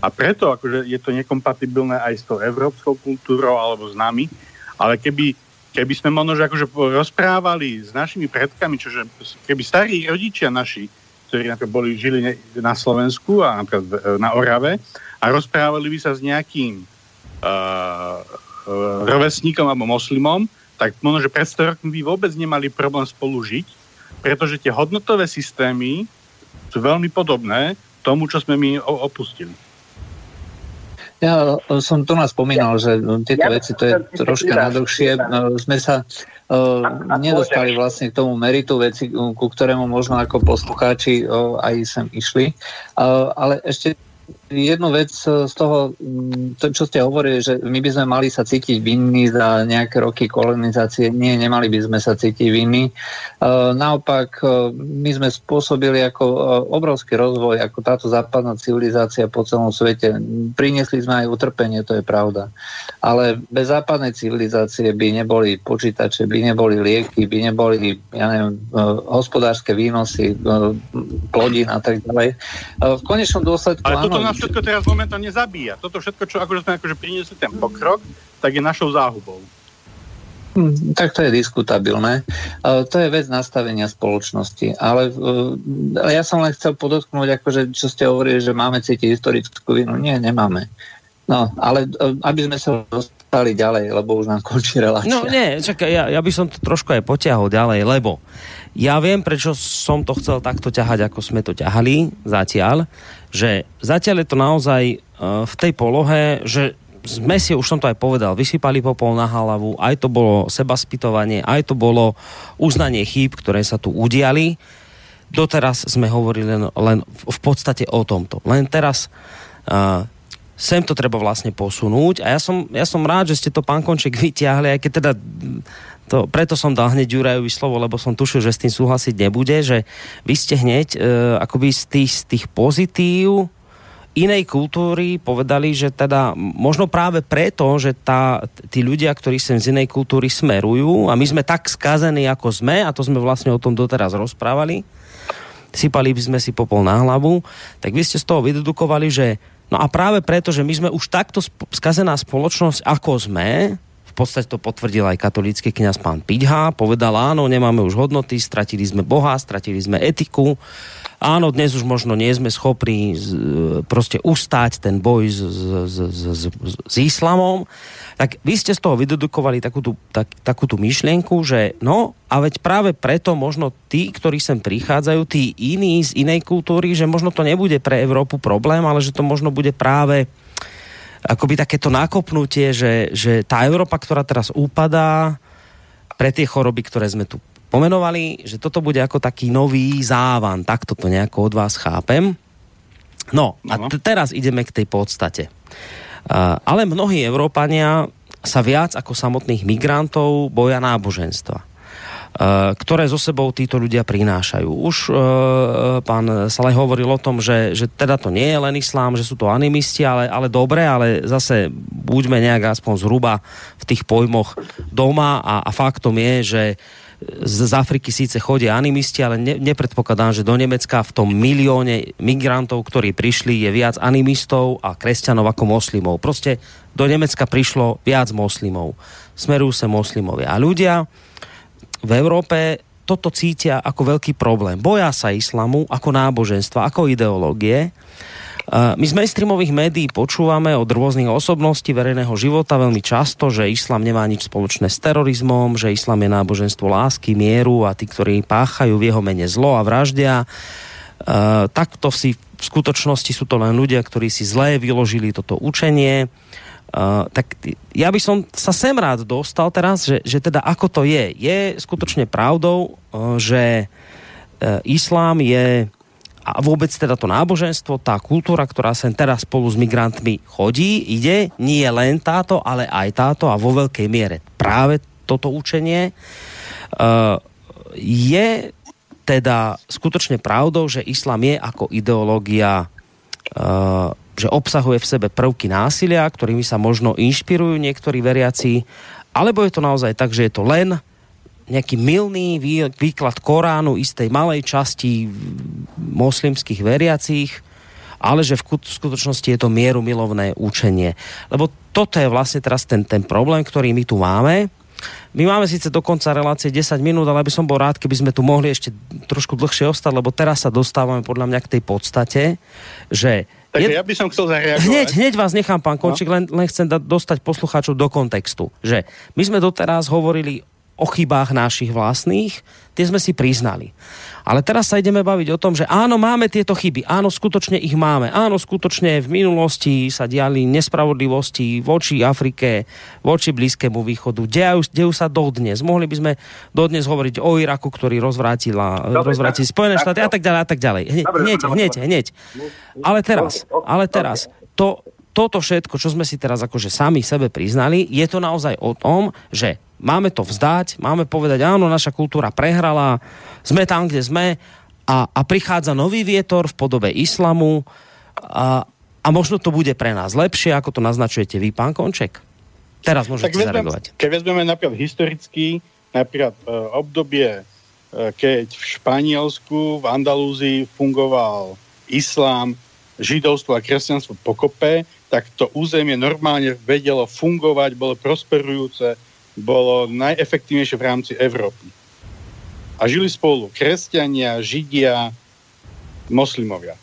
a preto akože je to nekompatibilné aj s tou európskou kultúrou alebo s nami. Ale keby, keby sme možno že akože rozprávali s našimi predkami, čože keby starí rodičia naši, ktorí boli, žili na Slovensku a napríklad na Orave a rozprávali by sa s nejakým uh, rovesníkom alebo moslimom, tak možno, že pred 100 rokmi by vôbec nemali problém spolu žiť, pretože tie hodnotové systémy sú veľmi podobné tomu, čo sme my opustili. Ja som tu nás spomínal, že tieto ja, veci, to je troška nadlhšie. Sme sa uh, nedostali vlastne k tomu meritu veci, ku ktorému možno ako poslucháči uh, aj sem išli. Uh, ale ešte jednu vec z toho, mm, to, čo ste hovorili, že my by sme mali sa cítiť vinní za nejaké roky kolonizácie. Nie, nemali by sme sa cítiť vinní. E, naopak, e, my sme spôsobili ako e, obrovský rozvoj, ako táto západná civilizácia po celom svete. Priniesli sme aj utrpenie, to je pravda. Ale bez západnej civilizácie by neboli počítače, by neboli lieky, by neboli, ja neviem, hospodárske výnosy, plodín a tak ďalej. V konečnom dôsledku... Ale toto nás všetko teraz momentálne zabíja. Toto všetko, čo akože sme akože priniesli ten pokrok, tak je našou záhubou. Hm, Tak to je diskutabilné. To je vec nastavenia spoločnosti. Ale e, ja som len chcel podotknúť, akože, čo ste hovorili, že máme cítiť historickú vinu. Nie, nemáme. No, ale e, aby sme sa dostali ďalej, lebo už nám končí relácia. No nie, čakaj, ja, ja by som to trošku aj potiahol ďalej, lebo ja viem, prečo som to chcel takto ťahať, ako sme to ťahali zatiaľ, že zatiaľ je to naozaj uh, v tej polohe, že sme si, už som to aj povedal, vysypali popol na hlavu, aj to bolo seba spytovanie, aj to bolo uznanie chýb, ktoré sa tu udiali. Doteraz sme hovorili len, len v podstate o tomto. Len teraz uh, sem to treba vlastne posunúť a ja som, ja som rád, že ste to pán Konček vyťahli, aj keď teda to, preto som dal hneď Jurajovi slovo, lebo som tušil, že s tým súhlasiť nebude, že vy ste hneď e, akoby z tých, z tých pozitív inej kultúry povedali, že teda možno práve preto, že tá, tí ľudia, ktorí sem z inej kultúry smerujú a my sme tak skazení, ako sme, a to sme vlastne o tom doteraz rozprávali, sypali by sme si popol na hlavu, tak vy ste z toho vydedukovali, že no a práve preto, že my sme už takto skazená spoločnosť, ako sme, v podstate to potvrdil aj katolícky kňaz pán Piďha, povedal áno, nemáme už hodnoty, stratili sme Boha, stratili sme etiku, áno, dnes už možno nie sme schopní z, proste ustať ten boj s, s, s, s, s islamom, tak vy ste z toho vydedukovali takúto, tak, takúto myšlienku, že no, a veď práve preto možno tí, ktorí sem prichádzajú, tí iní z inej kultúry, že možno to nebude pre Európu problém, ale že to možno bude práve akoby takéto nakopnutie, že, že tá Európa, ktorá teraz upadá pre tie choroby, ktoré sme tu pomenovali, že toto bude ako taký nový závan, takto to nejako od vás chápem. No, a t- teraz ideme k tej podstate. Uh, ale mnohí Európania sa viac ako samotných migrantov boja náboženstva ktoré zo sebou títo ľudia prinášajú. Už e, pán Saleh hovoril o tom, že, že teda to nie je len islám, že sú to animisti, ale, ale dobre, ale zase buďme nejak aspoň zhruba v tých pojmoch doma a, a faktom je, že z Afriky síce chodia animisti, ale ne, nepredpokladám, že do Nemecka v tom milióne migrantov, ktorí prišli, je viac animistov a kresťanov ako moslimov. Proste do Nemecka prišlo viac moslimov. Smerujú sa moslimovia. A ľudia v Európe toto cítia ako veľký problém. Boja sa islamu ako náboženstva, ako ideológie. My z mainstreamových médií počúvame od rôznych osobností verejného života veľmi často, že islam nemá nič spoločné s terorizmom, že islam je náboženstvo lásky, mieru a tí, ktorí páchajú v jeho mene zlo a vraždia. Takto si v skutočnosti sú to len ľudia, ktorí si zlé vyložili toto učenie. Uh, tak ja by som sa sem rád dostal teraz, že, že teda ako to je. Je skutočne pravdou, uh, že uh, islám je a vôbec teda to náboženstvo, tá kultúra, ktorá sem teraz spolu s migrantmi chodí, ide, nie len táto, ale aj táto a vo veľkej miere práve toto učenie uh, je teda skutočne pravdou, že islám je ako ideológia uh, že obsahuje v sebe prvky násilia, ktorými sa možno inšpirujú niektorí veriaci, alebo je to naozaj tak, že je to len nejaký milný výklad Koránu istej malej časti moslimských veriacich, ale že v skutočnosti je to mieru milovné učenie. Lebo toto je vlastne teraz ten, ten problém, ktorý my tu máme. My máme síce do konca relácie 10 minút, ale by som bol rád, keby sme tu mohli ešte trošku dlhšie ostať, lebo teraz sa dostávame podľa mňa k tej podstate, že Takže ja by som chcel zareagovať. Hneď, hneď vás nechám, pán Končík, no? len, len chcem da- dostať poslucháčov do kontextu. Že my sme doteraz hovorili o chybách našich vlastných, tie sme si priznali. Ale teraz sa ideme baviť o tom, že áno, máme tieto chyby, áno, skutočne ich máme, áno, skutočne v minulosti sa diali nespravodlivosti voči Afrike, voči Blízkému východu, dejú, dejú sa dodnes. Mohli by sme dodnes hovoriť o Iraku, ktorý rozvrátila, rozvrátil Spojené štáty a tak ďalej a tak ďalej. Hneď, hneď, hneď. Ale teraz, ale teraz, to, toto všetko, čo sme si teraz akože sami sebe priznali, je to naozaj o tom, že máme to vzdať, máme povedať, áno, naša kultúra prehrala, sme tam, kde sme a, a prichádza nový vietor v podobe islamu a, a možno to bude pre nás lepšie, ako to naznačujete vy, pán Konček. Teraz môžete tak zareagovať. Keď vezmeme napríklad historicky, napríklad e, obdobie, e, keď v Španielsku, v Andalúzii fungoval islám, židovstvo a kresťanstvo pokope, tak to územie normálne vedelo fungovať, bolo prosperujúce, bolo najefektívnejšie v rámci Európy. A žili spolu kresťania, židia, moslimovia.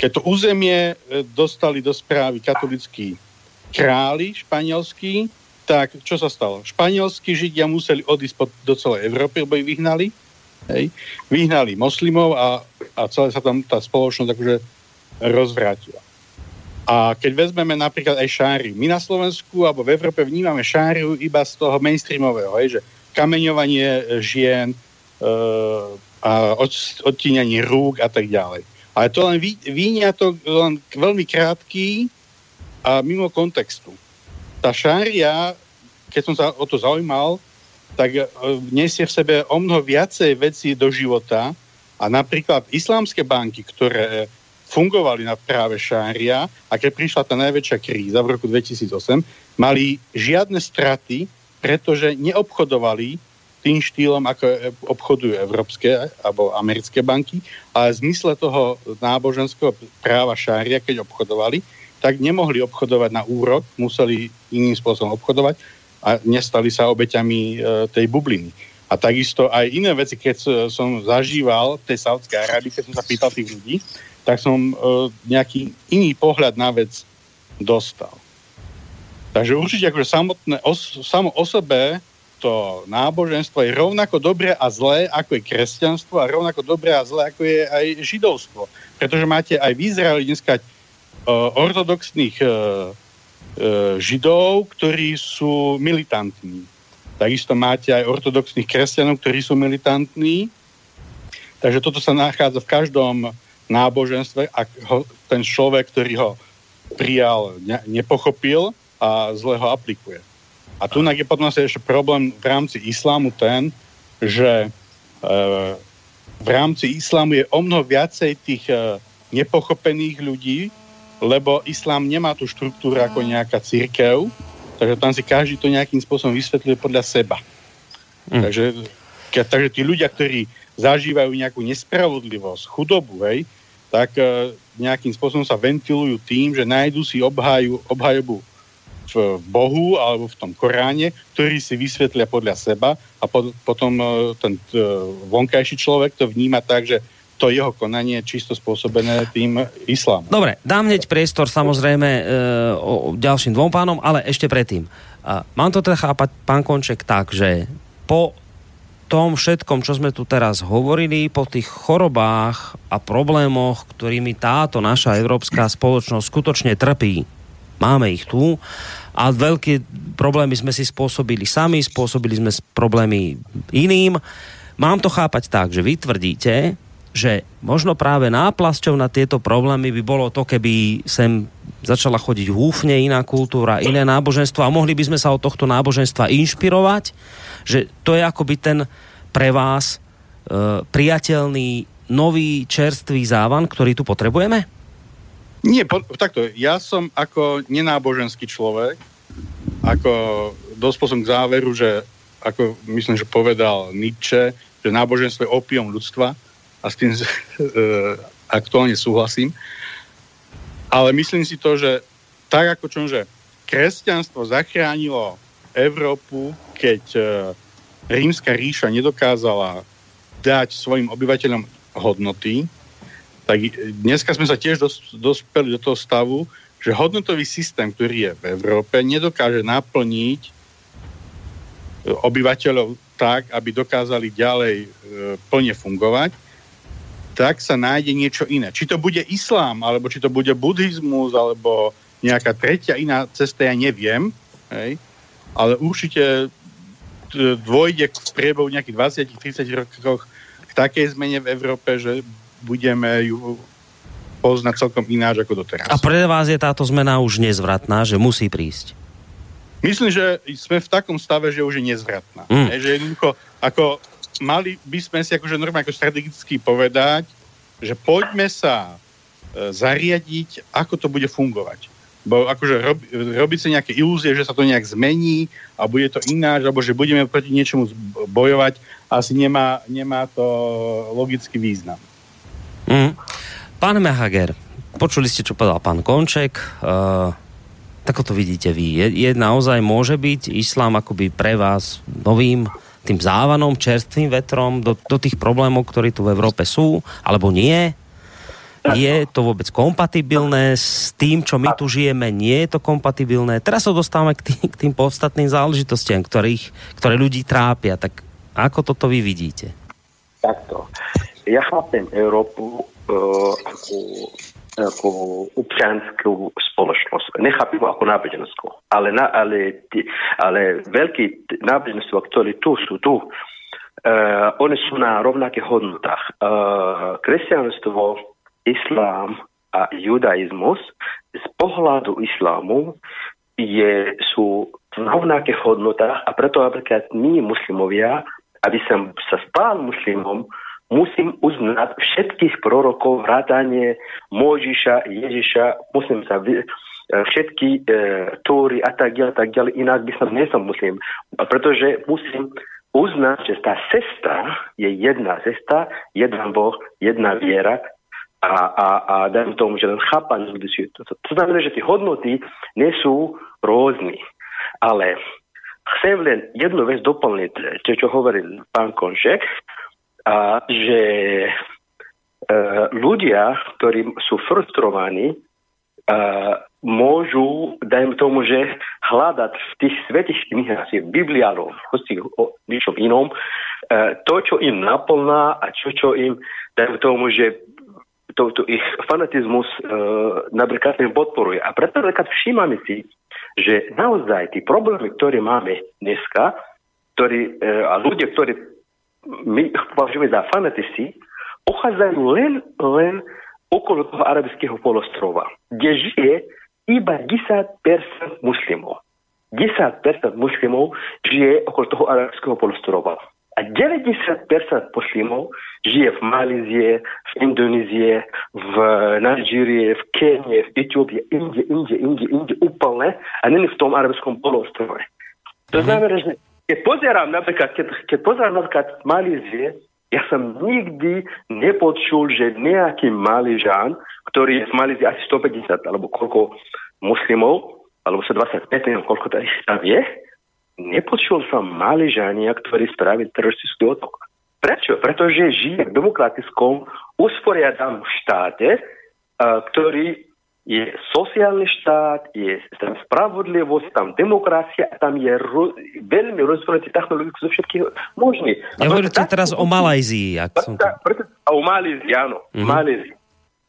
Keď to územie e, dostali do správy katolickí králi španielskí, tak čo sa stalo? Španielskí židia museli odísť pod, do celej Európy, lebo ich vyhnali. Hej. Vyhnali moslimov a, a celé sa tam tá spoločnosť akože rozvrátila. A keď vezmeme napríklad aj šári, my na Slovensku alebo v Európe vnímame šáriu iba z toho mainstreamového, hej, že kameňovanie žien e, a od, odtíňanie rúk a tak ďalej. Ale to len výňatok, len veľmi krátky a mimo kontextu. Tá šária, keď som sa o to zaujímal, tak e, nesie v sebe o mnoho viacej veci do života a napríklad islámske banky, ktoré fungovali na práve šária a keď prišla tá najväčšia kríza v roku 2008, mali žiadne straty, pretože neobchodovali tým štýlom, ako obchodujú európske alebo americké banky, ale v zmysle toho náboženského práva šária, keď obchodovali, tak nemohli obchodovať na úrok, museli iným spôsobom obchodovať a nestali sa obeťami e, tej bubliny. A takisto aj iné veci, keď som zažíval v tej Saudskej Arábii, keď som sa pýtal tých ľudí, tak som uh, nejaký iný pohľad na vec dostal. Takže určite akože samotné, os, samo o sebe to náboženstvo je rovnako dobré a zlé, ako je kresťanstvo a rovnako dobré a zlé, ako je aj židovstvo. Pretože máte aj v Izraeli dneska uh, ortodoxných uh, uh, židov, ktorí sú militantní. Takisto máte aj ortodoxných kresťanov, ktorí sú militantní. Takže toto sa nachádza v každom náboženstve, ak ho, ten človek, ktorý ho prijal, ne, nepochopil a zle ho aplikuje. A tu je potom asi ešte problém v rámci islámu ten, že e, v rámci islámu je o mnoho viacej tých e, nepochopených ľudí, lebo islám nemá tú štruktúru ako nejaká církev, takže tam si každý to nejakým spôsobom vysvetľuje podľa seba. Mm. Takže, ke, takže tí ľudia, ktorí zažívajú nejakú nespravodlivosť, chudobu, hej, tak e, nejakým spôsobom sa ventilujú tým, že nájdú si obhaju, obhajobu v Bohu alebo v tom Koráne, ktorý si vysvetlia podľa seba a po, potom e, ten e, vonkajší človek to vníma tak, že to jeho konanie je čisto spôsobené tým islámom. Dobre, dám hneď priestor samozrejme e, o ďalším dvom pánom, ale ešte predtým. A mám to teda chápať, pán Konček, tak, že po tom všetkom, čo sme tu teraz hovorili, po tých chorobách a problémoch, ktorými táto naša európska spoločnosť skutočne trpí, máme ich tu a veľké problémy sme si spôsobili sami, spôsobili sme problémy iným. Mám to chápať tak, že vy tvrdíte, že možno práve náplasťou na tieto problémy by bolo to, keby sem začala chodiť húfne iná kultúra, iné náboženstvo a mohli by sme sa od tohto náboženstva inšpirovať že to je akoby ten pre vás e, priateľný nový čerstvý závan, ktorý tu potrebujeme? Nie, po, takto. Ja som ako nenáboženský človek, ako dospel som k záveru, že ako myslím, že povedal Nietzsche, že náboženstvo je opium ľudstva a s tým e, aktuálne súhlasím. Ale myslím si to, že tak ako čo, že kresťanstvo zachránilo Európu keď e, rímska ríša nedokázala dať svojim obyvateľom hodnoty, tak dneska sme sa tiež dos, dospeli do toho stavu, že hodnotový systém, ktorý je v Európe, nedokáže naplniť e, obyvateľov tak, aby dokázali ďalej e, plne fungovať, tak sa nájde niečo iné. Či to bude islám, alebo či to bude buddhizmus, alebo nejaká tretia iná cesta, ja neviem. Hej? Ale určite dôjde k priebehu nejakých 20-30 rokoch k takej zmene v Európe, že budeme ju poznať celkom ináč ako doteraz. A pre vás je táto zmena už nezvratná, že musí prísť? Myslím, že sme v takom stave, že už je nezvratná. Mm. Je, že jednoducho, ako mali by sme si akože normálne ako strategicky povedať, že poďme sa e, zariadiť, ako to bude fungovať. Bo akože rob, robiť si nejaké ilúzie, že sa to nejak zmení a bude to ináč, alebo že budeme proti niečomu bojovať, asi nemá, nemá to logický význam. Mm. Pán Mehager, počuli ste, čo povedal pán Konček. Uh, Tak to vidíte vy. Je, je naozaj, môže byť islám akoby pre vás novým tým závanom, čerstvým vetrom do, do tých problémov, ktorí tu v Európe sú, alebo nie? Je to vôbec kompatibilné s tým, čo my tu žijeme? Nie je to kompatibilné? Teraz sa dostávame k tým, k tým podstatným záležitostiam, ktorých, ktoré ľudí trápia. Tak ako toto vy vidíte? Takto. Ja chápem Európu uh, ako, ako občianskú spoločnosť. Nechápem ako náboženskú. Ale, ale, ale veľké náboženstvo, ktoré tu sú tu, uh, oni sú na rovnakých hodnotách. Uh, kresťanstvo, islám a judaizmus z pohľadu islámu je, sú v rovnakých hodnotách a preto napríklad my muslimovia, aby som sa stal muslimom, musím uznať všetkých prorokov, vrátanie Mojžiša, Ježiša, musím sa vy, všetky e, tóry a tak ďalej, tak ďalej, inak by som nesom muslim. Pretože musím uznať, že tá cesta je jedna cesta, jeden Boh, jedna viera a, a, a dajme tomu, že len chápanie To, to, to znamená, že tie hodnoty nie sú rôzne. Ale chcem len jednu vec doplniť, čo, čo hovoril pán Konšek, a že e, ľudia, ktorí sú frustrovaní, e, môžu, dajme tomu, že hľadať v tých svetých knihách, v Biblii alebo v ničom inom, e, to, čo im naplná a čo, čo im, dajme tomu, že to, to ich fanatizmus e, napríklad podporuje. A preto napríklad všímame si, že naozaj tie problémy, ktoré máme dneska, ktorí, e, a ľudia, ktorí my považujeme za fanatici, pochádzajú len, len okolo toho arabského polostrova, kde žije iba 10% muslimov. 10% muslimov žije okolo toho arabského polostrova. A 90% muslimov žije v Malízie, v Indonézie, v Nigerie, v Kenie, v Etiópii, inde, inde, inde, inde úplne a není v tom arabskom polostrove. To znamená, že keď pozerám napríklad, keď, keď pozerám napríklad Malízie, ja som nikdy nepočul, že nejaký Malížan, ktorý je v Malízii asi 150 alebo koľko muslimov, alebo sa 25, neviem koľko tam je, nepočul som Malížania, ktorí spravili teroristický otok. Prečo? Pretože žije v demokratickom usporiadanom štáte, ktorý je sociálny štát, je tam spravodlivosť, tam demokracia a tam je ro, veľmi rozvinutý technologicky zo všetkých možných. Ja hovoríte teraz o Malajzii. Ak som to... preto, o Malajzii, áno. Mm-hmm. Malajzii.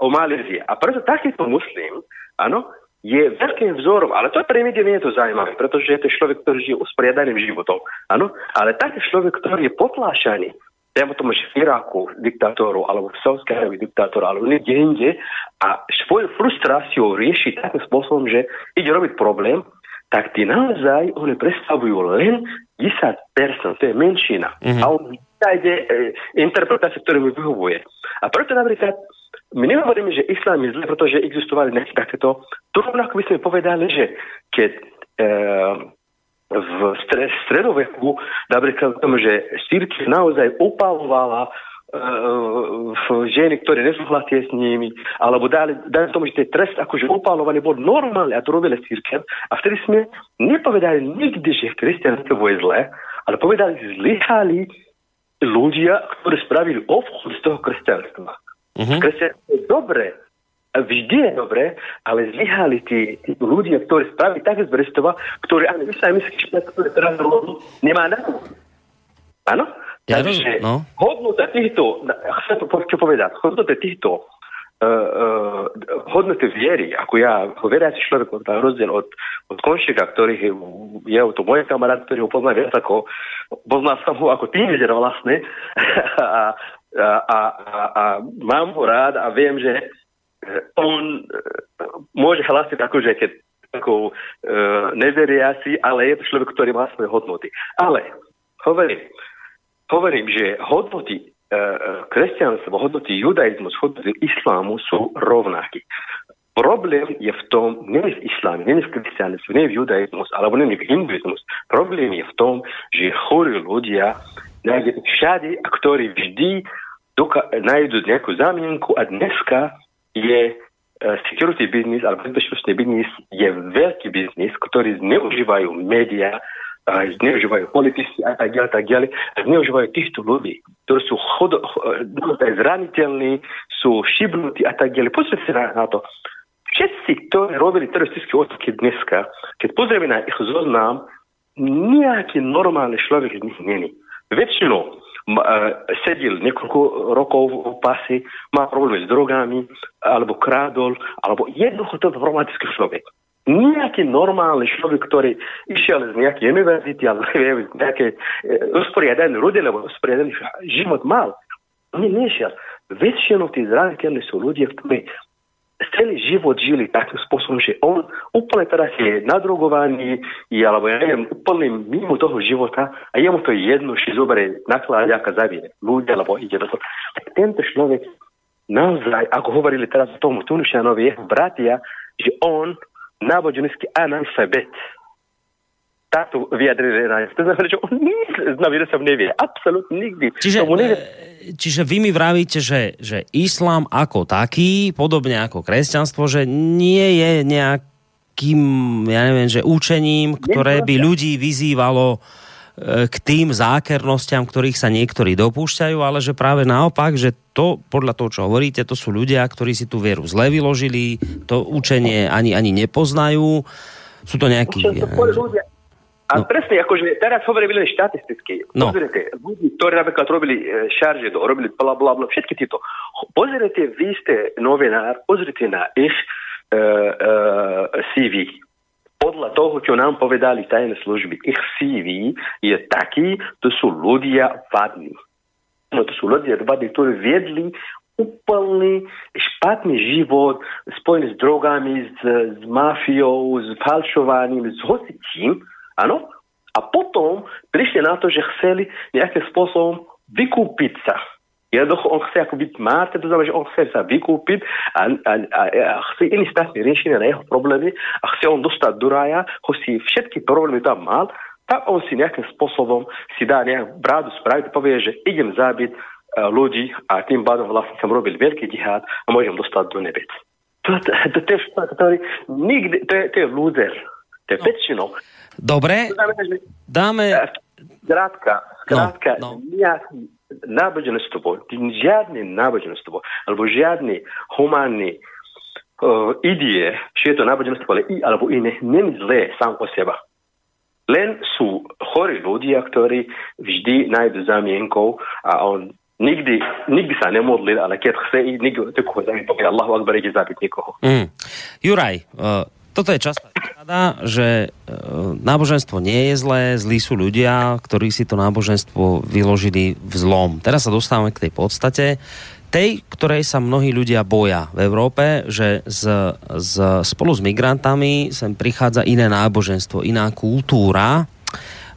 O Malajzii. A preto takýto muslim, áno, je veľkým vzorom, ale to pre nie je to zaujímavé, pretože je to človek, ktorý žije usporiadaným životom. Áno, ale taký človek, ktorý je potlášaný, dajme tomu, že v Iraku diktátoru, alebo v Saudskej Arabii diktátoru, alebo niekde inde a svoju frustráciu rieši takým spôsobom, že ide robiť problém, tak tí naozaj oni predstavujú len 10%, to je menšina. Mm-hmm. A on nájde e, interpretáciu, ktorá mu vyhovuje. A preto napríklad my nehovoríme, že islám je zle, pretože existovali nejaké takéto. To rovnako by sme povedali, že keď e, v stredoveku, napríklad tomu, že církev naozaj opalovala uh, ženy, ktoré nesúhlasia s nimi, alebo dali, dali tomu, že ten trest akože opalovaný bol normálny a to robili církev. A vtedy sme nepovedali nikdy, že kresťanstvo je zlé, ale povedali, zlyhali ľudia, ktorí spravili obchod z toho kresťanstva. Uh-huh. Kresťanstvo je dobré, vždy je dobré, ale zlyhali tí, tí ľudia, ktorí spravili také zbrestova, ktorí ani vy sa myslíte, že ktoré teraz robí, nemá na to. Áno? Ja Takže no. hodnota týchto, chcem to čo povedať, hodnota týchto uh, uh, hodnoty viery, ako ja, ako veriaci človek, on rozdiel od, od Konšika, ktorý je, je to môj kamarát, ktorý ho pozná viac ako, pozná som ho ako teenager vlastne a, a, a, a, mám ho rád a viem, že on môže hlasiť akože keď ako uh, neveriaci, ale je to človek, ktorý má svoje hodnoty. Ale hovorím, hovorím, že hodnoty uh, kresťanstva, hodnoty judaizmu, hodnoty islámu sú rovnaké. Problém je v tom, nie v isláme, nie v kresťanstve, nie v judaizmus, alebo nie v hinduizmus. Problém je v tom, že chorí ľudia nájdete všade, a ktorí vždy doka- nájdu nejakú zamienku a dneska je security business alebo bezpečnostný biznis je veľký biznis, ktorý zneužívajú médiá, zneužívajú politici a tak ďalej, tak ďalej. Zneužívajú týchto ľudí, ktorí sú chodo, zraniteľní, sú šibnutí a tak ďalej. Pozrite sa na, na to. Všetci, ktorí robili teroristické útoky dneska, keď pozrieme na ich zoznam, nejaký normálny človek z nich není. Väčšinou m- e, sedel niekoľko rokov v pasi, má problémy s drogami, alebo krádol, alebo jednoducho to je problematický človek nejaký normálny človek, ktorý išiel z nejakej univerzity alebo neviem, e, usporiadaný rodiny alebo usporiadaný život mal. On nešiel. Väčšinou tí zraniteľní sú ľudia, ktorí celý život žili takým spôsobom, že on úplne teraz je nadrogovaný, je, alebo ja neviem, úplne mimo toho života a jemu to je jedno, či zoberie nakláďaka, zavie ľudia, alebo ide do toho. Tak tento človek naozaj, ako hovorili teraz tomu Tunišanovi, jeho bratia, že on náboženský analfabet. Táto vyjadrenie To znamená, že on nic na som nevie. Absolutne nikdy. Čiže, Tomu nevie. Čiže vy mi vravíte, že, že islám ako taký, podobne ako kresťanstvo, že nie je nejakým, ja neviem, že učením, ktoré by ľudí vyzývalo e, k tým zákernostiam, ktorých sa niektorí dopúšťajú, ale že práve naopak, že to, podľa toho, čo hovoríte, to sú ľudia, ktorí si tú vieru zle vyložili, to učenie ani, ani nepoznajú. Sú to nejakí... Čo to ľudia. A no. presne, akože teraz hovoríme len štatisticky. No. Pozrite, ľudí, ktorí napríklad robili e, šarže, robili bla bla bla, všetky títo. Pozrite, vy ste novinár, pozrite na ich uh, uh, CV. Podľa toho, čo nám povedali tajné služby, ich CV je taký, to sú ľudia vadní. No, to sú ľudia vadní, ktorí viedli úplný špatný život spojený s drogami, s, s mafiou, s falšovaním, s hocitím, áno? A potom prišli na to, že chceli nejakým spôsobom vykúpiť sa. Jednoducho on chce ako byť máte, to znamená, že on chce sa vykúpiť a, a, a, a chce iný štátny riešenie na jeho problémy a chce on dostať do rája, hoci všetky problémy tam mal, tak on si nejakým spôsobom si dá nejakú brádu spraviť povie, že idem zabiť uh, ľudí a tým pádom vlastne som robil veľký dihát a môžem dostať do nebec. To, to, to, to, to, to, to, je, to je loser. To je väčšinou. Dobre, dáme... Skrátka, skrátka, No, no. nejaký náboženstvo, žiadne náboženstvo, alebo žiadny humánny uh, idie, či je to náboženstvo, ale i, alebo iné, není zlé sám o seba. Len sú chorí ľudia, ktorí vždy nájdu zamienkov a on nikdy, nikdy sa nemodlil, ale keď chce takého zamienku povie Allahu Akbar, ide zabiť niekoho. Mm. Juraj, uh, toto je častá rada, že uh, náboženstvo nie je zlé, zlí sú ľudia, ktorí si to náboženstvo vyložili v zlom. Teraz sa dostávame k tej podstate, tej, ktorej sa mnohí ľudia boja v Európe, že z, z, spolu s migrantami sem prichádza iné náboženstvo, iná kultúra,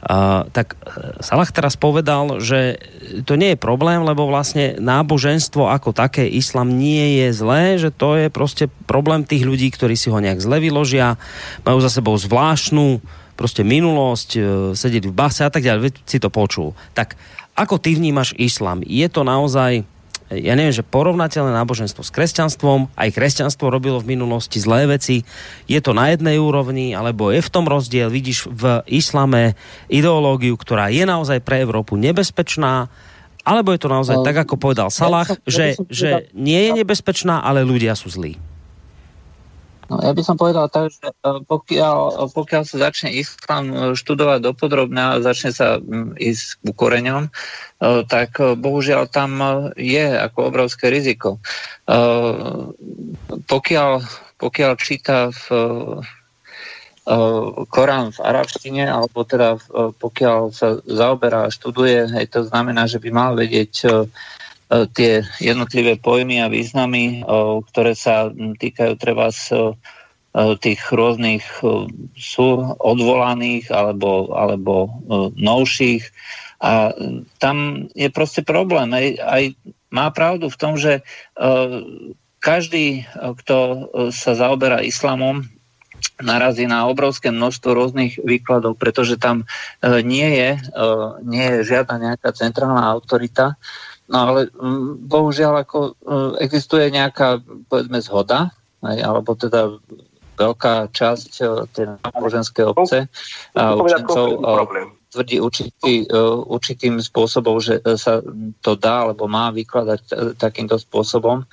Tak uh, Salah teraz povedal, že to nie je problém, lebo vlastne náboženstvo ako také, islam nie je zlé, že to je proste problém tých ľudí, ktorí si ho nejak zle vyložia, majú za sebou zvláštnu proste minulosť, uh, sedieť v base a tak ďalej, si to počul. Tak ako ty vnímaš islam? Je to naozaj ja neviem, že porovnateľné náboženstvo s kresťanstvom, aj kresťanstvo robilo v minulosti zlé veci, je to na jednej úrovni, alebo je v tom rozdiel, vidíš v islame ideológiu, ktorá je naozaj pre Európu nebezpečná, alebo je to naozaj No, tak, ako povedal Salah, že, že nie je nebezpečná, ale ľudia sú zlí. No, ja by som povedal tak, že e, pokiaľ, pokiaľ sa začne islám e, študovať dopodrobne a začne sa mm, ísť ku koreňom, e, tak bohužiaľ tam je ako obrovské riziko. Pokiaľ, pokiaľ číta v Korán v arabštine, alebo teda pokiaľ sa zaoberá a študuje, hej, to znamená, že by mal vedieť tie jednotlivé pojmy a významy, e, ktoré sa týkajú treba z e, tých rôznych e, súr odvolaných alebo, alebo e, novších. A e, tam je proste problém. Aj, aj má pravdu v tom, že e, každý, e, kto e, sa zaoberá islamom, narazí na obrovské množstvo rôznych výkladov, pretože tam e, nie je, e, nie je žiadna nejaká centrálna autorita, no ale mm, bohužiaľ ako e, existuje nejaká, povedzme, zhoda, hej, alebo teda veľká časť e, tej náboženskej obce a učencov e, tvrdí určitý, e, určitým spôsobom, že sa to dá alebo má vykladať takýmto spôsobom.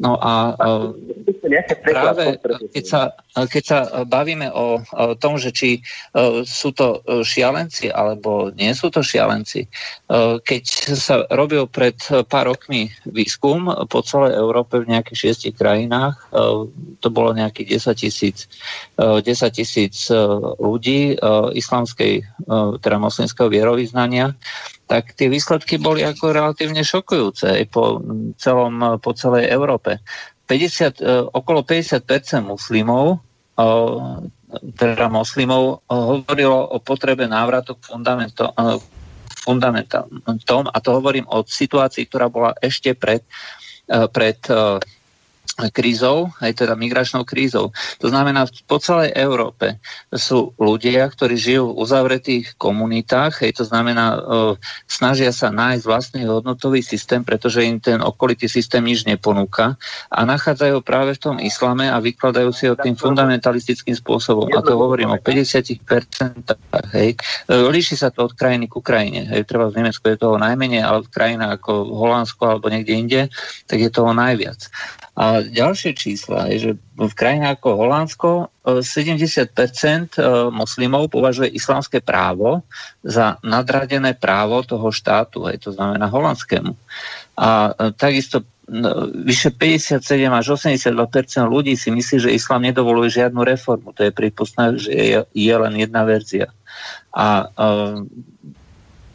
No a e, práve keď sa, keď sa bavíme o, o tom, že či e, sú to šialenci alebo nie sú to šialenci, e, keď sa robil pred pár rokmi výskum po celej Európe v nejakých šiestich krajinách, to bolo nejakých 10 tisíc 10 tisíc ľudí islamskej, teda moslimského vierovýznania, tak tie výsledky boli ako relatívne šokujúce po, celom, po celej Európe. 50, e, okolo 50% muslimov e, teda moslimov e, hovorilo o potrebe návratu k fundamentom a to hovorím o situácii, ktorá bola ešte pred, pred krízou, aj teda migračnou krízou. To znamená, po celej Európe sú ľudia, ktorí žijú v uzavretých komunitách, hej, to znamená, e, snažia sa nájsť vlastný hodnotový systém, pretože im ten okolitý systém nič neponúka a nachádzajú práve v tom islame a vykladajú si ho tým fundamentalistickým spôsobom. A to hovorím o 50%. Hej. E, líši sa to od krajiny k Ukrajine. Hej. Treba v Nemecku je toho najmenej, ale v krajinách ako Holandsko alebo niekde inde, tak je toho najviac. A ďalšie čísla je, že v krajinách ako Holandsko 70% e, e, moslimov považuje islamské právo za nadradené právo toho štátu, aj to znamená holandskému. A e, takisto vyše 57 až 82 ľudí si myslí, že islám nedovoluje žiadnu reformu. To je prípustné, že je, je len jedna verzia. A e,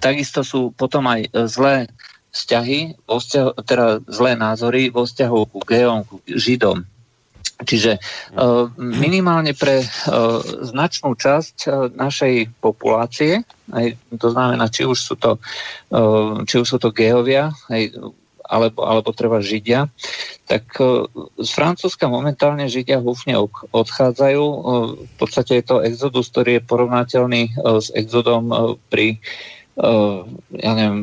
takisto sú potom aj zlé vzťahy, vo vzťahu, teda zlé názory vo vzťahu ku geom, ku židom. Čiže uh, minimálne pre uh, značnú časť uh, našej populácie, aj, to znamená, či už sú to, či už sú to geovia, aj, alebo, alebo treba Židia, tak z Francúzska momentálne Židia húfne odchádzajú. V podstate je to exodus, ktorý je porovnateľný s exodom pri ja neviem,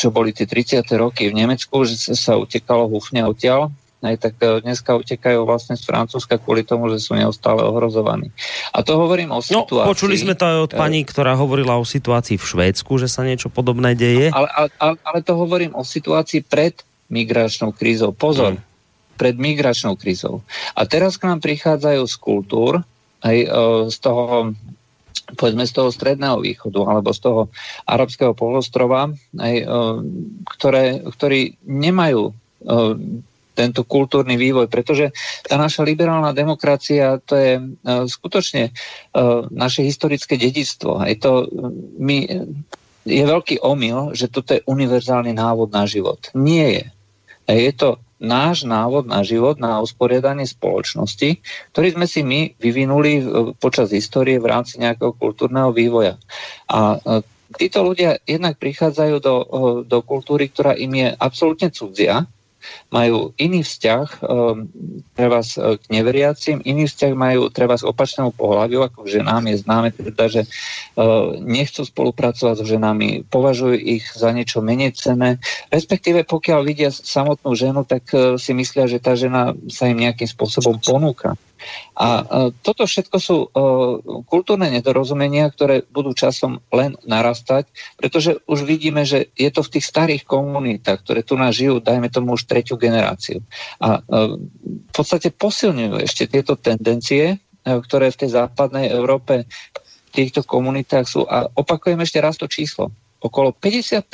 čo boli tie 30. roky v Nemecku, že sa utekalo húfne odtiaľ, aj tak uh, dneska utekajú vlastne z Francúzska kvôli tomu, že sú neustále ohrozovaní. A to hovorím o no, situácii... počuli sme to aj od pani, ktorá hovorila o situácii v Švédsku, že sa niečo podobné deje. Ale, ale, ale to hovorím o situácii pred migračnou krízou. Pozor, hmm. pred migračnou krízou. A teraz k nám prichádzajú z kultúr, aj z toho povedzme z toho stredného východu alebo z toho arabského polostrova, aj, e, ktoré, ktorí nemajú e, tento kultúrny vývoj, pretože tá naša liberálna demokracia to je uh, skutočne naše historické dedictvo. Je to, my, je veľký omyl, že toto je univerzálny návod na život. Nie je. Je to náš návod na život, na usporiadanie spoločnosti, ktorý sme si my vyvinuli počas histórie v rámci nejakého kultúrneho vývoja. A títo ľudia jednak prichádzajú do, do kultúry, ktorá im je absolútne cudzia, majú iný vzťah treba k neveriacim, iný vzťah majú treba s opačnému pohľaviu, ako k ženám je známe teda, že uh, nechcú spolupracovať s ženami, považujú ich za niečo menej cené, respektíve pokiaľ vidia samotnú ženu, tak uh, si myslia, že tá žena sa im nejakým spôsobom ponúka. A e, toto všetko sú e, kultúrne nedorozumenia, ktoré budú časom len narastať, pretože už vidíme, že je to v tých starých komunitách, ktoré tu nás žijú, dajme tomu už tretiu generáciu. A e, v podstate posilňujú ešte tieto tendencie, ktoré v tej západnej Európe v týchto komunitách sú. A opakujem ešte raz to číslo. Okolo 50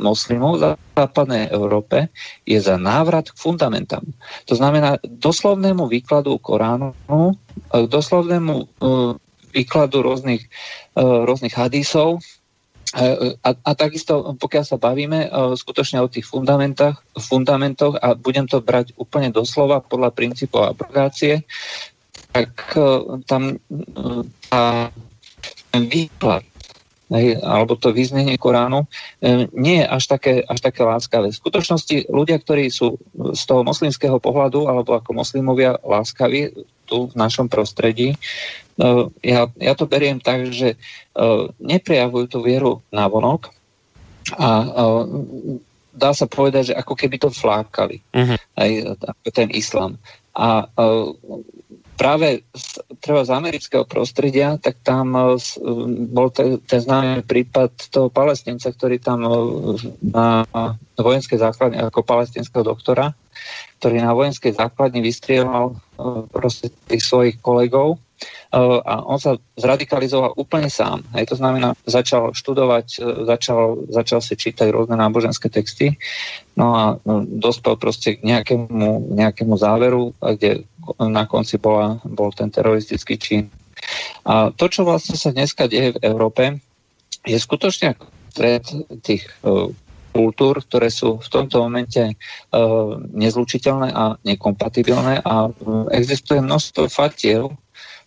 moslimov v západnej Európe je za návrat k fundamentám. To znamená doslovnému výkladu Koránu, k doslovnému e, výkladu rôznych, e, rôznych hadísov, e, a, a takisto, pokiaľ sa bavíme skutočne o tých fundamentách, fundamentoch a budem to brať úplne doslova podľa princípov abrogácie, tak tam tá, ten výklad alebo to vyznenie Koránu, nie je až také, až také láskavé. V skutočnosti ľudia, ktorí sú z toho moslimského pohľadu, alebo ako moslimovia láskaví tu v našom prostredí, ja, ja to beriem tak, že neprejavujú tú vieru na vonok a dá sa povedať, že ako keby to flákali, uh-huh. aj ten islám. A uh, práve z, treba z amerického prostredia, tak tam uh, bol te, ten známy prípad toho palestinca, ktorý tam uh, na vojenskej základni ako palestinského doktora, ktorý na vojenskej základni vystrieľal proste tých svojich kolegov a on sa zradikalizoval úplne sám. Hej, to znamená, začal študovať, začal, začal si čítať rôzne náboženské texty, no a no, dospel proste k nejakému, nejakému záveru, kde na konci bola, bol ten teroristický čin. A to, čo vlastne sa dneska deje v Európe, je skutočne stred tých kultúr, ktoré sú v tomto momente uh, nezlučiteľné a nekompatibilné a uh, existuje množstvo fatiev,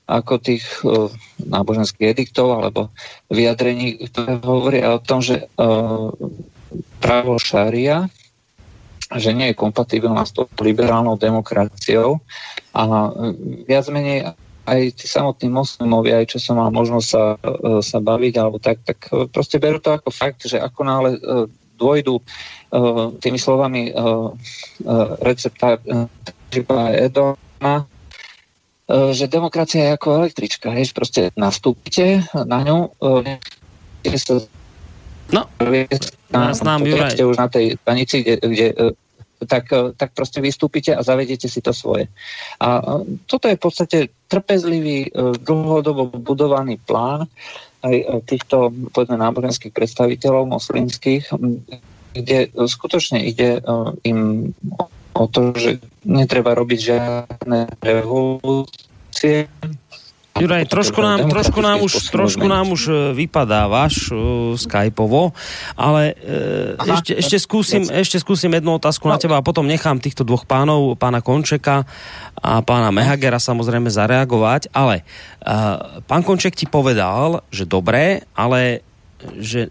ako tých uh, náboženských ediktov alebo vyjadrení, ktoré hovoria o tom, že uh, právo šaria že nie je kompatibilná s tou liberálnou demokraciou a uh, viac menej aj tí samotní moslimovia, aj čo som mal možnosť sa, sa baviť, alebo tak, tak proste berú to ako fakt, že ako náhle dôjdu tými slovami recepta uh, Edoma, E, že demokracia je ako električka, hej, proste nastúpite na ňu, e, No, nás nám Juraj. už na tej stanici, kde, kde e, tak, tak proste vystúpite a zavediete si to svoje. A toto je v podstate trpezlivý, dlhodobo budovaný plán aj týchto povedzme, náboženských predstaviteľov moslimských, kde skutočne ide im o to, že netreba robiť žiadne revolúcie. Juraj, trošku nám, trošku nám, už, trošku nám už e, vypadávaš uh, skypovo, ale uh, Aha, ešte, ešte, skúsim, ešte skúsim jednu otázku no. na teba a potom nechám týchto dvoch pánov, pána Končeka a pána Mehagera samozrejme zareagovať, ale uh, pán Konček ti povedal, že dobré, ale že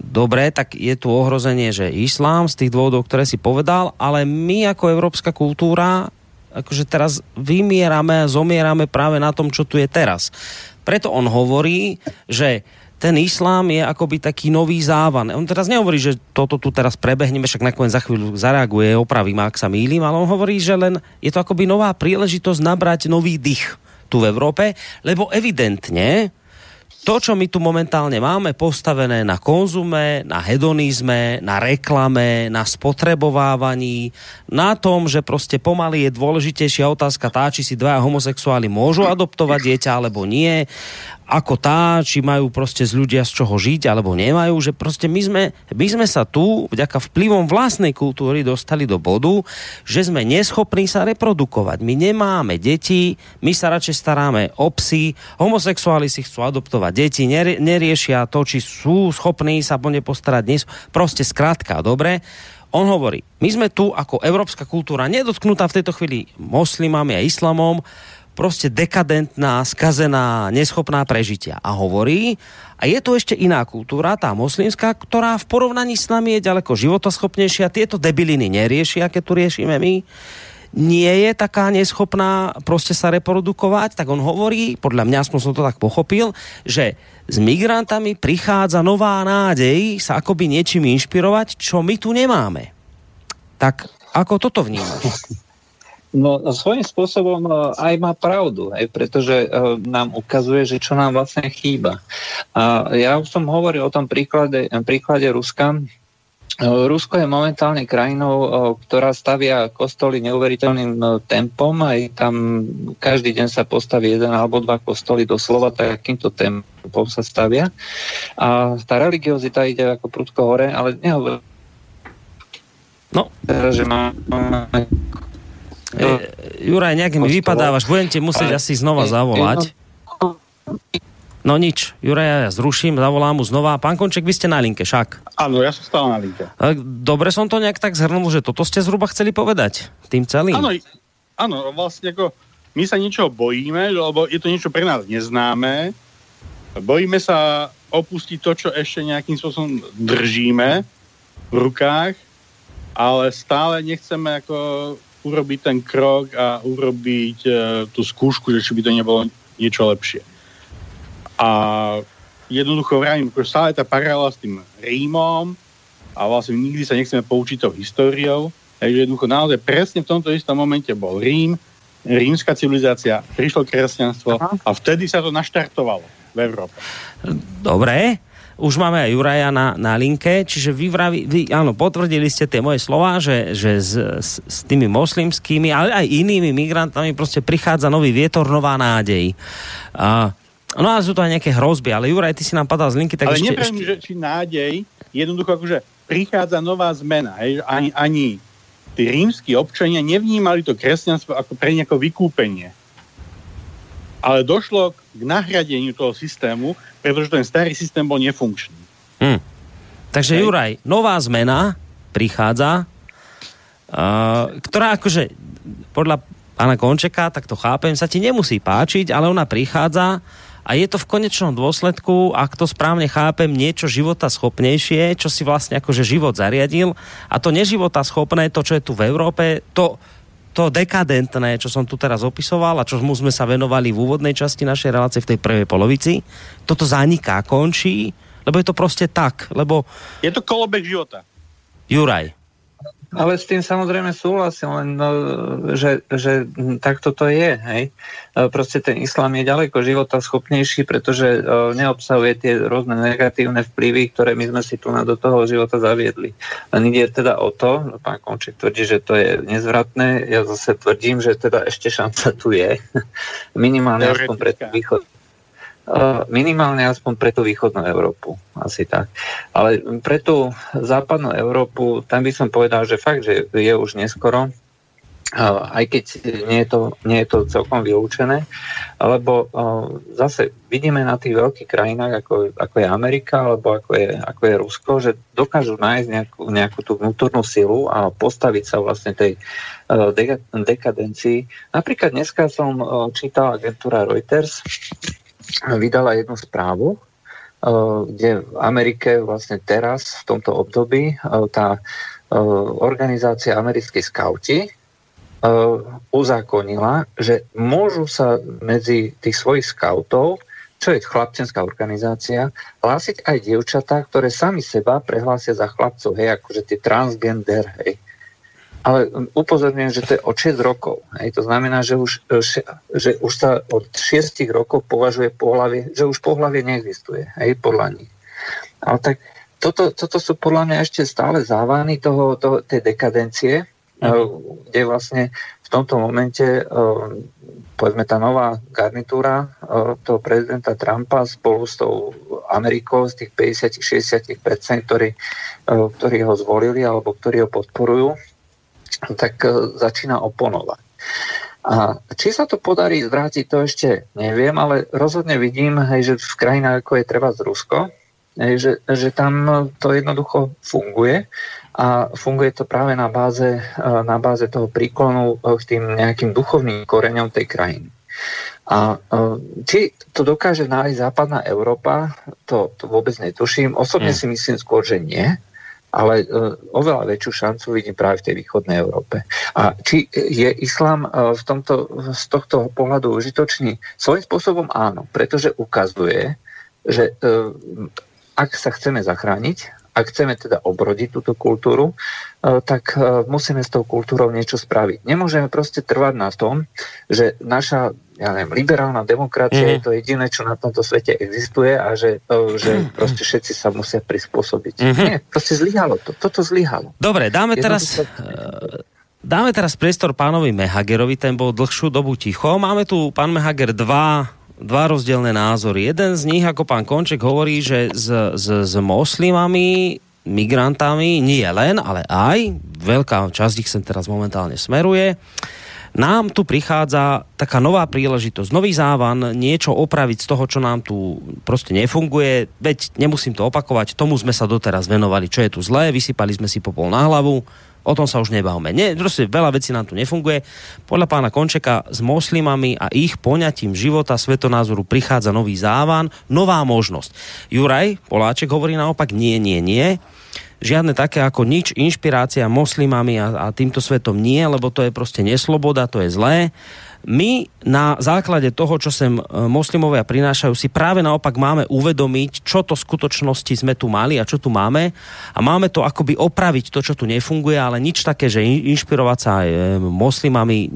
dobre, tak je tu ohrozenie, že islám z tých dôvodov, ktoré si povedal, ale my ako európska kultúra akože teraz vymierame a zomierame práve na tom, čo tu je teraz. Preto on hovorí, že ten islám je akoby taký nový závan. On teraz nehovorí, že toto tu teraz prebehneme, však nakoniec za chvíľu zareaguje, opravím, ak sa mýlim, ale on hovorí, že len je to akoby nová príležitosť nabrať nový dých tu v Európe, lebo evidentne to, čo my tu momentálne máme postavené na konzume, na hedonizme, na reklame, na spotrebovávaní, na tom, že proste pomaly je dôležitejšia otázka tá, či si dvaja homosexuáli môžu adoptovať dieťa alebo nie ako tá, či majú proste z ľudia z čoho žiť, alebo nemajú, že proste my sme, my sme sa tu vďaka vplyvom vlastnej kultúry dostali do bodu, že sme neschopní sa reprodukovať. My nemáme deti, my sa radšej staráme o psy, homosexuáli si chcú adoptovať deti, neriešia to, či sú schopní sa po ne postarať dnes. Proste skrátka, dobre. On hovorí, my sme tu ako európska kultúra nedotknutá v tejto chvíli moslimami a islamom, proste dekadentná, skazená, neschopná prežitia. A hovorí, a je tu ešte iná kultúra, tá moslimská, ktorá v porovnaní s nami je ďaleko životoschopnejšia, tieto debiliny neriešia, keď tu riešime my, nie je taká neschopná proste sa reprodukovať, tak on hovorí, podľa mňa som to tak pochopil, že s migrantami prichádza nová nádej sa akoby niečím inšpirovať, čo my tu nemáme. Tak ako toto vnímaš? No svojím spôsobom e, aj má pravdu, aj pretože uh, nám ukazuje, že čo nám vlastne chýba. A ja už som hovoril o tom príklade, príklade Ruska. Rusko je momentálne krajinou, ktorá stavia kostoly neuveriteľným tempom. Aj tam každý deň sa postaví jeden alebo dva kostoly doslova takýmto tempom sa stavia. A tá religiozita ide ako prudko hore, ale nehovorím No. Že máme E, Juraj, nejak mi vypadávaš, budem ti musieť asi znova zavolať. No nič, Juraj, ja zruším, zavolám mu znova. Pán Konček, vy ste na linke, však. Áno, ja som stále na linke. Dobre som to nejak tak zhrnul, že toto ste zhruba chceli povedať tým celým. Áno, áno vlastne ako my sa niečo bojíme, lebo je to niečo pre nás neznáme. Bojíme sa opustiť to, čo ešte nejakým spôsobom držíme v rukách, ale stále nechceme ako urobiť ten krok a urobiť uh, tú skúšku, že či by to nebolo niečo lepšie. A jednoducho vravím, že stále tá paralela s tým Rímom a vlastne nikdy sa nechceme poučiť tou históriou, takže jednoducho naozaj presne v tomto istom momente bol Rím, rímska civilizácia, prišlo kresťanstvo a vtedy sa to naštartovalo v Európe. Dobre, už máme aj Juraja na, na linke, čiže vy, vraví, vy áno, potvrdili ste tie moje slova, že, že s, s, s tými moslimskými, ale aj inými migrantami proste prichádza nový vietor, nová nádej. A, no a sú to aj nejaké hrozby, ale Juraj, ty si nám padal z linky, tak ale ešte, neviem, ešte... že či nádej, jednoducho akože prichádza nová zmena. Hej, ani, ani tí rímsky občania nevnímali to kresťanstvo ako pre nejako vykúpenie. Ale došlo k nahradeniu toho systému, pretože ten starý systém bol nefunkčný. Hm. Takže Hej. Juraj, nová zmena prichádza, uh, ktorá akože podľa pána Končeka, tak to chápem, sa ti nemusí páčiť, ale ona prichádza a je to v konečnom dôsledku, ak to správne chápem, niečo života schopnejšie, čo si vlastne akože život zariadil a to neživota schopné, to čo je tu v Európe, to, to dekadentné, čo som tu teraz opisoval a čo mu sme sa venovali v úvodnej časti našej relácie v tej prvej polovici, toto zaniká, končí, lebo je to proste tak, lebo Je to kolobek života. Juraj, Ale s tým samozrejme súhlasím, len no, že, že takto to je. Hej? E, Proste ten islám je ďaleko života schopnejší, pretože e, neobsahuje tie rôzne negatívne vplyvy, ktoré my sme si tu na do toho života zaviedli. Len ide teda o to, no, pán Konček tvrdí, že to je nezvratné, ja zase tvrdím, že teda ešte šanca tu je. Minimálne aspoň pre východ. Uh, minimálne aspoň pre tú východnú Európu, asi tak. Ale pre tú západnú Európu, tam by som povedal, že fakt, že je už neskoro, uh, aj keď nie je to, nie je to celkom vylúčené, lebo uh, zase vidíme na tých veľkých krajinách, ako, ako je Amerika, alebo ako je, ako je Rusko, že dokážu nájsť nejakú, nejakú tú vnútornú silu a postaviť sa vlastne tej deka- dekadencii. Napríklad dneska som čítal agentúra Reuters, vydala jednu správu, eh, kde v Amerike vlastne teraz, v tomto období, eh, tá eh, organizácia americkí skauti uzákonila, že môžu sa medzi tých svojich skautov, čo je chlapčenská organizácia, hlásiť aj dievčatá, ktoré sami seba prehlásia za chlapcov, hej, akože tie transgender, hej. Ale upozorňujem, že to je od 6 rokov. Hej. To znamená, že už, e, že už sa od 6 rokov považuje pohlavie, že už pohlavie neexistuje, hej, podľa nich. Ale tak toto, toto sú podľa mňa ešte stále závany toho, toho, tej dekadencie, mm. kde vlastne v tomto momente, e, povedzme, tá nová garnitúra toho prezidenta Trumpa spolu s tou Amerikou z tých 50-60%, ktorí, ktorí ho zvolili alebo ktorí ho podporujú, tak e, začína oponovať. A či sa to podarí zvrátiť, to ešte neviem, ale rozhodne vidím, hej, že v krajinách ako je treba z Rusko, hej, že, že tam to jednoducho funguje a funguje to práve na báze, e, na báze toho príklonu e, k tým nejakým duchovným koreňom tej krajiny. A či to dokáže nájsť západná Európa, to, to vôbec netuším. Osobne Mm. si myslím skôr, že nie ale e, oveľa väčšiu šancu vidím práve v tej východnej Európe. A či je islám e, v tomto, z tohto pohľadu užitočný? Svojím spôsobom áno, pretože ukazuje, že e, ak sa chceme zachrániť, ak chceme teda obrodiť túto kultúru, tak musíme s tou kultúrou niečo spraviť. Nemôžeme proste trvať na tom, že naša ja neviem, liberálna demokracia Mhm. je to jediné, čo na tomto svete existuje a že, e, že proste všetci sa musia prispôsobiť. Mhm. Nie, proste zlyhalo to. Toto zlyhalo. Dobre, dáme teraz, Jednoducho- e, dáme teraz priestor pánovi Mehagerovi, ten bol dlhšiu dobu ticho. Máme tu, pán Mehager, dva, dva rozdielne názory. Jeden z nich, ako pán Konček hovorí, že s, s, s moslimami, migrantami, nie len, ale aj, veľká časť ich sem teraz momentálne smeruje, nám tu prichádza taká nová príležitosť, nový závan, niečo opraviť z toho, čo nám tu proste nefunguje. Veď nemusím to opakovať, tomu sme sa doteraz venovali, čo je tu zlé, vysypali sme si popol na hlavu, o tom sa už nebavme. Nie, proste veľa vecí nám tu nefunguje. Podľa pána Končeka s moslimami a ich poňatím života, svetonázoru prichádza nový závan, nová možnosť. Juraj Poláček hovorí naopak nie, nie, nie žiadne také ako nič, inšpirácia moslimami a, a týmto svetom nie, lebo to je proste nesloboda, to je zlé. my na základe toho, čo sem e, moslimovia prinášajú, si práve naopak máme uvedomiť, čo to v skutočnosti sme tu mali a čo tu máme a máme to akoby opraviť to, čo tu nefunguje, ale nič také, že inšpirovať sa aj e, moslimami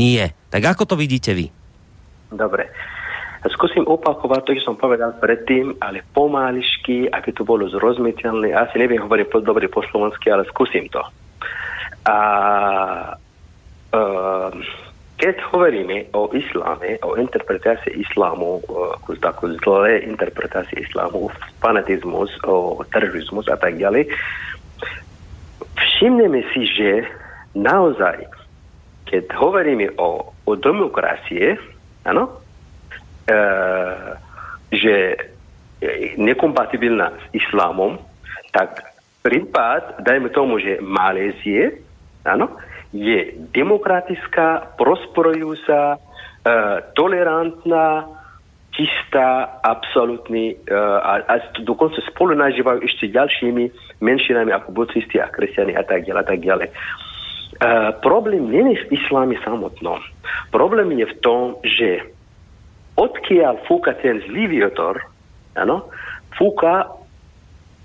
nie. Tak ako to vidíte vy? Dobre. Skúsim opakovať to, čo som povedal predtým, ale pomališky, aby to bolo zrozumiteľné. Asi neviem hovoriť po, dobre po slovensky, ale skúsim to. A uh, keď hovoríme o isláme, o interpretácii islámu, ako takú zlé interpretácii islámu, fanatizmus, o terorizmus a tak ďalej, všimneme si, že naozaj, keď hovoríme o, o demokracie, áno, e, že je nekompatibilná s islámom, tak prípad, dajme tomu, že Malézie, áno, je demokratická, prosperujúca, e, tolerantná, čistá, absolútny e, a, a dokonca spolu nažívajú ešte ďalšími menšinami ako buddhisti a kresťania a tak ďalej a tak ďalej. E, problém nie je v isláme samotnom. Problém je v tom, že odkiaľ fúka ten zlý vietor, ano, fúka,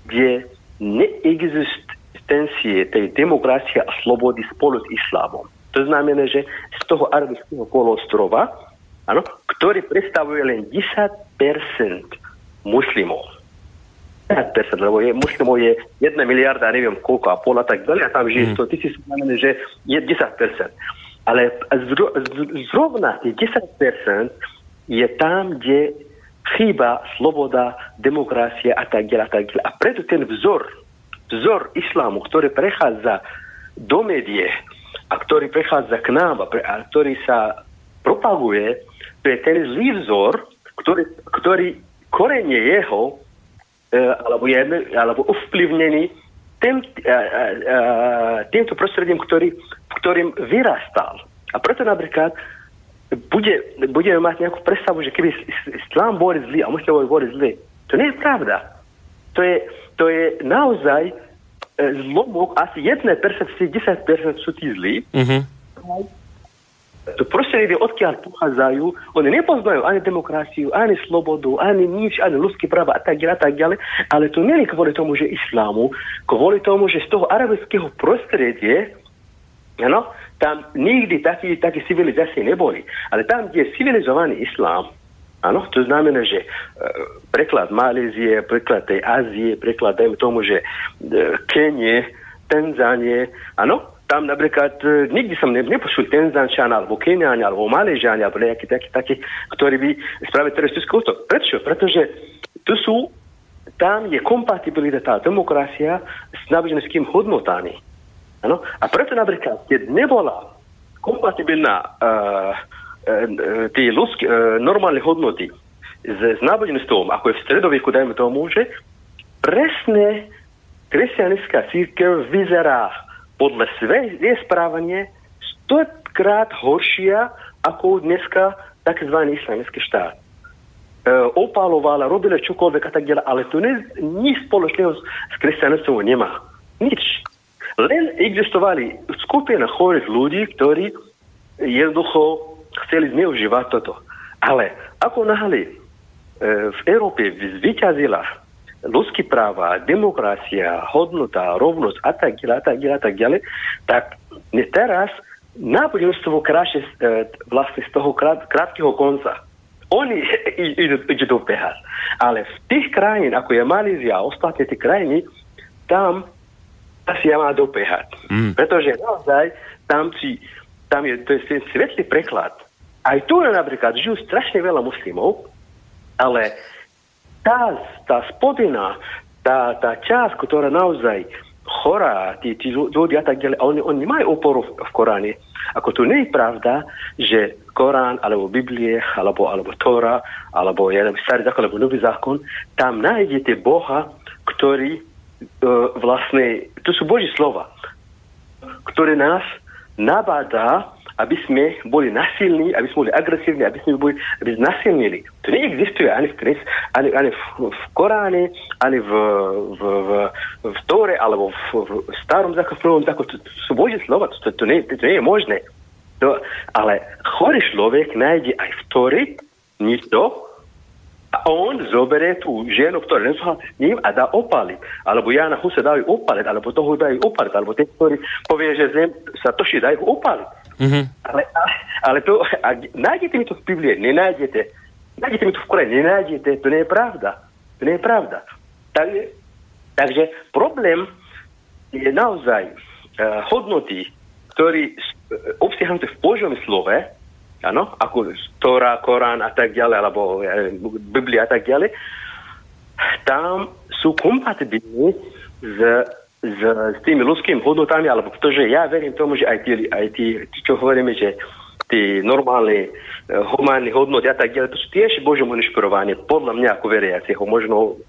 kde neexist, existencie tej demokracie a slobody spolu s islámom. To znamená, že z toho arabského polostrova, ano, ktorý predstavuje len 10% muslimov. 10%, lebo je, muslimov je 1 miliarda, neviem koľko a pol a tak ďalej, a tam žije 100 tisíc, znamená, že je 10%. Ale zro, zrovna tých 10% je tam, kde chýba sloboda, demokracia a tak ďalej a tak ďalej. A preto ten vzor vzor islámu, ktorý prechádza do médie a ktorý prechádza k nám a, pre, a ktorý sa propaguje, to je ten zlý vzor, ktorý, ktorý korenie jeho e, alebo, je, alebo ovplyvnený tým, a, a, a, týmto prostredím, ktorý, v ktorým vyrastal. A preto napríklad bude, budeme mať nejakú predstavu, že keby islám bol zlý a muslimové boli zlí. To nie je pravda. To je, to je naozaj e, zlomok, asi 1% z tých 10% sú tí zlí. Uh-huh. To prostredie, odkiaľ pochádzajú, oni nepoznajú ani demokraciu, ani slobodu, ani nič, ani ľudské práva a tak ďalej, a tak ďalej, ale to nie je kvôli tomu, že islámu, kvôli tomu, že z toho arabického prostredia, ano, tam nikdy takí, také civilizácie neboli. Ale tam, kde je civilizovaný islám, Áno, to znamená, že e, preklad Malézie, preklad tej Ázie, preklad, dajme tomu, že e, Kenie, Tanzánie, áno, tam napríklad e, nikdy som ne, nepočul Tenzančana, alebo Keniania, alebo Maléžiania, alebo nejaký taký, taký, ktorí by spravili teroristický útok. Prečo? Pretože tu sú, tam je kompatibilita tá demokracia s náboženským hodnotami. Ano? A preto napríklad, keď nebola kompatibilná uh, e, tie ľudské, e, normálne hodnoty s, s náboženstvom, ako je v stredoveku, dajme tomu, že presne kresťanská církev vyzerá podľa svoje správanie stokrát horšia ako dneska tzv. islamský štát. E, opalovala, robila čokoľvek a tak ďalej, ale to ne, nič spoločného s kresťanstvom nemá. Nič. Len existovali skupina chorých ľudí, ktorí jednoducho chceli zneužívať toto. Ale ako náhle e, v Európe zvyťazila ľudské práva, demokracia, hodnota, rovnosť a tak ďalej, a tak ďalej, a tak ďalej, tak teraz náboženstvo kráše e, vlastne z toho krát, krátkeho konca. Oni idú, idú. Ale v tých krajín, ako je Malízia a ostatné tie krajiny, tam asi ja má dobehať. Mm. Pretože naozaj tam, si, tam je, to je svetlý preklad aj tu napríklad žijú strašne veľa muslimov, ale tá, tá spodina, tá, tá časť, ktorá naozaj chorá, tí, tí ľudia a tak ďalej, oni, oni majú oporu v, v Koráne. Ako tu nie je pravda, že Korán, alebo Biblie, alebo, alebo Tóra, alebo ja neviem, starý zákon, alebo nový zákon, tam nájdete Boha, ktorý vlastne, to sú Boží slova, ktoré nás nabádá aby sme boli nasilní, aby sme boli agresívni, aby sme boli aby sme nasilnili. To neexistuje ani v, kres, ani, ani v, v Koráne, ani v, v, v, v Tóre, alebo v, v starom zákonu. To, to sú Božie slova, to, to, nie, to nie je možné. To, ale chorý človek nájde aj v Tori niečo, a on zoberie tú ženu, ktorá nesúhlasí s ním a dá opaliť. Alebo Jana Huse dajú opaliť, alebo toho dajú opaliť, alebo ten, ktorý povie, že zem sa toší, dajú opaliť. Mhm. Ale, ale, ale to, ak nájdete mi to v Biblii, nenájdete. Nájdete mi to v Korane, nenájdete, to nie je pravda. To nie je pravda. Takže, takže problém je naozaj uh, hodnoty, ktorý uh, obsiahnuté v Božom slove, áno, ako Tóra, Korán a tak ďalej, alebo uh, Biblia a tak ďalej, tam sú kompatibilní s, s, s tými ľudskými hodnotami, alebo pretože ja verím tomu, že aj tí, aj tí, tí čo hovoríme, že tí normálne uh, humánne hodnoty a tak ďalej, to sú tiež Božom inšpirovanie, podľa mňa ako veriaceho. Možno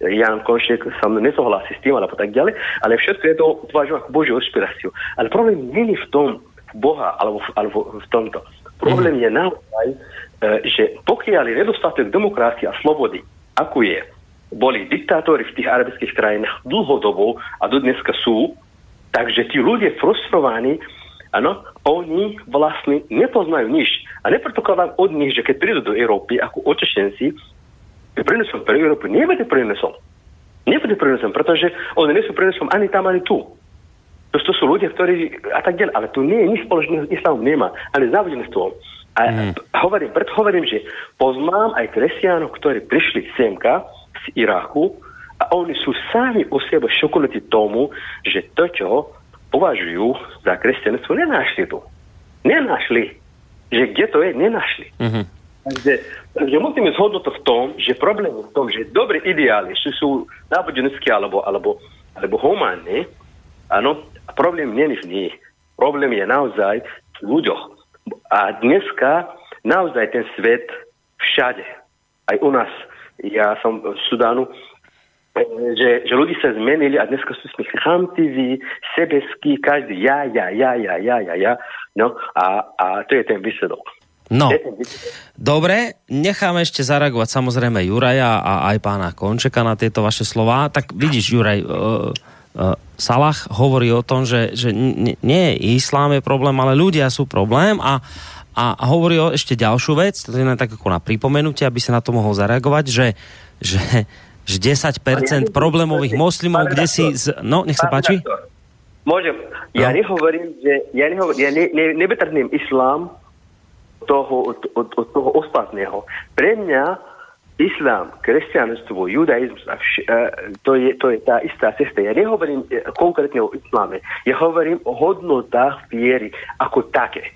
Jan Konšek sa mnou nesouhlasí s tým, alebo tak ďalej, ale všetko je to považujem ako Božiu inšpiráciu. Ale problém nie je v tom Boha, alebo, alebo v tomto. Problém je naozaj, e, že pokiaľ je nedostatok demokracie a slobody, ako je, boli diktátori v tých arabských krajinách dlhodobo a do dneska sú, takže tí ľudia frustrovaní, áno, oni vlastne nepoznajú nič. A nepredpokladám od nich, že keď prídu do Európy ako otečenci, prínosom pre Európu nebude prínosom. Nebude prínosom, pretože oni nie sú prínosom ani tam, ani tu. To, to sú ľudia, ktorí a tak ďalej, ale tu nie je nič spoločného s islamom nemá, s náboženstvom. A mm. hovorím, preto hovorím, že poznám aj kresťanov, ktorí prišli semka z Iraku a oni sú sami u seba šokolatí tomu, že to, čo považujú za kresťanstvo, nenášli tu. Nenašli. Že kde to je, nenašli. Mhm. Takže, takže musíme zhodnúť to v tom, že problém je v tom, že dobré ideály, či sú náboženské alebo, alebo, alebo humánne, áno, problém je v nich. Problém je naozaj v ľuďoch. A dneska naozaj ten svet všade, aj u nás, ja som v Sudánu, že, že ľudí sa zmenili a dneska sú sme chamtiví, sebeskí, každý ja, ja, ja, ja, ja, ja, ja, no a, a to je ten výsledok. No, dobre, necháme ešte zareagovať samozrejme Juraja a aj pána Končeka na tieto vaše slová. Tak vidíš, Juraj, uh, Salah hovorí o tom, že, že nie islám je problém, ale ľudia sú problém a, a, a hovorí o ešte ďalšiu vec, to je len tak ako na pripomenutie, aby sa na to mohol zareagovať, že, že, že 10% problémových moslimov, kde si... Z... No, nech sa páči. Môžem. Ja No. nehovorím, že ja, nehovorím, ja ne, ne, nebetrním islám toho, od, od, od toho ostatného. Pre mňa islám, kresťanstvo, judaizmus, a to, je, to je tá istá cesta. Ja nehovorím e, konkrétne o isláme. Ja hovorím o hodnotách viery ako také.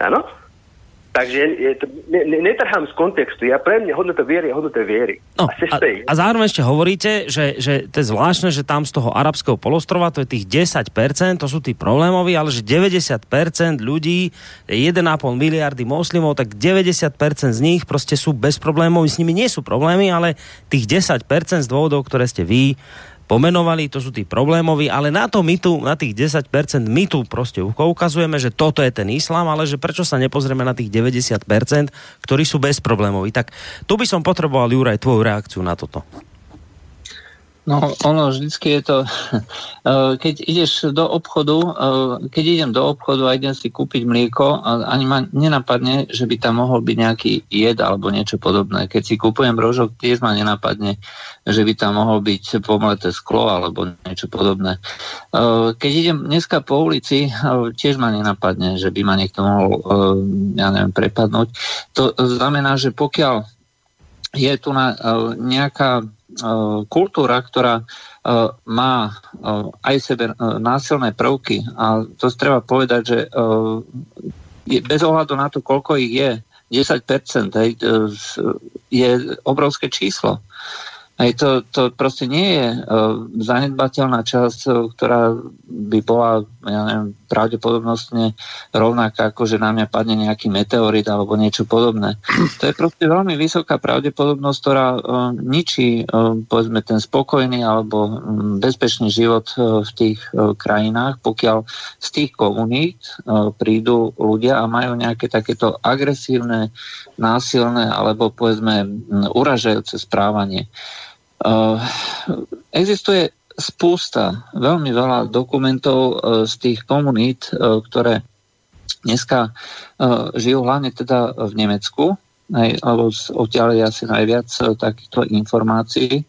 Áno? Takže je to, ne, ne, netrhám z kontextu. Ja pre mňa hodnota viery je hodnota viery. No, a a, a zároveň ešte hovoríte, že, že to je zvláštne, že tam z toho arabského polostrova to je tých 10%, to sú tí problémoví, ale že 90% ľudí, 1,5 miliardy moslimov, tak 90% z nich proste sú bez problémov, s nimi nie sú problémy, ale tých 10% z dôvodov, ktoré ste vy pomenovali, to sú tí problémoví, ale na to my tu, na tých 10% my tu proste ukazujeme, že toto je ten islám, ale že prečo sa nepozrieme na tých 90%, ktorí sú bezproblémoví. Tak tu by som potreboval, Juraj, tvoju reakciu na toto. No, ono vždycky je to, eh, keď ideš do obchodu, eh, keď idem do obchodu a idem si kúpiť mlieko, ani ma nenapadne, že by tam mohol byť nejaký jed alebo niečo podobné. Keď si kúpujem rožok, tiež ma nenapadne, že by tam mohol byť pomleté sklo alebo niečo podobné. Eh, Keď idem dneska po ulici, tiež ma nenapadne, že by ma niekto mohol, ja neviem, prepadnúť. To znamená, že pokiaľ je tu na, nejaká kultúra, ktorá má aj sebe násilné prvky a to treba povedať, že bez ohľadu na to, koľko ich je, 10% hej, je obrovské číslo. Hej, to, to proste nie je uh, zanedbateľná časť, uh, ktorá by bola, ja neviem, pravdepodobnostne rovnaká, ako že na mňa padne nejaký meteorit alebo niečo podobné. To je proste veľmi vysoká pravdepodobnosť, ktorá uh, ničí, uh, povedzme, ten spokojný alebo um, bezpečný život uh, v tých uh, krajinách, pokiaľ z tých komunít uh, prídu ľudia a majú nejaké takéto agresívne, násilné alebo povedzme um, uražajúce správanie. Uh, existuje spústa, veľmi veľa dokumentov uh, z tých komunít, uh, ktoré dneska žijú hlavne teda v Nemecku, aj, lebo odtiaľ je asi najviac uh, takýchto informácií.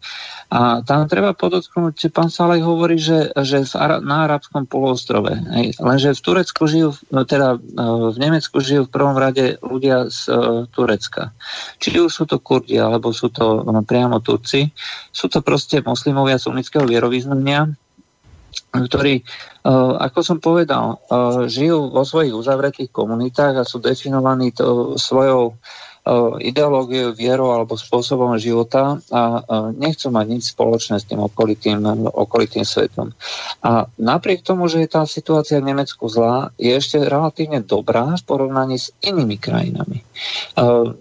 A tam treba podotknúť, že pán Salej hovorí, že, že v na arabskom poloostrove, aj, lenže v Turecku žijú, no teda uh, v Nemecku žijú v prvom rade ľudia z Turecka. Či už sú to Kurdi, alebo sú to priamo Turci, sú to proste moslimovia sunnického vierovýznania, ktorí, ako som povedal, žijú vo svojich uzavretých komunitách a sú definovaní to svojou ideológiu, vieru alebo spôsobom života a nechcú mať nič spoločné s tým okolitým, okolitým svetom. A napriek tomu, že je tá situácia v Nemecku zlá, je ešte relatívne dobrá v porovnaní s inými krajinami.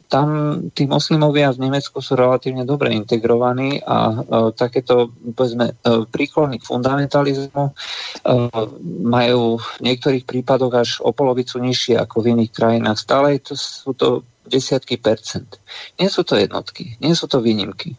Tam tí moslimovia v Nemecku sú relatívne dobre integrovaní a takéto povedzme, príklony k fundamentalizmu majú v niektorých prípadoch až o polovicu nižšie ako v iných krajinách. Stále to sú to desiatky percent. Nie sú to jednotky, nie sú to výnimky.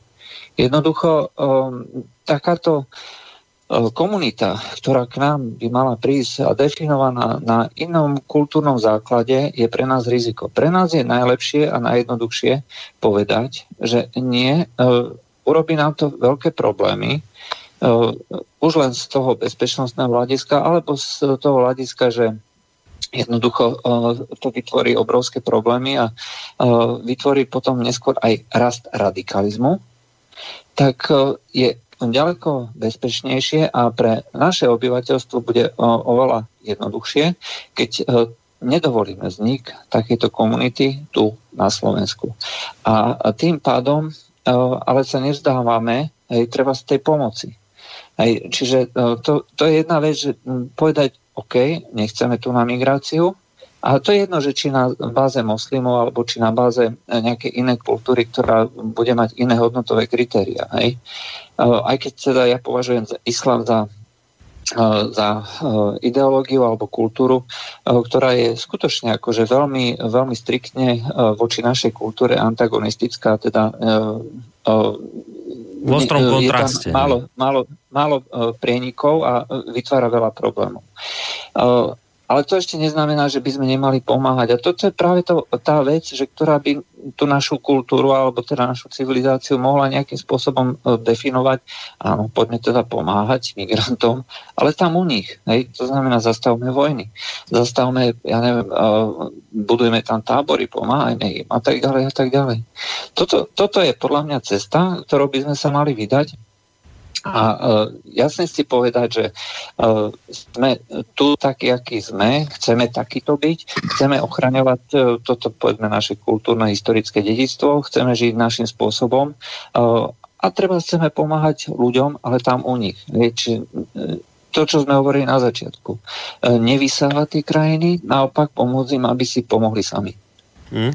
Jednoducho um, takáto um, komunita, ktorá k nám by mala prísť a definovaná na inom kultúrnom základe, je pre nás riziko. Pre nás je najlepšie a najjednoduchšie povedať, že nie, uh, urobí nám to veľké problémy, uh, už len z toho bezpečnostného hľadiska, alebo z toho hľadiska, že jednoducho to vytvorí obrovské problémy a vytvorí potom neskôr aj rast radikalizmu, tak je ďaleko bezpečnejšie a pre naše obyvateľstvo bude oveľa jednoduchšie, keď nedovolíme vznik takéto komunity tu na Slovensku. A tým pádom ale sa nevzdávame, aj treba z tej pomoci. Aj, čiže to, to je jedna vec, že povedať, OK, nechceme tu na migráciu, a to je jedno, že či na báze moslimov, alebo či na báze nejakej inej kultúry, ktorá bude mať iné hodnotové kritéria. Hej? Aj keď teda ja považujem za islám za za ideológiu alebo kultúru, ktorá je skutočne akože veľmi, veľmi striktne voči našej kultúre antagonistická, teda v ostrom kontraste. Je tam málo, málo, málo prienikov a vytvára veľa problémov. Ale to ešte neznamená, že by sme nemali pomáhať. A toto je práve to, tá vec, že ktorá by tú našu kultúru alebo teda našu civilizáciu mohla nejakým spôsobom e, definovať. Áno, poďme teda pomáhať migrantom, ale tam u nich. Hej, to znamená, zastavme vojny. Zastavme, ja neviem, e, budujeme tam tábory, pomáhajme im a tak ďalej a tak ďalej. Toto, toto je podľa mňa cesta, ktorou by sme sa mali vydať a uh, jasne si povedať, že uh, sme tu takí, akí sme, chceme takýto byť, chceme ochraňovať uh, toto, povedzme, naše kultúrne historické dedictvo, chceme žiť našim spôsobom uh, a treba chceme pomáhať ľuďom, ale tam u nich. Či, uh, to, čo sme hovorili na začiatku. Uh, nevysávať tie krajiny, naopak pomôcť im, aby si pomohli sami. Hmm.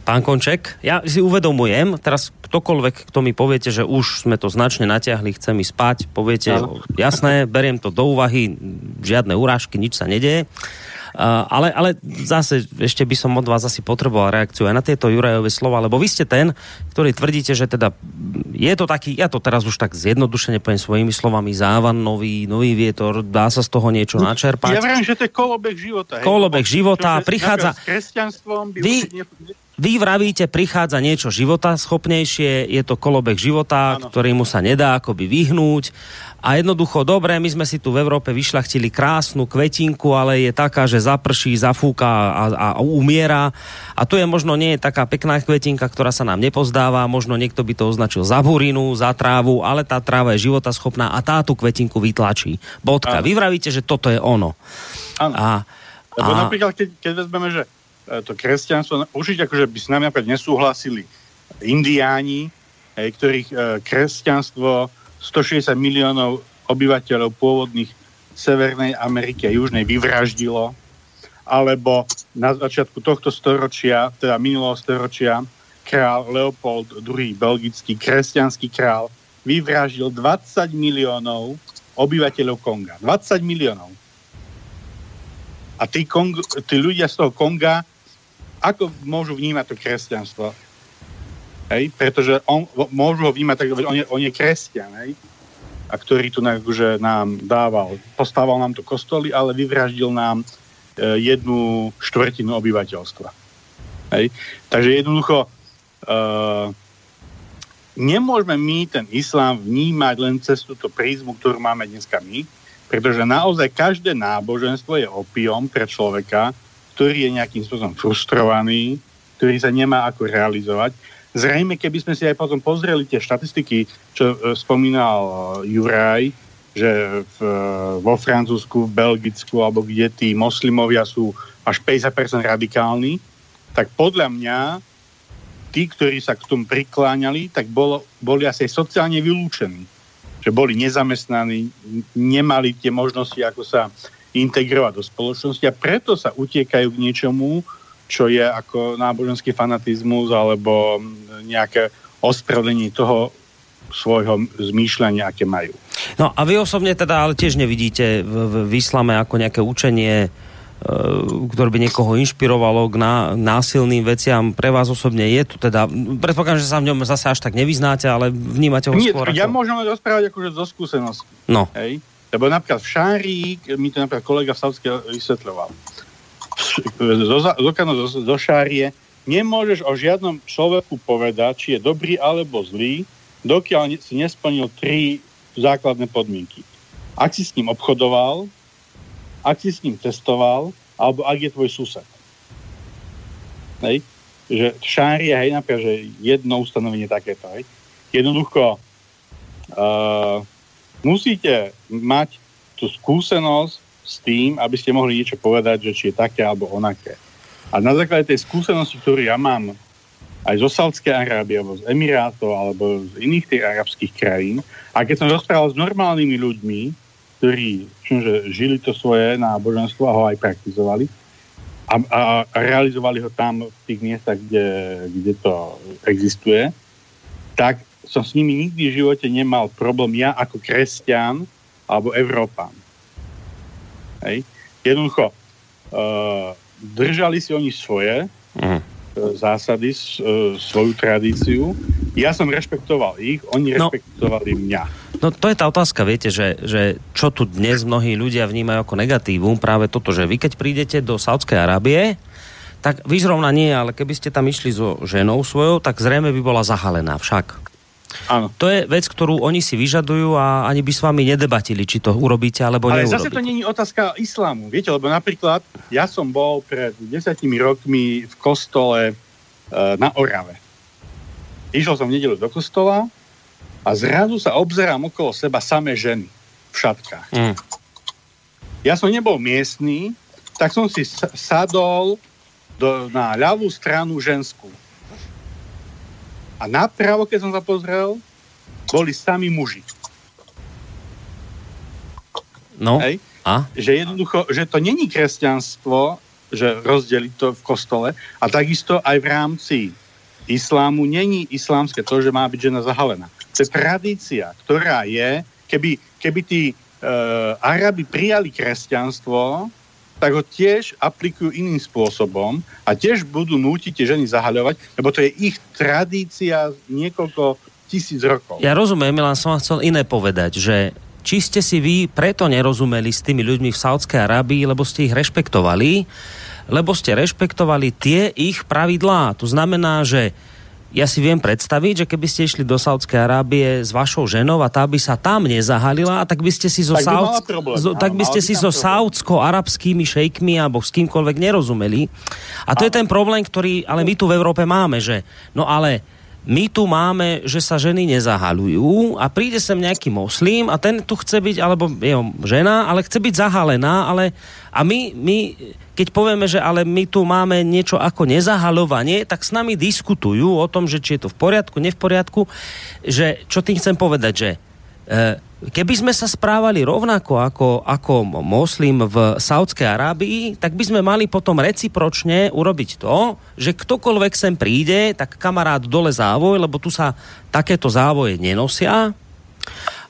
Pán Konček, ja si uvedomujem, teraz ktokoľvek, kto mi poviete, že už sme to značne natiahli, chcem ísť spať, poviete, no. jasné, beriem to do úvahy, žiadne urážky, nič sa nedeje. Uh, ale, ale zase ešte by som od vás asi potreboval reakciu aj na tieto Jurajové slova, lebo vy ste ten, ktorý tvrdíte, že teda je to taký, ja to teraz už tak zjednodušene poviem svojimi slovami, závan, nový, nový vietor, dá sa z toho niečo no, načerpať. Ja viem, že to je kolobek života. Kolobek života, prichádza... S kresťanstvom by vy, vy vravíte, prichádza niečo života schopnejšie, je to kolobek života, ano. mu sa nedá akoby vyhnúť. A jednoducho, dobre, my sme si tu v Európe vyšľachtili krásnu kvetinku, ale je taká, že zaprší, zafúka a, a umiera. A tu je možno nie je taká pekná kvetinka, ktorá sa nám nepozdáva, možno niekto by to označil za burinu, za trávu, ale tá tráva je života schopná a tá tú kvetinku vytlačí. Bodka. Ano. Vy vravíte, že toto je ono. Áno. A, Lebo a... napríklad, keď, keď vezmeme, že to kresťanstvo, určite akože by s nami napríklad nesúhlasili indiáni, hej, ktorých e, kresťanstvo 160 miliónov obyvateľov pôvodných Severnej Ameriky a Južnej vyvraždilo, alebo na začiatku tohto storočia, teda minulého storočia, král Leopold II, belgický kresťanský král, vyvraždil 20 miliónov obyvateľov Konga. 20 miliónov. A tí, Kong, tí ľudia z toho Konga ako môžu vnímať to kresťanstvo? Hej? Pretože on, môžu ho vnímať tak, on je, on je kresťan, hej? a ktorý tu akože nám dával, postával nám to kostoly, ale vyvraždil nám jednu štvrtinu obyvateľstva. Hej? Takže jednoducho uh, nemôžeme my ten islám vnímať len cez túto prízmu, ktorú máme dneska my, pretože naozaj každé náboženstvo je opiom pre človeka, ktorý je nejakým spôsobom frustrovaný, ktorý sa nemá ako realizovať. Zrejme, keby sme si aj potom pozreli tie štatistiky, čo e, spomínal e, Juraj, že v, e, vo Francúzsku, v Belgicku, alebo kde tí moslimovia sú až 50% radikálni, tak podľa mňa tí, ktorí sa k tomu prikláňali, tak bolo, boli asi sociálne vylúčení. Že boli nezamestnaní, nemali tie možnosti, ako sa integrovať do spoločnosti a preto sa utiekajú k niečomu, čo je ako náboženský fanatizmus alebo nejaké ospravedlenie toho svojho zmýšľania, aké majú. No a vy osobne teda ale tiež nevidíte v, v islame ako nejaké učenie, e, ktoré by niekoho inšpirovalo k ná, násilným veciam. Pre vás osobne je to teda, predpokladám, že sa v ňom zase až tak nevyznáte, ale vnímate ho Nie, skôr ja ako... môžem rozprávať akože zo skúsenosti. No. Hej? Lebo napríklad v Šári, mi to napríklad kolega v Savske vysvetľoval, zo, zo, zo, zo Šárie nemôžeš o žiadnom človeku povedať, či je dobrý alebo zlý, dokiaľ si nesplnil tri základné podmienky. Ak si s ním obchodoval, ak si s ním testoval, alebo ak je tvoj sused. Hej? Že v hej, napríklad, že jedno ustanovenie takéto. Hej? Jednoducho uh, musíte mať tú skúsenosť s tým, aby ste mohli niečo povedať, že či je také alebo onaké. A na základe tej skúsenosti, ktorú ja mám aj zo Saudskej Arábie, alebo z Emirátov, alebo z iných tých arabských krajín, a keď som rozprával s normálnymi ľuďmi, ktorí čumže, žili to svoje náboženstvo a ho aj praktizovali, a, a, a realizovali ho tam v tých miestach, kde, kde to existuje, tak som s nimi nikdy v živote nemal problém ja ako kresťan alebo Európan. Hej. Jednoducho, uh, držali si oni svoje uh, zásady, uh, svoju tradíciu. Ja som rešpektoval ich, oni No. rešpektovali mňa. No to je tá otázka, viete, že, že čo tu dnes mnohí ľudia vnímajú ako negatívum, práve toto, že vy keď prídete do Saudskej Arábie, tak vy zrovna nie, ale keby ste tam išli so ženou svojou, tak zrejme by bola zahalená však. Áno. To je vec, ktorú oni si vyžadujú a ani by s vami nedebatili, či to urobíte alebo Ale neurobíte. zase to není otázka islámu, viete, lebo napríklad ja som bol pred desiatimi rokmi v kostole uh, na Orave. Išiel som v nedelu do kostola a zrazu sa obzerám okolo seba samé ženy v šatkách. Mm. Ja som nebol miestný, tak som si sadol do, na ľavú stranu ženskú. A napravo, keď som sa pozrel, boli sami muži. No, Hej? a? že jednoducho, že to není kresťanstvo, že rozdeliť to v kostole a takisto aj v rámci islámu není islámske to, že má byť žena zahalená. To je tradícia, ktorá je, keby, keby tí uh, Arabi prijali kresťanstvo, tak ho tiež aplikujú iným spôsobom a tiež budú nútiť tie ženy zahaľovať, lebo to je ich tradícia niekoľko tisíc rokov. Ja rozumiem, Milan, som chcel iné povedať, že či ste si vy preto nerozumeli s tými ľuďmi v Saudskej Arábii, lebo ste ich rešpektovali, lebo ste rešpektovali tie ich pravidlá. To znamená, že ja si viem predstaviť, že keby ste išli do Saudskej Arábie s vašou ženou a tá by sa tam nezahalila, tak by ste si so, Tak by Saudsk- zo- tak by ste si so saudsko-arabskými šejkmi alebo s kýmkoľvek nerozumeli. A to je ten problém, ktorý ale my tu v Európe máme, že no ale my tu máme, že sa ženy nezahalujú a príde sem nejaký moslim a ten tu chce byť, alebo jeho žena, ale chce byť zahalená, ale a my, my, keď povieme, že ale my tu máme niečo ako nezahalovanie, tak s nami diskutujú o tom, že či je to v poriadku, ne v poriadku, že čo tým chcem povedať, že e, keby sme sa správali rovnako ako, ako moslim v Saudskej Arábii, tak by sme mali potom recipročne urobiť to, že ktokoľvek sem príde, tak kamarát dole závoj, lebo tu sa takéto závoje nenosia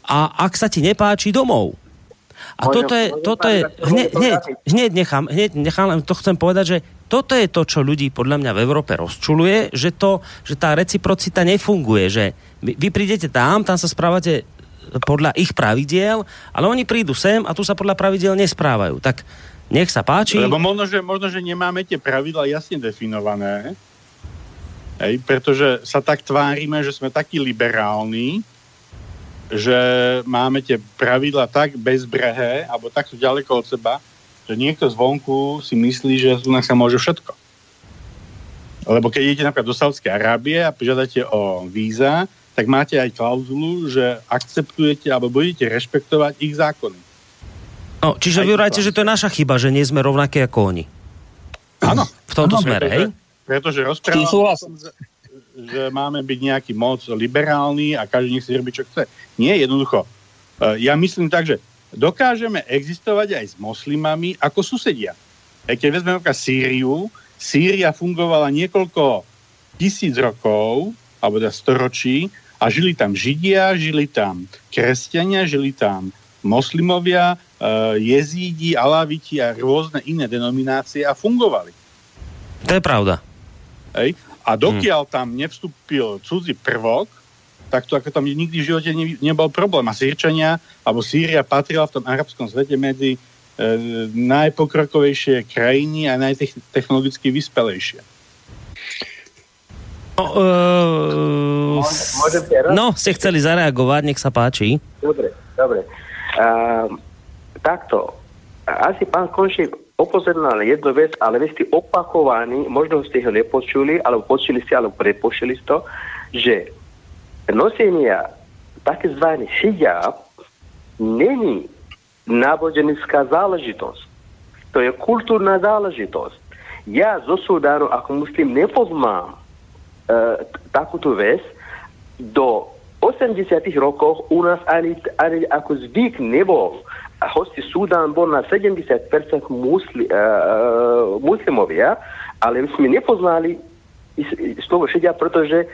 a ak sa ti nepáči domov. A Môžem- toto je, toto je hneď, hneď, hneď nechám, hneď nechám, len to chcem povedať, že toto je to, čo ľudí podľa mňa v Európe rozčuluje, že, to, že tá reciprocita nefunguje, že vy prídete tam, tam sa správate podľa ich pravidiel, ale oni prídu sem a tu sa podľa pravidiel nesprávajú. Tak Nech sa páči. Lebo možno že, možno, že nemáme tie pravidla jasne definované, hej, pretože sa tak tvárime, že sme takí liberálni, že máme tie pravidla tak bezbrehé, alebo takto ďaleko od seba, že niekto zvonku si myslí, že u nás sa môže všetko. Lebo keď idete napríklad do Saudskej Arábie a požiadate o víza, tak máte aj klauzulu, že akceptujete alebo budete rešpektovať ich zákony. No, čiže Aj vy vrajte, že to je naša chyba, že nie sme rovnaké ako oni. Áno. V tomto Áno, smere, hej? Pretože rozprávame o súhlasím. tom, že, máme byť nejaký moc liberálny a každý nech si robí, čo chce. Nie, jednoducho. E, Ja myslím tak, že dokážeme existovať aj s moslimami ako susedia. E, Keď vezmeme napríklad Sýriu, Sýria fungovala niekoľko tisíc rokov, alebo teda storočí, a žili tam Židia, žili tam kresťania, žili tam moslimovia, uh, jezídi, alaviti a rôzne iné denominácie a fungovali. To je pravda. Hej? A dokiaľ hmm. tam nevstúpil cudzí prvok, tak to ako tam nikdy v živote ne, nebol problém. A Sýrčania, alebo Sýria patrila v tom arabskom svete medzi e, najpokrokovejšie krajiny a najtechnologicky vyspelejšie. No, uh, Môžem teraz? no, ste chceli zareagovať, nech sa páči. Dobre, dobre. Uh, takto. Asi pán Konšík upozornil na jednu vec, ale vy ste opakovaní, možno ste ho nepočuli, alebo počuli ste, alebo prepočuli ste to, že nosenia takzvaný hijab není náboženská záležitosť. To je kultúrna záležitosť. Ja zo Sudánu ako muslim nepoznám e, takúto vec. Do 80 rokov u nás ani, ani ako zvyk nebol. A hoci Sudán bol na 70% musli, uh, muslimovia, ale my sme nepoznali slovo hijab, pretože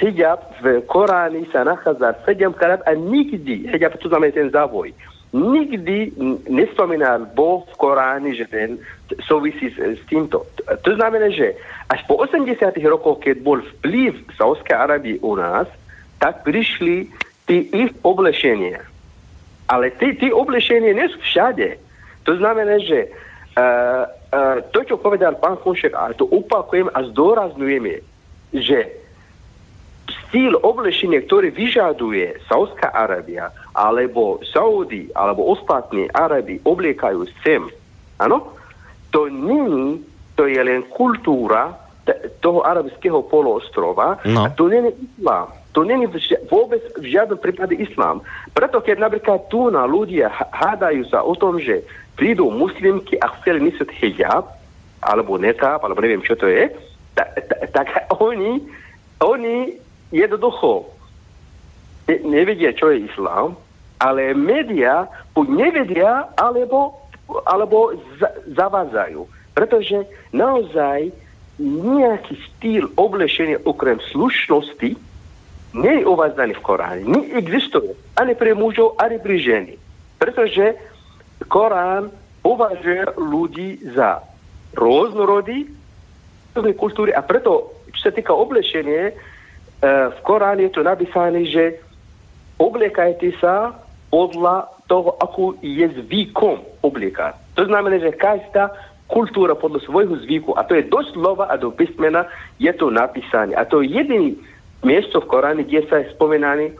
hijab v Koráne sa nachádza 7 krát a nikdy, hijab to znamená ten závoj, nikdy nespomínal Boh v Koráne, že ten súvisí s, s týmto. To znamená, že až po 80 rokoch, keď bol vplyv Saudskej Arábie u nás, tak prišli tí ich oblečenia. Ale tí, tí oblečenia nie sú všade. To znamená, že uh, uh, to, čo povedal pán Konšek, a to opakujem a zdôrazňujeme, že štýl oblečenia, ktorý vyžaduje Saudská Arábia, alebo Saudi, alebo ostatní Arabi obliekajú sem, áno, to není, to je len kultúra t- toho arabského poloostrova No. a to není islám. To není vôbec v žiadnom prípade islám. Preto keď napríklad tu na ľudia hádajú sa o tom, že prídu muslimky a chceli nesiť hijab, alebo nekáp, alebo neviem, čo to je, tak, oni, oni jednoducho ne- nevedia, čo je islám, ale médiá buď nevedia, alebo, alebo za, zavádzajú. Pretože naozaj nejaký štýl oblečenia okrem slušnosti nie je uvádzaný v Koráne. Neexistuje ani pre mužov, ani pre ženy. Pretože Korán považuje ľudí za rôznorodí, rôznej kultúry a preto, čo sa týka oblečenia, e, v Koráne je to napísané, že obliekajte sa podľa toho, ako je zvykom obliekať. To znamená, že každá kultúra podľa svojho zvyku, a to je do slova a do písmena, je to napísané. A to je jediný miesto v Koráne, kde sa je spomenané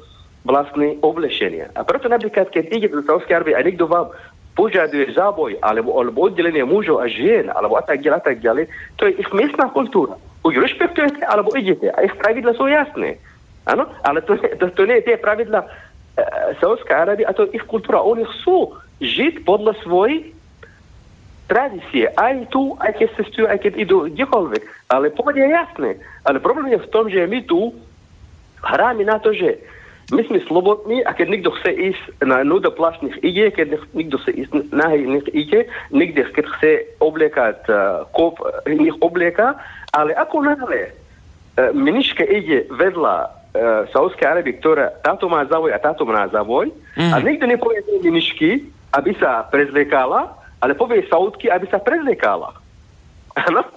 vlastne oblečenia. A preto napríklad, keď ide do Saudskej Arábie a niekto vám požaduje záboj, alebo, alebo oddelenie mužov a žien, alebo a tak ďalej, a tak ďalej, to je ich miestná kultúra. Buď rešpektujete, alebo idete. A ich pravidla sú jasné. Áno? Ale to, to, to nie je tie pravidla e, Saudskej Arábie, a to je ich kultúra. Oni chcú žiť podľa svojich tradície. Aj tu, aj keď cestujú, aj keď idú kdekoľvek. Ale povedia jasné. Ale problém je v tom, že my tu hráme na to, že my sme slobodní a keď niekto chce ísť na nuda plášť, nech ide, keď nech, niekto chce ísť nahý, nech ide, niekde, keď chce obliekať uh, kop, eh, nech oblieka, ale ako náhle uh, mniška ide vedľa uh, Saudskej Arábie, ktorá táto má závoj a táto má závoj, mm. a nikto nepovie tej mnišky, aby sa prezliekala, ale povie Saudky, aby sa prezliekala. Tak, tak,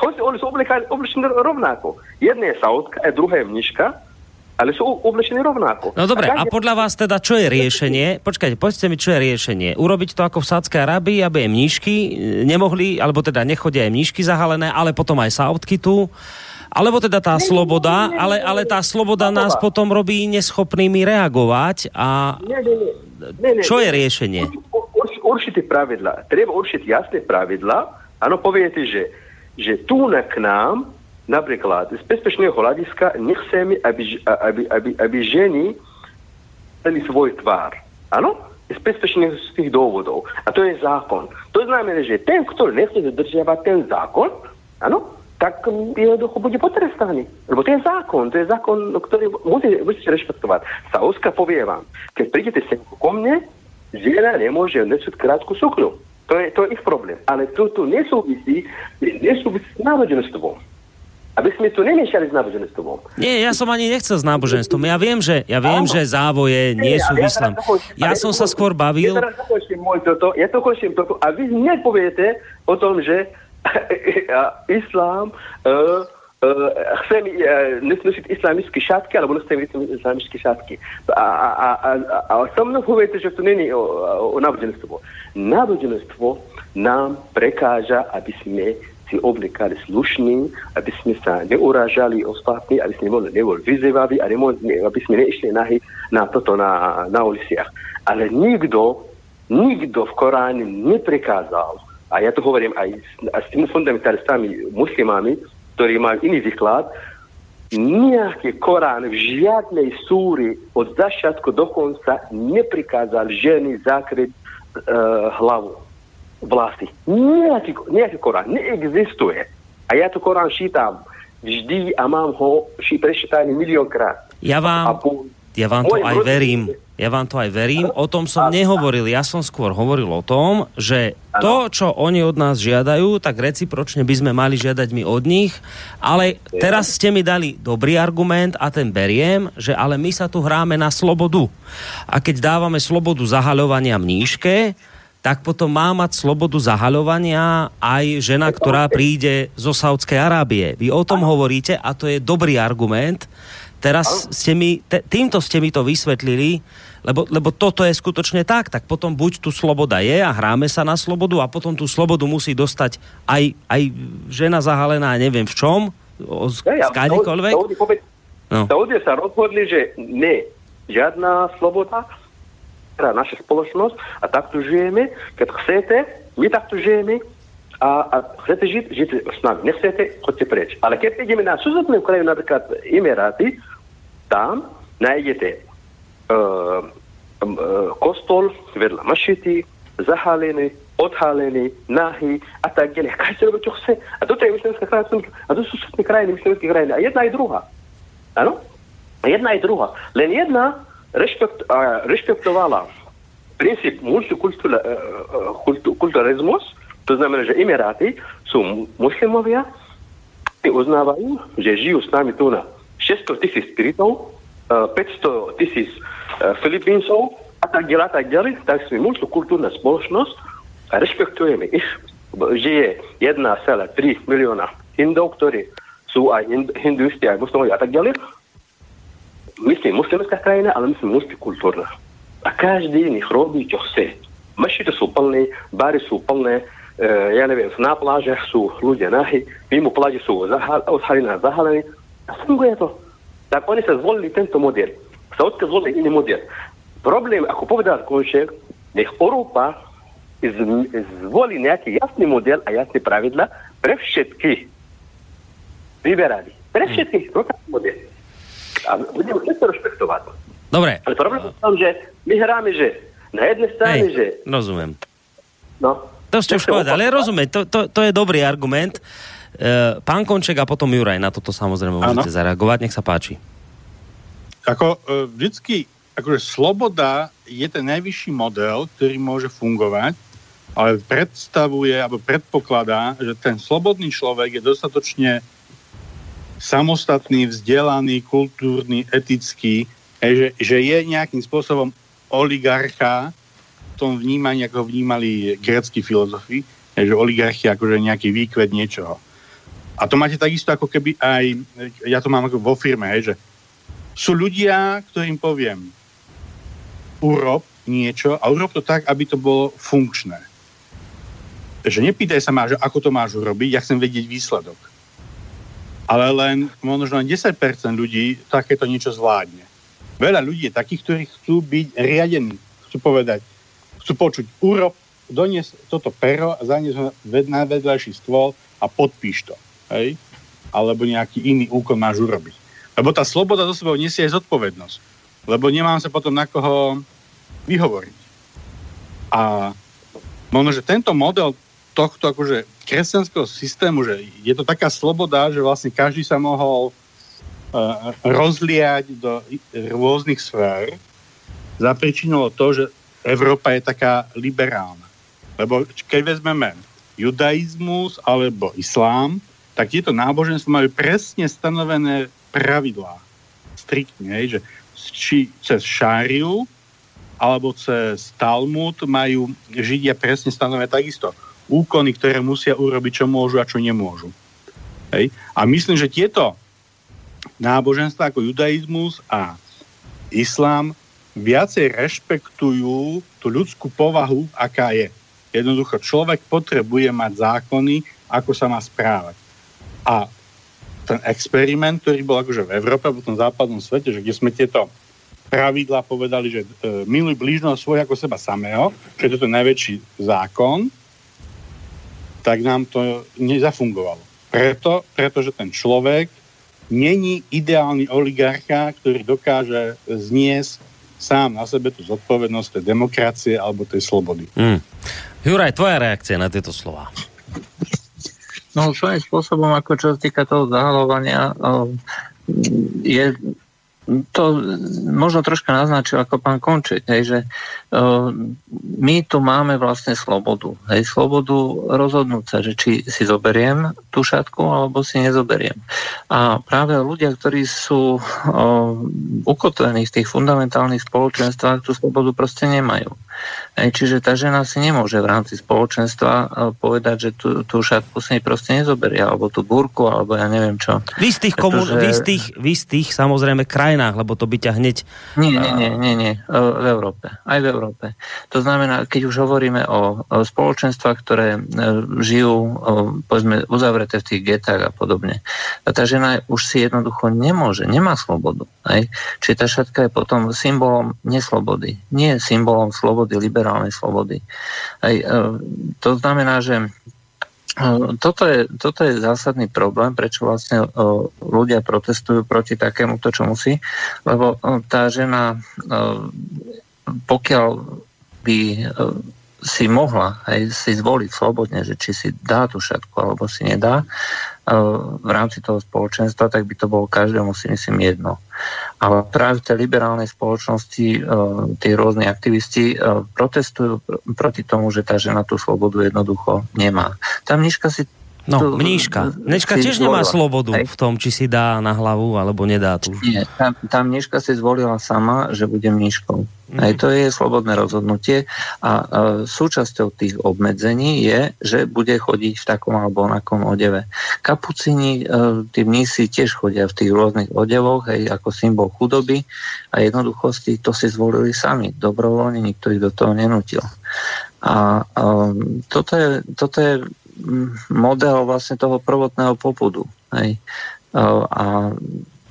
hoci oni sú oblečení rovnako. Jedna je Saudka, a druhá je mniška, ale sú oblečení rovnako. No dobre, a podľa vás teda čo je riešenie? Počkajte, povedzte mi, čo je riešenie. Urobiť to ako v Sádskej Arábii, aby aj mníšky e, nemohli, alebo teda nechodia aj mníšky zahalené, ale potom aj sáotky tu? Alebo teda tá sloboda, ale, ale tá sloboda nás potom robí neschopnými reagovať a nie, nie. Nie, nie, čo je nie. riešenie? Ur- ur- Určité pravidla. Treba určiť jasné pravidla. Áno, poviete, že, že tu na k nám, napríklad z bezpečného hľadiska, nechceme, aby, aby, aby, aby ženy mali svoj tvár. Áno? Z bezpečných dôvodov. A to je zákon. To znamená, že ten, ktorý nechce dodržiavať ten zákon, áno, tak jednoducho bude potrestaný. Lebo to je zákon, to je zákon, ktorý musí, musíte rešpektovať. Sauska povie vám, keď prídete sem ko mne, žena nemôže nesiť krátku sukňu. To je, to je ich problém. Ale to tu nesúvisí, nesúvisí s národenstvom. Aby sme tu nemiešali s náboženstvom. Nie, ja som ani nechcel s náboženstvom. Ja viem, že, ja viem, Áno. že závoje nie sú v ale islám. dokončím. Ja som sa dokončím. skôr bavil... Ja teraz dokončím môj toto, ja to končím toto a vy hneď poviete o tom, že islám uh, uh, chce mi uh, nosiť islamické šatky, alebo nechce mi islamické šatky. A, a, a, a, so mnou poviete, že to není o, o, o náboženstvo. Náboženstvo nám prekáža, aby sme si oblekali slušní, aby sme sa neurážali ostatní, aby sme neboli vyzývaví a aby sme neišli nahy na toto na, na uliciach. Ale nikto, nikto v Koráne neprekázal, a ja to hovorím aj s, s tými fundamentalistami, muslimami, ktorí majú iný výklad, nejaký Korán v žiadnej súri od začiatku do konca neprikázal ženy zakryť uh, hlavu vlasy. Nejaký, nejaký Korán neexistuje. A ja to Korán čítam vždy a mám ho prečítaný miliónkrát. Ja A vám, po- ja vám to aj verím. Ja vám to aj verím. O tom som nehovoril. Ja som skôr hovoril o tom, že to, čo oni od nás žiadajú, tak recipročne by sme mali žiadať my od nich. Ale teraz ste mi dali dobrý argument a ten beriem, že ale my sa tu hráme na slobodu. A keď dávame slobodu zahaľovania mníške, tak potom má mať slobodu zahaľovania aj žena, ktorá príde zo Saudskej Arábie. Vy o tom hovoríte a to je dobrý argument. Teraz ste mi, te, týmto ste mi to vysvetlili, lebo, lebo toto je skutočne tak, tak potom buď tu sloboda je a hráme sa na slobodu a potom tú slobodu musí dostať aj, aj žena zahalená, neviem v čom, o, z, Ja, ja. Saudi, poved- No. Sa rozhodli, že nie, žiadna sloboda, teda naša spoločnosť a takto žijeme. Keď chcete, my takto žijeme a, a chcete žiť, žite s nami. Nechcete, chodte preč. Ale keď ideme na susednú kraju, napríklad Emiráty, tam nájdete uh, uh, kostol vedľa mašity, zahalený, odhalený, nahý a tak ďalej. Každý robí, čo chce. A toto je myslimská krajina, a to sú susedné krajiny, myslimské krajiny. A jedna aj druhá. Áno? Jedna aj druhá. Len jedna rešpekt, uh, rešpektovala princíp multikulturalizmus, to znamená, že Emiráty sú mu- muslimovia, uznávajú, že žijú s nami tu na 600 tisíc eh, 500 tisíc eh, Filipíncov a tak ďalej, tak ďalej. Tak sme multikultúrna spoločnosť a rešpektujeme ich. Žije 1,3 milióna Hindov, ktorí sú aj hind- hinduisti, aj muslimovia a tak ďalej. My sme muslimská krajina, ale my sme multikultúrna. A každý nech robí, čo chce. Sú plné, bary sú plné, e, ja neviem, na plážach sú ľudia nahy, mimo pláže sú zahal, odhalení a zahalení. A funguje to. Tak oni sa zvolili tento model. Saudské zvolili iný model. Problém, ako povedal Konšek, nech Európa zvolí nejaký jasný model a jasné pravidla pre všetkých. Vyberali. Pre všetkých. Rovnaký model. A budeme všetko rešpektovať. Dobre, Ale problém je v tom, že my hráme, že na jednej strane, hej, že... rozumiem. No, To ste už povedali, opakovať. rozumiem, to, to, to je dobrý argument. E, pán Konček a potom Juraj, na toto samozrejme môžete zareagovať, nech sa páči. Ako e, vždycky, akože sloboda je ten najvyšší model, ktorý môže fungovať, ale predstavuje, alebo predpokladá, že ten slobodný človek je dostatočne samostatný, vzdelaný, kultúrny, etický, že, že je nejakým spôsobom oligarcha tom vnímaní, ako vnímali grécky filozofi, že oligarchia akože nejaký výkvet niečoho. A to máte takisto ako keby aj, ja to mám ako vo firme, že sú ľudia, ktorým poviem, urob niečo a urob to tak, aby to bolo funkčné. Takže nepýtaj sa ma, že ako to máš urobiť, ja chcem vedieť výsledok. Ale len možno len 10% ľudí takéto niečo zvládne. Veľa ľudí je takých, ktorí chcú byť riadení. Chcú povedať, chcú počuť, urob, donies toto pero a zanies ho na vedľajší stôl a podpíš to. Hej? Alebo nejaký iný úkon máš urobiť. Lebo tá sloboda zo sebou nesie aj zodpovednosť. Lebo nemám sa potom na koho vyhovoriť. A možno, že tento model tohto akože kresťanského systému, že je to taká sloboda, že vlastne každý sa mohol uh, rozliať do rôznych sfér, zapričinilo to, že Európa je taká liberálna. Lebo keď vezmeme judaizmus alebo islám, tak tieto náboženstva majú presne stanovené pravidlá. Striktne, že či cez šáriu alebo cez Talmud majú Židia presne stanovené takisto úkony, ktoré musia urobiť, čo môžu a čo nemôžu. Hej? A myslím, že tieto náboženstva ako judaizmus a islám viacej rešpektujú tú ľudskú povahu, aká je. Jednoducho človek potrebuje mať zákony, ako sa má správať. A ten experiment, ktorý bol akože v Európe, v tom západnom svete, že kde sme tieto pravidlá povedali, že e, miluj blížneho svoj ako seba samého, že to je najväčší zákon, tak nám to nezafungovalo. Preto, pretože ten človek není ideálny oligarcha, ktorý dokáže zniesť sám na sebe tú zodpovednosť tej demokracie alebo tej slobody. Mm. Juraj, tvoja reakcia na tieto slova? No svojím spôsobom, ako čo sa týka toho zahalovania, je to možno troška naznačil ako pán Konček, hej, že uh, my tu máme vlastne slobodu. Hej, slobodu rozhodnúť sa, že či si zoberiem tú šatku, alebo si nezoberiem. A práve ľudia, ktorí sú uh, ukotvení v tých fundamentálnych spoločenstvách, tú slobodu proste nemajú. Čiže tá žena si nemôže v rámci spoločenstva uh, povedať, že tú, tú šatku si proste nezoberie, alebo tú burku, alebo ja neviem čo. V istých, komun- Pretože... v istých, v istých samozrejme krajinách, lebo to by ťa hneď... Nie, nie, nie, nie, nie, v Európe. Aj v Európe. To znamená, keď už hovoríme o, o spoločenstvách, ktoré žijú, povedzme, uzavreté v tých getách a podobne, a tá žena už si jednoducho nemôže, nemá slobodu. Aj? Čiže tá šatka je potom symbolom neslobody. Nie symbolom slobody, liberálnej slobody. Aj, e, to znamená, že toto je, toto je zásadný problém, prečo vlastne ľudia protestujú proti takémuto, čo musí, lebo tá žena, pokiaľ by si mohla aj si zvoliť slobodne, že či si dá tú šatku alebo si nedá v rámci toho spoločenstva, tak by to bolo každému si myslím jedno. Ale práve v tej liberálnej spoločnosti tí rôzni aktivisti protestujú proti tomu, že tá žena tú slobodu jednoducho nemá. Tá mniška si No, mníška. Mníška tiež nemá slobodu v tom, či si dá na hlavu, alebo nedá tu. Nie, tá, tá mníška si zvolila sama, že bude mníškou. Mm. Aj to je slobodné rozhodnutie a, a súčasťou tých obmedzení je, že bude chodiť v takom alebo onakom odeve. Kapucini, e, tí mnísi tiež chodia v tých rôznych odevoch, aj ako symbol chudoby a jednoduchosti to si zvolili sami. Dobrovoľne nikto ich do toho nenutil. A, a toto, je, toto je model vlastne toho prvotného popudu. Hej. A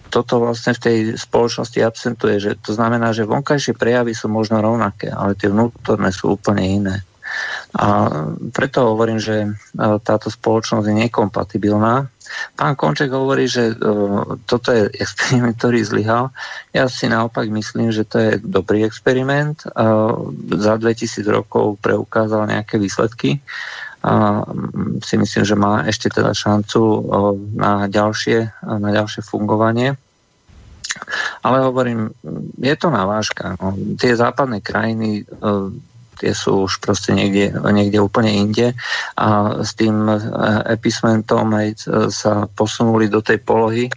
toto vlastne v tej spoločnosti absentuje, že to znamená, že vonkajšie prejavy sú možno rovnaké, ale tie vnútorné sú úplne iné. A preto hovorím, že táto spoločnosť je nekompatibilná. Pán Konček hovorí, že toto je experiment, ktorý zlyhal. Ja si naopak myslím, že to je dobrý experiment. Za 2000 rokov preukázal nejaké výsledky si myslím, že má ešte teda šancu na ďalšie, na ďalšie fungovanie. Ale hovorím, je to navážka. No. Tie západné krajiny tie sú už proste niekde, niekde úplne inde a s tým e, epismentom aj sa posunuli do tej polohy,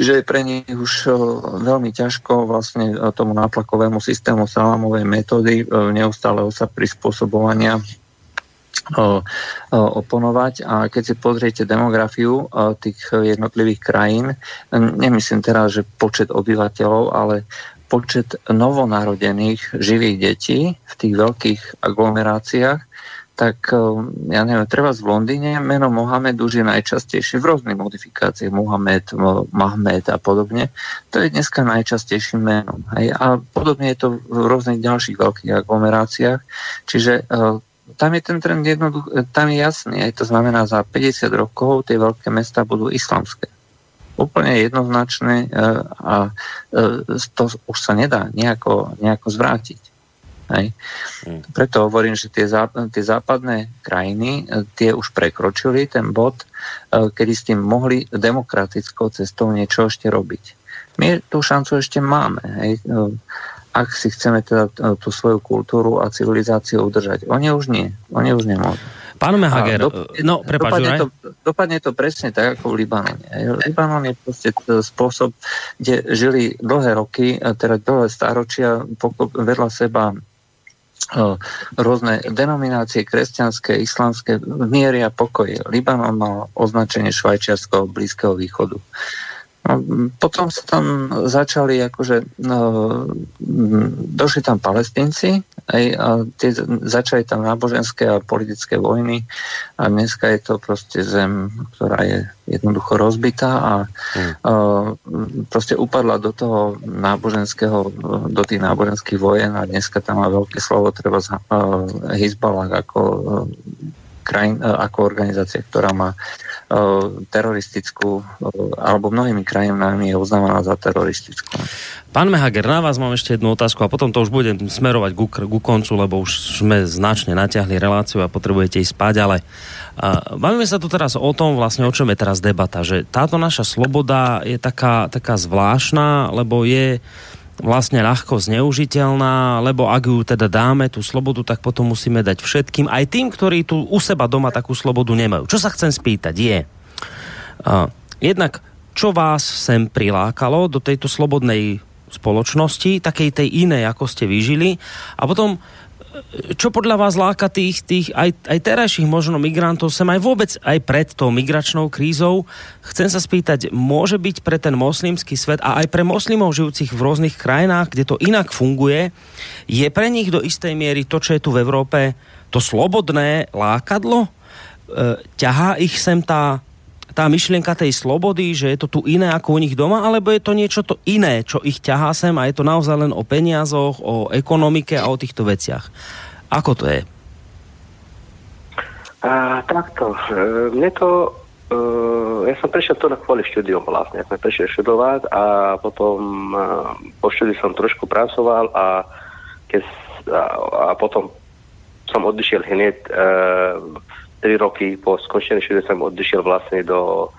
že je pre nich už veľmi ťažko vlastne tomu nátlakovému systému salámovej metódy e, neustáleho sa prispôsobovania oponovať. A keď si pozriete demografiu tých jednotlivých krajín, nemyslím teraz, že počet obyvateľov, ale počet novonarodených živých detí v tých veľkých aglomeráciách, tak ja neviem, treba v Londýne meno Mohamed už je najčastejšie v rôznych modifikáciách, Mohamed, Mahmed a podobne. To je dneska najčastejším menom. Hej? A podobne je to v rôznych ďalších veľkých aglomeráciách. Čiže tam je ten trend jednoducho, tam je jasný, aj to znamená za 50 rokov tie veľké mesta budú islamské. Úplne jednoznačné e, a e, to už sa nedá nejako, nejako zvrátiť. Hej. Hmm. Preto hovorím, že tie, zá, tie západné krajiny, e, tie už prekročili ten bod, kedy s tým mohli demokratickou cestou niečo ešte robiť. My tú šancu ešte máme. Hej ak si chceme teda tú svoju kultúru a civilizáciu udržať. Oni už nie. Oni už nemôžu. Pán Mehager, do, no, prepáč, dopadne, to, dopadne to presne tak, ako v Libanone. Libanon je proste spôsob, kde žili dlhé roky, teda dlhé stáročia vedľa seba rôzne denominácie kresťanské, islamské, miery a pokoje. Libanon mal označenie Švajčiarského Blízkeho východu. Potom sa tam začali akože, no, došli tam palestinci aj, a tie, začali tam náboženské a politické vojny a dneska je to proste zem, ktorá je jednoducho rozbitá a, hmm. a proste upadla do toho náboženského, do tých náboženských vojen a dneska tam má veľké slovo treba z Hezbollah ako krajín, ako organizácia, ktorá má teroristickú, alebo mnohými krajinami je uznávaná za teroristickú. Pán Mehager, na vás mám ešte jednu otázku a potom to už budem smerovať ku, ku koncu, lebo už sme značne natiahli reláciu a potrebujete ísť spať, ale uh, bavíme sa tu teraz o tom, vlastne o čom je teraz debata, že táto naša sloboda je taká, taká zvláštna, lebo je vlastne ľahko zneužiteľná, lebo ak ju teda dáme tú slobodu, tak potom musíme dať všetkým, aj tým, ktorí tu u seba doma takú slobodu nemajú. Čo sa chcem spýtať je, uh, jednak, čo vás sem prilákalo do tejto slobodnej spoločnosti, takej tej inej, ako ste vyžili, a potom čo podľa vás láka tých, tých aj, aj terajších možno migrantov sem aj vôbec aj pred tou migračnou krízou? Chcem sa spýtať, môže byť pre ten moslimský svet a aj pre moslimov žijúcich v rôznych krajinách, kde to inak funguje, je pre nich do istej miery to, čo je tu v Európe, to slobodné lákadlo? E, ťahá ich sem tá tá myšlienka tej slobody, že je to tu iné ako u nich doma, alebo je to niečo to iné, čo ich ťahá sem a je to naozaj len o peniazoch, o ekonomike a o týchto veciach. Ako to je? A, takto. E, mne to Uh, ja som prešiel to na kvôli štúdium vlastne. Ja som prešiel študovať a potom uh, po štúdiu som trošku pracoval a, keď, a, a potom som odišiel hneď uh, 3 roky po skončení štúdia som odišiel vlastne do,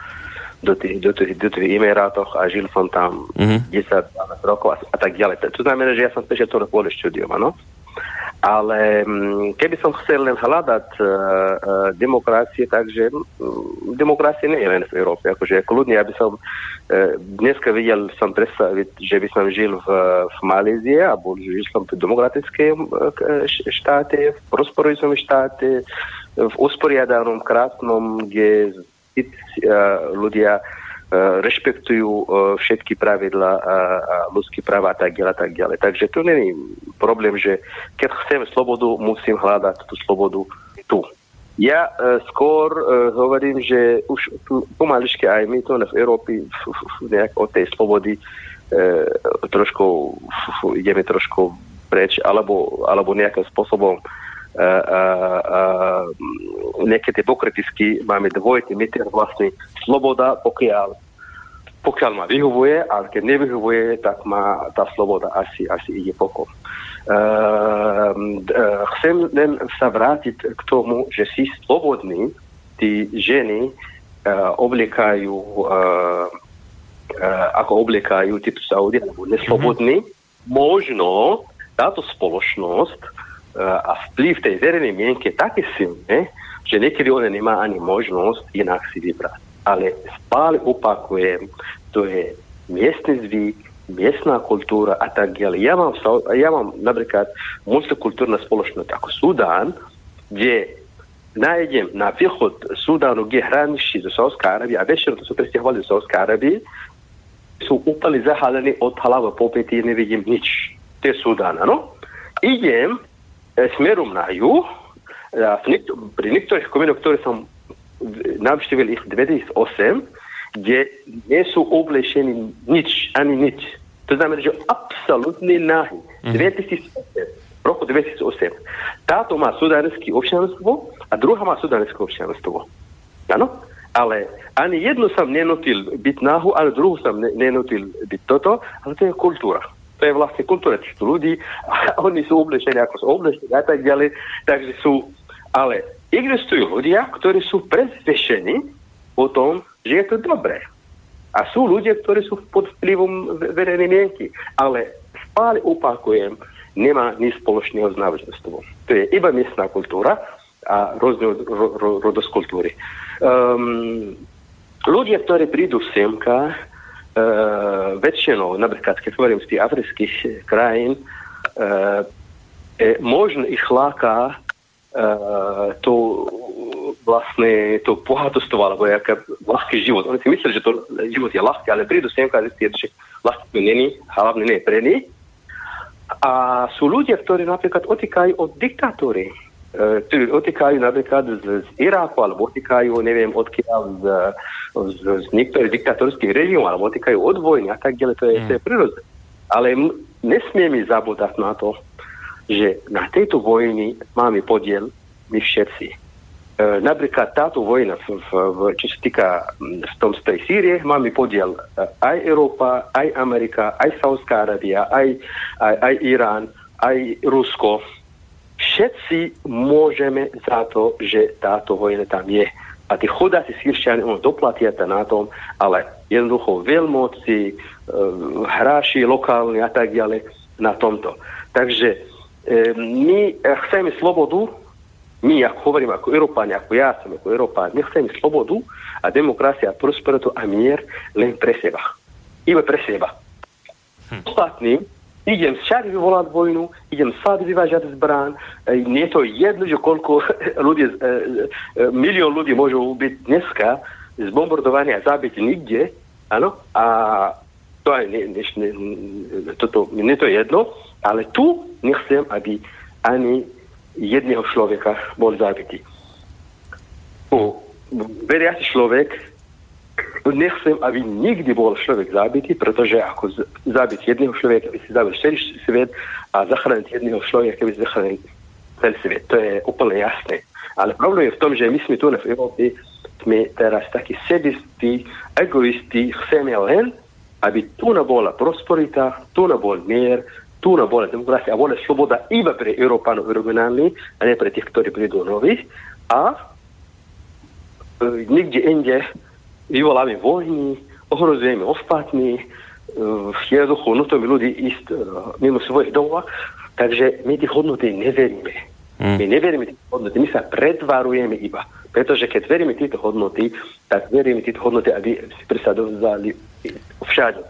do tých, do tých, do tých Emirátoch a žil som tam mm-hmm. 10-12 rokov a, a tak ďalej. To znamená, že ja som prišiel to kvôli štúdium, áno. Ale mm, keby som chcel len hľadať uh, uh, demokracie, takže um, demokracie nie je len v Európe. Akože kľudne, aby som uh, dneska videl som predstaviť, že by som žil v, v Malízie, alebo žil som v demokratickém uh, štáte, v prosperujúcom štáte, v usporiadanom, krásnom, kde ľudia rešpektujú všetky pravidla a, a ľudské práva a tak ďalej, tak ďalej. Takže to není problém, že keď chcem slobodu, musím hľadať tú slobodu tu. Ja uh, skôr uh, hovorím, že už pomaličke aj my to v Európe nejak od tej slobody uh, trošku ideme trošku preč, alebo, alebo nejakým spôsobom nejaké tie pokriticky máme dvojitý meter vlastne sloboda, pokiaľ pokiaľ ma vyhovuje, ale keď nevyhovuje, tak má tá sloboda asi, asi ide pokom. Uh, uh, chcem len sa vrátiť k tomu, že si slobodní, tí ženy uh, obliekajú uh, uh, ako obliekajú títo Saudi, alebo neslobodní. Mm-hmm. Možno táto spoločnosť a vplyv tej verejnej mienky je také silné, že niekedy ona nemá ani možnosť inak si vybrať. Ale stále opakujem, to je miestny zvyk, miestná kultúra a tak ďalej. Ja mám, ja mám napríklad multikultúrna spoločnosť ako Sudán, kde nájdem na východ Sudánu, kde hraničí zo Saudskej Arábie a väčšinou to sú presťahovali zo Saudskej Arábie, sú úplne zahalení od hlavy po pety, nevidím nič. To je Sudán, áno? Idem smerom na juh, v niektor- pri niektorých kominoch, ktoré som navštívil ich 2008, kde nie sú oblečení nič, ani nič. To znamená, že absolútne nahy. 2008, v roku 2008. Táto má sudáneské občianstvo a druhá má sudáneské občianstvo. Áno? Ale ani jednu som nenotil byť nahu, ale druhú som ne- nenotil byť toto, ale to je kultúra. To je vlastne kultúra týchto ľudí a oni sú oblečení ako sú oblečení a tak ďalej. Takže sú, ale existujú ľudia, ktorí sú presvedčení o tom, že je to dobré. A sú ľudia, ktorí sú pod vplyvom ve- verejnej mienky. Ale stále opakujem, nemá nič spoločného s náboženstvom. To je iba miestná kultúra a rozdiel ro, ro, rodosť. Um, ľudia, ktorí prídu semka, uh, väčšinou, napríklad keď hovorím z tých afrických krajín, uh, e, možno ich láka to vlastne to bohatstvo, alebo jaká ľahký život. Oni si myslí, že to život je ľahký, ale prídu sem a zistia, že ľahký to není, hlavne nie pre nich. A sú ľudia, ktorí napríklad otýkajú od diktatúry. E, ktorí otýkajú napríklad z, z Iráku, alebo otýkajú, neviem, odkiaľ z, z, z niektorých diktatorských režimov, alebo otýkajú od vojny a tak ďalej. To je, to je prirodzené. Ale m- nesmieme zabúdať na to, že na tejto vojni máme podiel my všetci. E, napríklad táto vojna, v, v, v, čo sa týka mm, v tom z tej Sýrie, máme podiel e, aj Európa, aj Amerika, aj Saudská Arábia, aj, aj, aj Irán, aj Rusko. Všetci môžeme za to, že táto vojna tam je. A tí chodáci síršťani, ono doplatia to na tom, ale jednoducho veľmoci, e, hráči lokálni a tak ďalej na tomto. Takže e, my chceme slobodu, my, ako hovorím ako Európani, ako ja som ako Európani, my chceme slobodu a demokracia, prosperitu a mier len pre seba. Iba pre seba. Hm. Ostatným idem všade vyvolať vojnu, idem všade vyvážať zbrán, e, nie je to jedno, že koľko ľudí, e, e, milión ľudí môžu byť dneska zbombardovania a zabiť nikde, áno, a to aj nie, nie, nie, toto, nie to je jedno, ale tu nechcem, aby ani jedného človeka bol zabitý. Veriaci človek nechcem, aby nikdy bol človek zabitý, pretože ako zabiť jedného človeka, by si zabil celý svet a zachrániť jedného človeka, by si zachránil celý svet. To je úplne jasné. Ale problém je v tom, že my sme tu v Európe, sme teraz takí sebistí, egoisti, chceme len, aby tu bola prosperita, tu bol mier, tu bola demokracia a bola sloboda iba pre Európanov originálnych a ne pre tých, ktorí prídu nových. A e, nikde inde vyvoláme vojny, ohrozujeme ostatní, e, jednoducho nutíme ľudí ísť e, mimo svojich domov, takže my tých hodnoty neveríme. Mm. My neveríme tieto hodnoty, my sa pretvarujeme iba. Pretože keď veríme tieto hodnoty, tak veríme tieto hodnoty, aby si presadovali všade.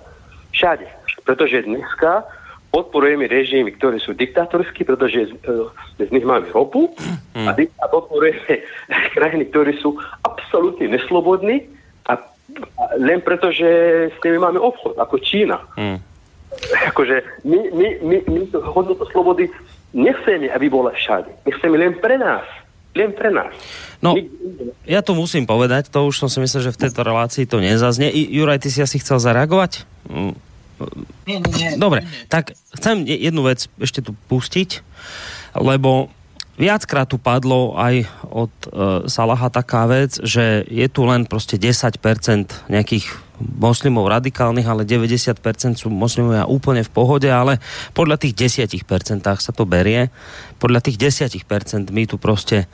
Všade. Pretože dneska podporujeme režimy, ktoré sú diktatorské, pretože z, e, z nich máme ropu a, di- a podporujeme krajiny, ktoré sú absolútne neslobodní a, a len preto, že s nimi máme obchod, ako Čína. Mm. Akože my, my, my, my hodnotu slobody nechceme, aby bola všade. My chceme len pre nás. Len pre nás. No, ja to musím povedať, to už som si myslel, že v tejto relácii to nezaznie. I, Juraj, ty si asi chcel zareagovať? Mm, Nie, nie, nie. Dobre, tak chcem je- jednu vec ešte tu pustiť, lebo viackrát tu padlo aj od e, Salaha taká vec, že je tu len proste 10% nejakých moslimov radikálnych, ale 90% sú moslimovia úplne v pohode, ale podľa tých 10% sa to berie. Podľa tých 10% my tu proste e,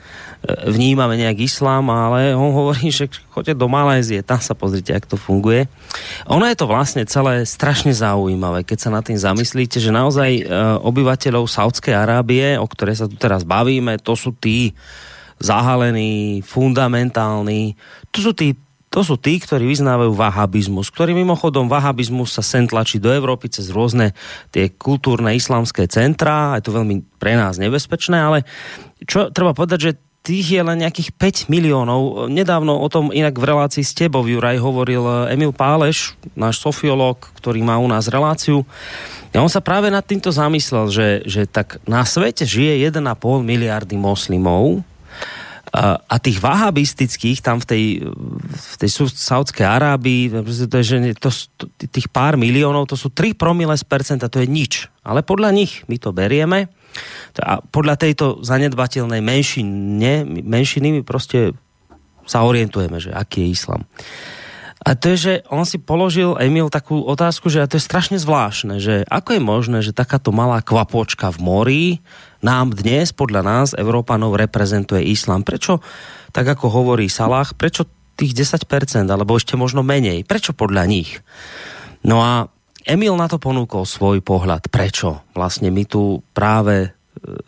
vnímame nejak islám, ale on hovorí, že choďte do Malézie, tam sa pozrite, jak to funguje. Ono je to vlastne celé strašne zaujímavé, keď sa nad tým zamyslíte, že naozaj e, obyvateľov Saudskej Arábie, o ktorej sa tu teraz bavíme, to sú tí zahalení, fundamentálni, to sú tí to sú tí, ktorí vyznávajú vahabizmus, ktorý mimochodom vahabizmus sa sem tlačí do Európy cez rôzne tie kultúrne islamské centrá, je to veľmi pre nás nebezpečné, ale čo treba povedať, že tých je len nejakých 5 miliónov. Nedávno o tom inak v relácii s tebou, Juraj, hovoril Emil Páleš, náš sofiológ, ktorý má u nás reláciu. A on sa práve nad týmto zamyslel, že, že tak na svete žije 1,5 miliardy moslimov, a tých vahabistických tam v tej, v tej Saudskej Arábii, to je, že to, tých pár miliónov, to sú 3 promile z percenta, to je nič. Ale podľa nich my to berieme a podľa tejto zanedbateľnej menšiny, menšiny my proste sa orientujeme, že aký je islam. A to je, že on si položil, Emil, takú otázku, že to je strašne zvláštne, že ako je možné, že takáto malá kvapočka v mori nám dnes, podľa nás, Európanov, reprezentuje islám. Prečo, tak ako hovorí Salah, prečo tých 10%, alebo ešte možno menej? Prečo podľa nich? No a Emil na to ponúkol svoj pohľad. Prečo? Vlastne my tu práve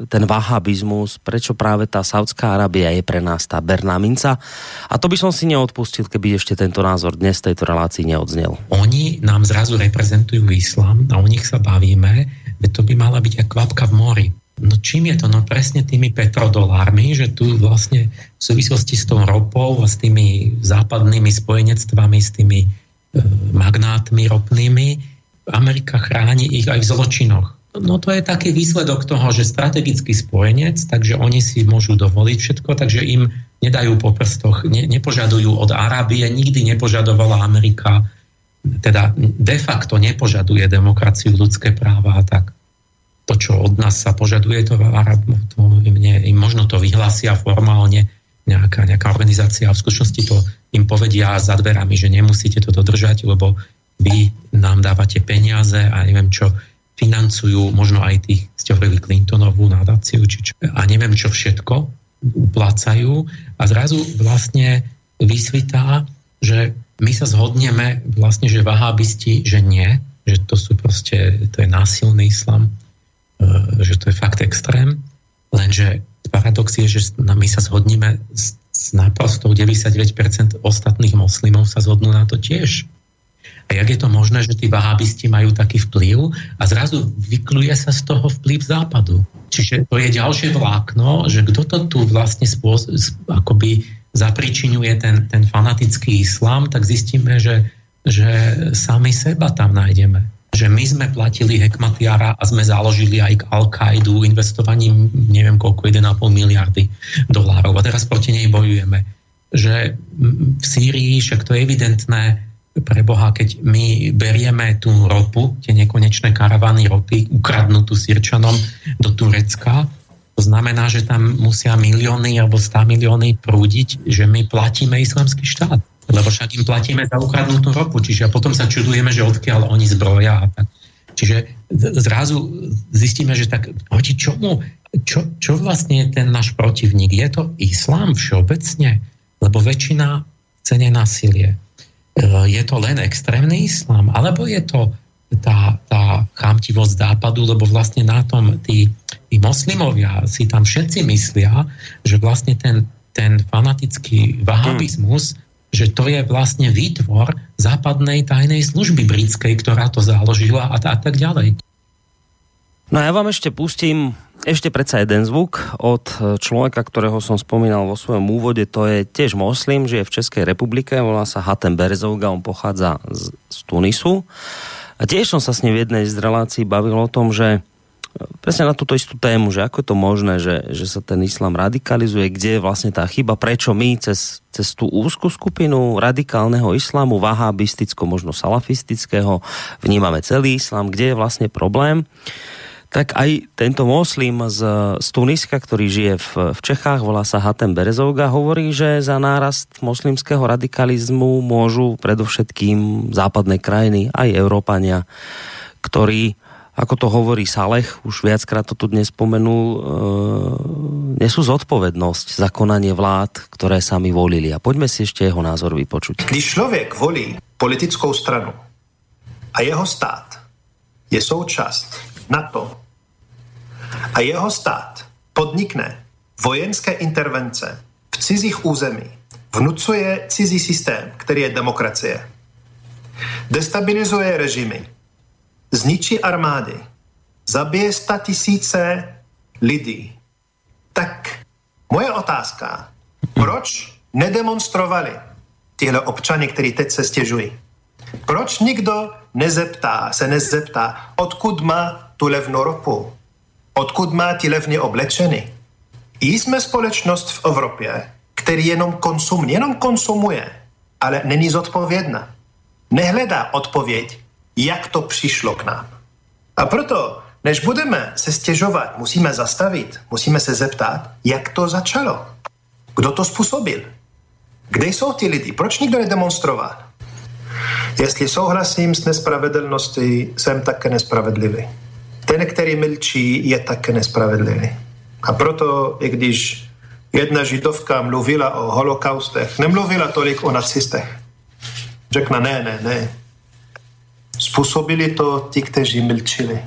ten vahabizmus, prečo práve tá Saudská Arábia je pre nás tá Berná minca. A to by som si neodpustil, keby ešte tento názor dnes v tejto relácii neodznel. Oni nám zrazu reprezentujú islám a o nich sa bavíme, veď to by mala byť ako kvapka v mori. No čím je to? No presne tými petrodolármi, že tu vlastne v súvislosti s tou ropou a s tými západnými spojenectvami, s tými e, magnátmi ropnými, Amerika chráni ich aj v zločinoch No to je taký výsledok toho, že strategický spojenec, takže oni si môžu dovoliť všetko, takže im nedajú po prstoch, ne, nepožadujú od Arábie, nikdy nepožadovala Amerika, teda de facto nepožaduje demokraciu, ľudské práva a tak. To, čo od nás sa požaduje, to, to im, ne, im možno to vyhlásia formálne. Nejaká, nejaká organizácia a v skutočnosti to im povedia za dverami, že nemusíte to dodržať, lebo vy nám dávate peniaze a neviem čo financujú možno aj tých, ste hovorili Clintonovú nadáciu, či čo, a neviem čo všetko, uplácajú. A zrazu vlastne vysvitá, že my sa zhodneme vlastne, že vahábisti, že nie, že to sú proste, to je násilný islam, že to je fakt extrém, lenže paradox je, že my sa zhodneme s, s naprostou 99% ostatných moslimov sa zhodnú na to tiež. A jak je to možné, že tí vahábisti majú taký vplyv a zrazu vykluje sa z toho vplyv západu. Čiže to je ďalšie vlákno, že kto to tu vlastne spôsob, akoby zapričinuje ten, ten fanatický islám, tak zistíme, že, že sami seba tam nájdeme. Že my sme platili Hekmatiara a sme založili aj Al-Kaidu investovaním neviem koľko, 1,5 miliardy dolárov. A teraz proti nej bojujeme. Že v Sýrii, však to je evidentné, pre Boha, keď my berieme tú ropu, tie nekonečné karavany ropy, ukradnutú Sirčanom do Turecka, to znamená, že tam musia milióny alebo 100 milióny prúdiť, že my platíme islamský štát. Lebo však im platíme za ukradnutú ropu. Čiže potom sa čudujeme, že odkiaľ oni zbroja a tak. Čiže zrazu zistíme, že tak proti čomu, čo, čo vlastne je ten náš protivník? Je to islám všeobecne? Lebo väčšina chce nenásilie Eh, je to len extrémny islám, alebo je to tá, tá chamtivosť západu, lebo vlastne na tom tí, tí moslimovia si tam všetci myslia, že vlastne ten, ten fanatický vahabizmus, hmm. Že to je vlastne výtvor západnej tajnej služby britskej, ktorá to založila a, a tak ďalej. No ja vám ešte pustím ešte predsa jeden zvuk od človeka, ktorého som spomínal vo svojom úvode, to je tiež moslim, žije v Českej republike, volá sa Hatem Berzouga, on pochádza z, z Tunisu. A tiež som sa s ním v jednej z relácií bavil o tom, že presne na túto istú tému, že ako je to možné, že, že sa ten islám radikalizuje, kde je vlastne tá chyba, prečo my cez, cez tú úzku skupinu radikálneho islamu, vahabisticko, možno salafistického, vnímame celý islám, kde je vlastne problém? Tak aj tento moslim z, z Tuniska, ktorý žije v, v Čechách, volá sa Hatem Berezovga, hovorí, že za nárast moslimského radikalizmu môžu predovšetkým západné krajiny, aj Európania, ktorí, ako to hovorí Salech, už viackrát to tu dnes spomenul, e, nesú zodpovednosť za konanie vlád, ktoré sami volili. A poďme si ešte jeho názor vypočuť. Když člověk volí politickou stranu a jeho stát je součást NATO a jeho stát podnikne vojenské intervence v cizích území, vnucuje cizí systém, který je demokracie, destabilizuje režimy, zničí armády, zabije sta tisíce lidí, tak Moje otázka, proč nedemonstrovali tyhle občany, kteří teď se stěžují? Proč nikdo nezeptá, se nezeptá, odkud má tu levnou ropu? Odkud má ty levně oblečeny? Jsme společnost v Evropě, který jenom konsumuje, jenom konsumuje, ale není zodpovědná. Nehledá odpověď, jak to přišlo k nám. A proto, než budeme se stěžovat, musíme zastavit, musíme se zeptat, jak to začalo. Kdo to způsobil? Kde jsou ty lidi? Proč nikdo nedemonstroval? Jestli souhlasím s nespravedlností, jsem také nespravedlivý. Ten, který mlčí, je také nespravedlivý. A proto, i když jedna židovka mluvila o holokaustech, nemluvila tolik o nacistech. Řekla, ne, ne, ne. Způsobili to ti, kteří mlčili.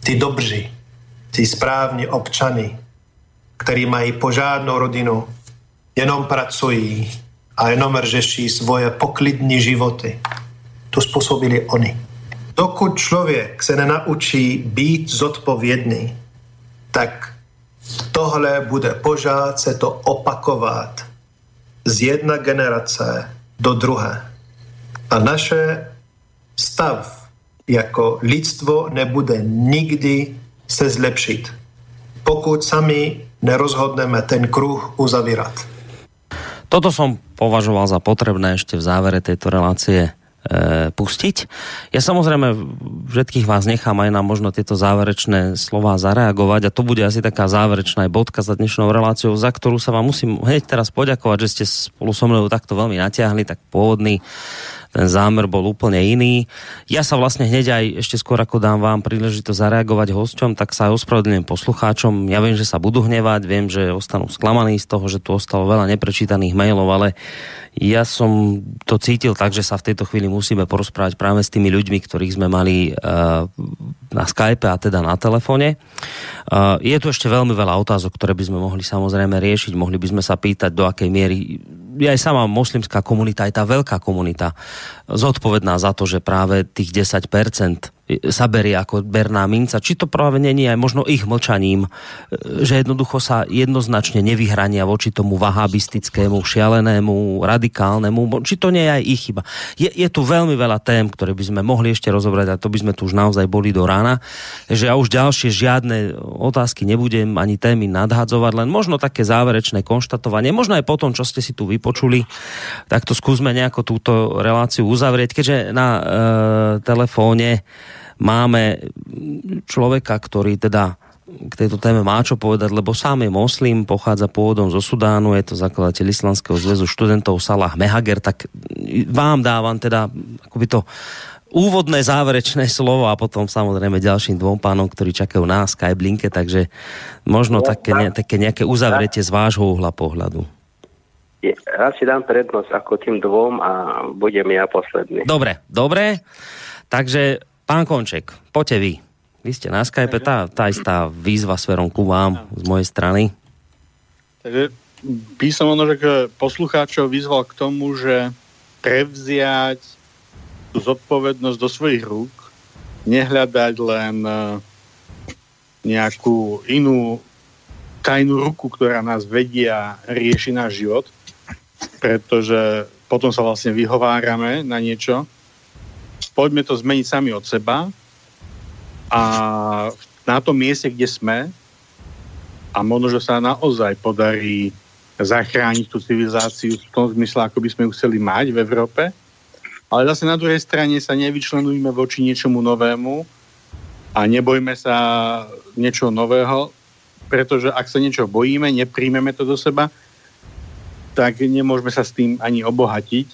Ty dobří, ty správní občany, který mají požádnou rodinu, jenom pracují a jenom řeší svoje poklidní životy. To způsobili oni. Dokud člověk se nenaučí být zodpovědný, tak tohle bude pořád se to opakovat z jedna generace do druhé. A naše stav jako lidstvo nebude nikdy se zlepšit, pokud sami nerozhodneme ten kruh uzavírat. Toto som považoval za potrebné ešte v závere tejto relácie e, pustiť. Ja samozrejme všetkých vás nechám aj na možno tieto záverečné slova zareagovať a to bude asi taká záverečná bodka za dnešnou reláciou, za ktorú sa vám musím hneď teraz poďakovať, že ste spolu so mnou takto veľmi natiahli, tak pôvodný ten zámer bol úplne iný. Ja sa vlastne hneď aj ešte skôr ako dám vám príležitosť zareagovať hosťom, tak sa aj ospravedlňujem poslucháčom. Ja viem, že sa budú hnevať, viem, že ostanú sklamaní z toho, že tu ostalo veľa neprečítaných mailov, ale ja som to cítil tak, že sa v tejto chvíli musíme porozprávať práve s tými ľuďmi, ktorých sme mali uh, na Skype a teda na telefóne. Uh, je tu ešte veľmi veľa otázok, ktoré by sme mohli samozrejme riešiť. Mohli by sme sa pýtať, do akej miery je aj sama moslimská komunita, aj tá veľká komunita zodpovedná za to, že práve tých 10% sa berie ako berná minca. Či to práve není aj možno ich mlčaním, že jednoducho sa jednoznačne nevyhrania voči tomu vahabistickému, šialenému, radikálnemu, či to nie je aj ich chyba. Je, je tu veľmi veľa tém, ktoré by sme mohli ešte rozobrať a to by sme tu už naozaj boli do rána, že ja už ďalšie žiadne otázky nebudem ani témy nadhadzovať, len možno také záverečné konštatovanie, možno aj po tom, čo ste si tu vypočuli, tak to skúsme nejako túto reláciu uzavrieť, keďže na e, telefóne máme človeka, ktorý teda k tejto téme má čo povedať, lebo sám je moslim, pochádza pôvodom zo Sudánu, je to zakladateľ Islamského zväzu študentov Salah Mehager, tak vám dávam teda akoby to úvodné záverečné slovo a potom samozrejme ďalším dvom pánom, ktorí čakajú na Skype linke, takže možno také, ne, také nejaké uzavretie z vášho uhla pohľadu. Ja si dám prednosť ako tým dvom a budem ja posledný. Dobre, dobre. Takže Pán Konček, poďte vy. Vy ste na Skype, tá, tá istá výzva smerom ku vám z mojej strany. Takže by som ono, že poslucháčov vyzval k tomu, že prevziať tú zodpovednosť do svojich rúk, nehľadať len e, nejakú inú tajnú ruku, ktorá nás vedie a rieši náš život, pretože potom sa vlastne vyhovárame na niečo, poďme to zmeniť sami od seba a na tom mieste, kde sme a možno, že sa naozaj podarí zachrániť tú civilizáciu v tom zmysle, ako by sme ju chceli mať v Európe. Ale zase na druhej strane sa nevyčlenujme voči niečomu novému a nebojme sa niečo nového, pretože ak sa niečo bojíme, nepríjmeme to do seba, tak nemôžeme sa s tým ani obohatiť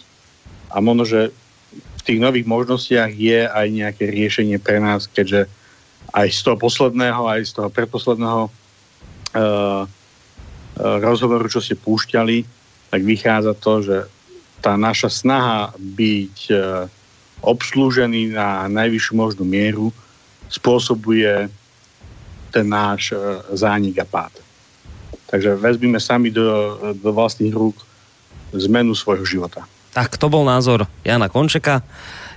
a možno, že v tých nových možnostiach je aj nejaké riešenie pre nás, keďže aj z toho posledného, aj z toho predposledného uh, rozhovoru, čo ste púšťali, tak vychádza to, že tá naša snaha byť uh, obslúžený na najvyššiu možnú mieru spôsobuje ten náš uh, zánik a pád. Takže vezmime sami do, do vlastných rúk zmenu svojho života. Tak to bol názor Jana Končeka.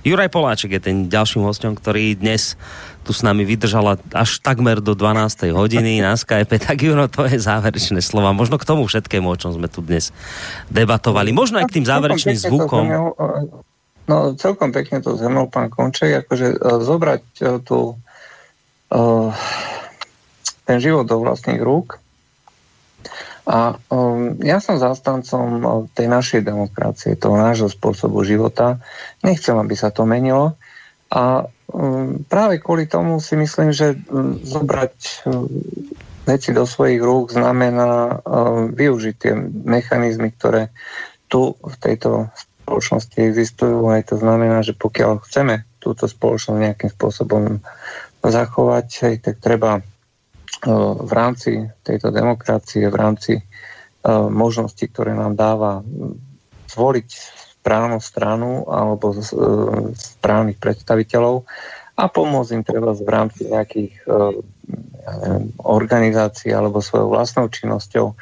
Juraj Poláček je ten ďalším hostom, ktorý dnes tu s nami vydržala až takmer do 12. hodiny na Skype. Tak Juro, to je záverečné slova. Možno k tomu všetkému, o čom sme tu dnes debatovali. Možno aj k tým záverečným zvukom. No, celkom pekne to zhrnul pán Konček, akože uh, zobrať uh, tú, ten život do vlastných rúk. A um, ja som zástancom tej našej demokracie, toho nášho spôsobu života. Nechcem, aby sa to menilo. A um, práve kvôli tomu si myslím, že um, zobrať um, veci do svojich rúk znamená um, využiť tie mechanizmy, ktoré tu v tejto spoločnosti existujú. Aj to znamená, že pokiaľ chceme túto spoločnosť nejakým spôsobom zachovať, tak treba uh, v rámci tejto demokracie, v rámci možností, ktoré nám dáva zvoliť správnu stranu alebo správnych predstaviteľov a pomôcť im treba v rámci nejakých ja neviem, organizácií alebo svojou vlastnou činnosťou,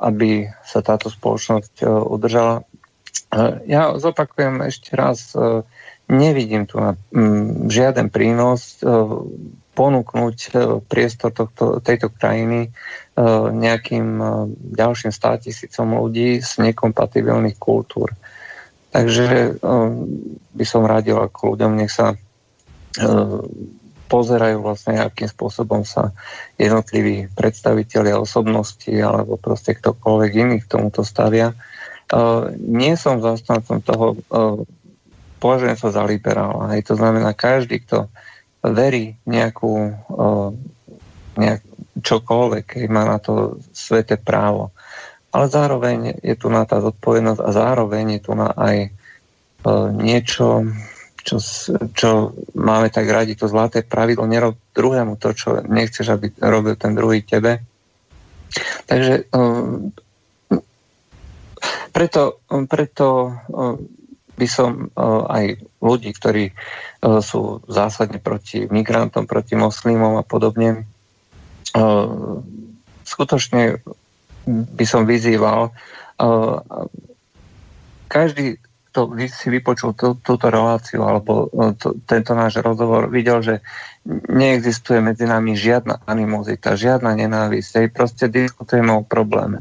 aby sa táto spoločnosť udržala. Ja zopakujem ešte raz, nevidím tu žiaden prínos ponúknuť priestor tohto, tejto krajiny E, nejakým e, ďalším státisícom ľudí z nekompatibilných kultúr. Takže e, by som radil ako ľuďom, nech sa pozerajú vlastne, akým spôsobom sa jednotliví predstavitelia osobnosti alebo proste ktokoľvek iný k tomuto stavia. Nie som zastancom toho, považujem sa za liberála. Hej, to znamená, každý, kto verí nejakú, nejak, čokoľvek, keď má na to sveté právo. Ale zároveň je tu na tá zodpovednosť a zároveň je tu na aj niečo, čo, čo máme tak radi, to zlaté pravidlo, nerob druhému to, čo nechceš, aby robil ten druhý tebe. Takže preto, preto by som aj ľudí, ktorí e, sú zásadne proti migrantom, proti moslimom a podobne, skutočne by som vyzýval každý, kto si vypočul tú, túto reláciu alebo to, tento náš rozhovor, videl, že neexistuje medzi nami žiadna animozita, žiadna nenávisť. Proste diskutujeme o probléme.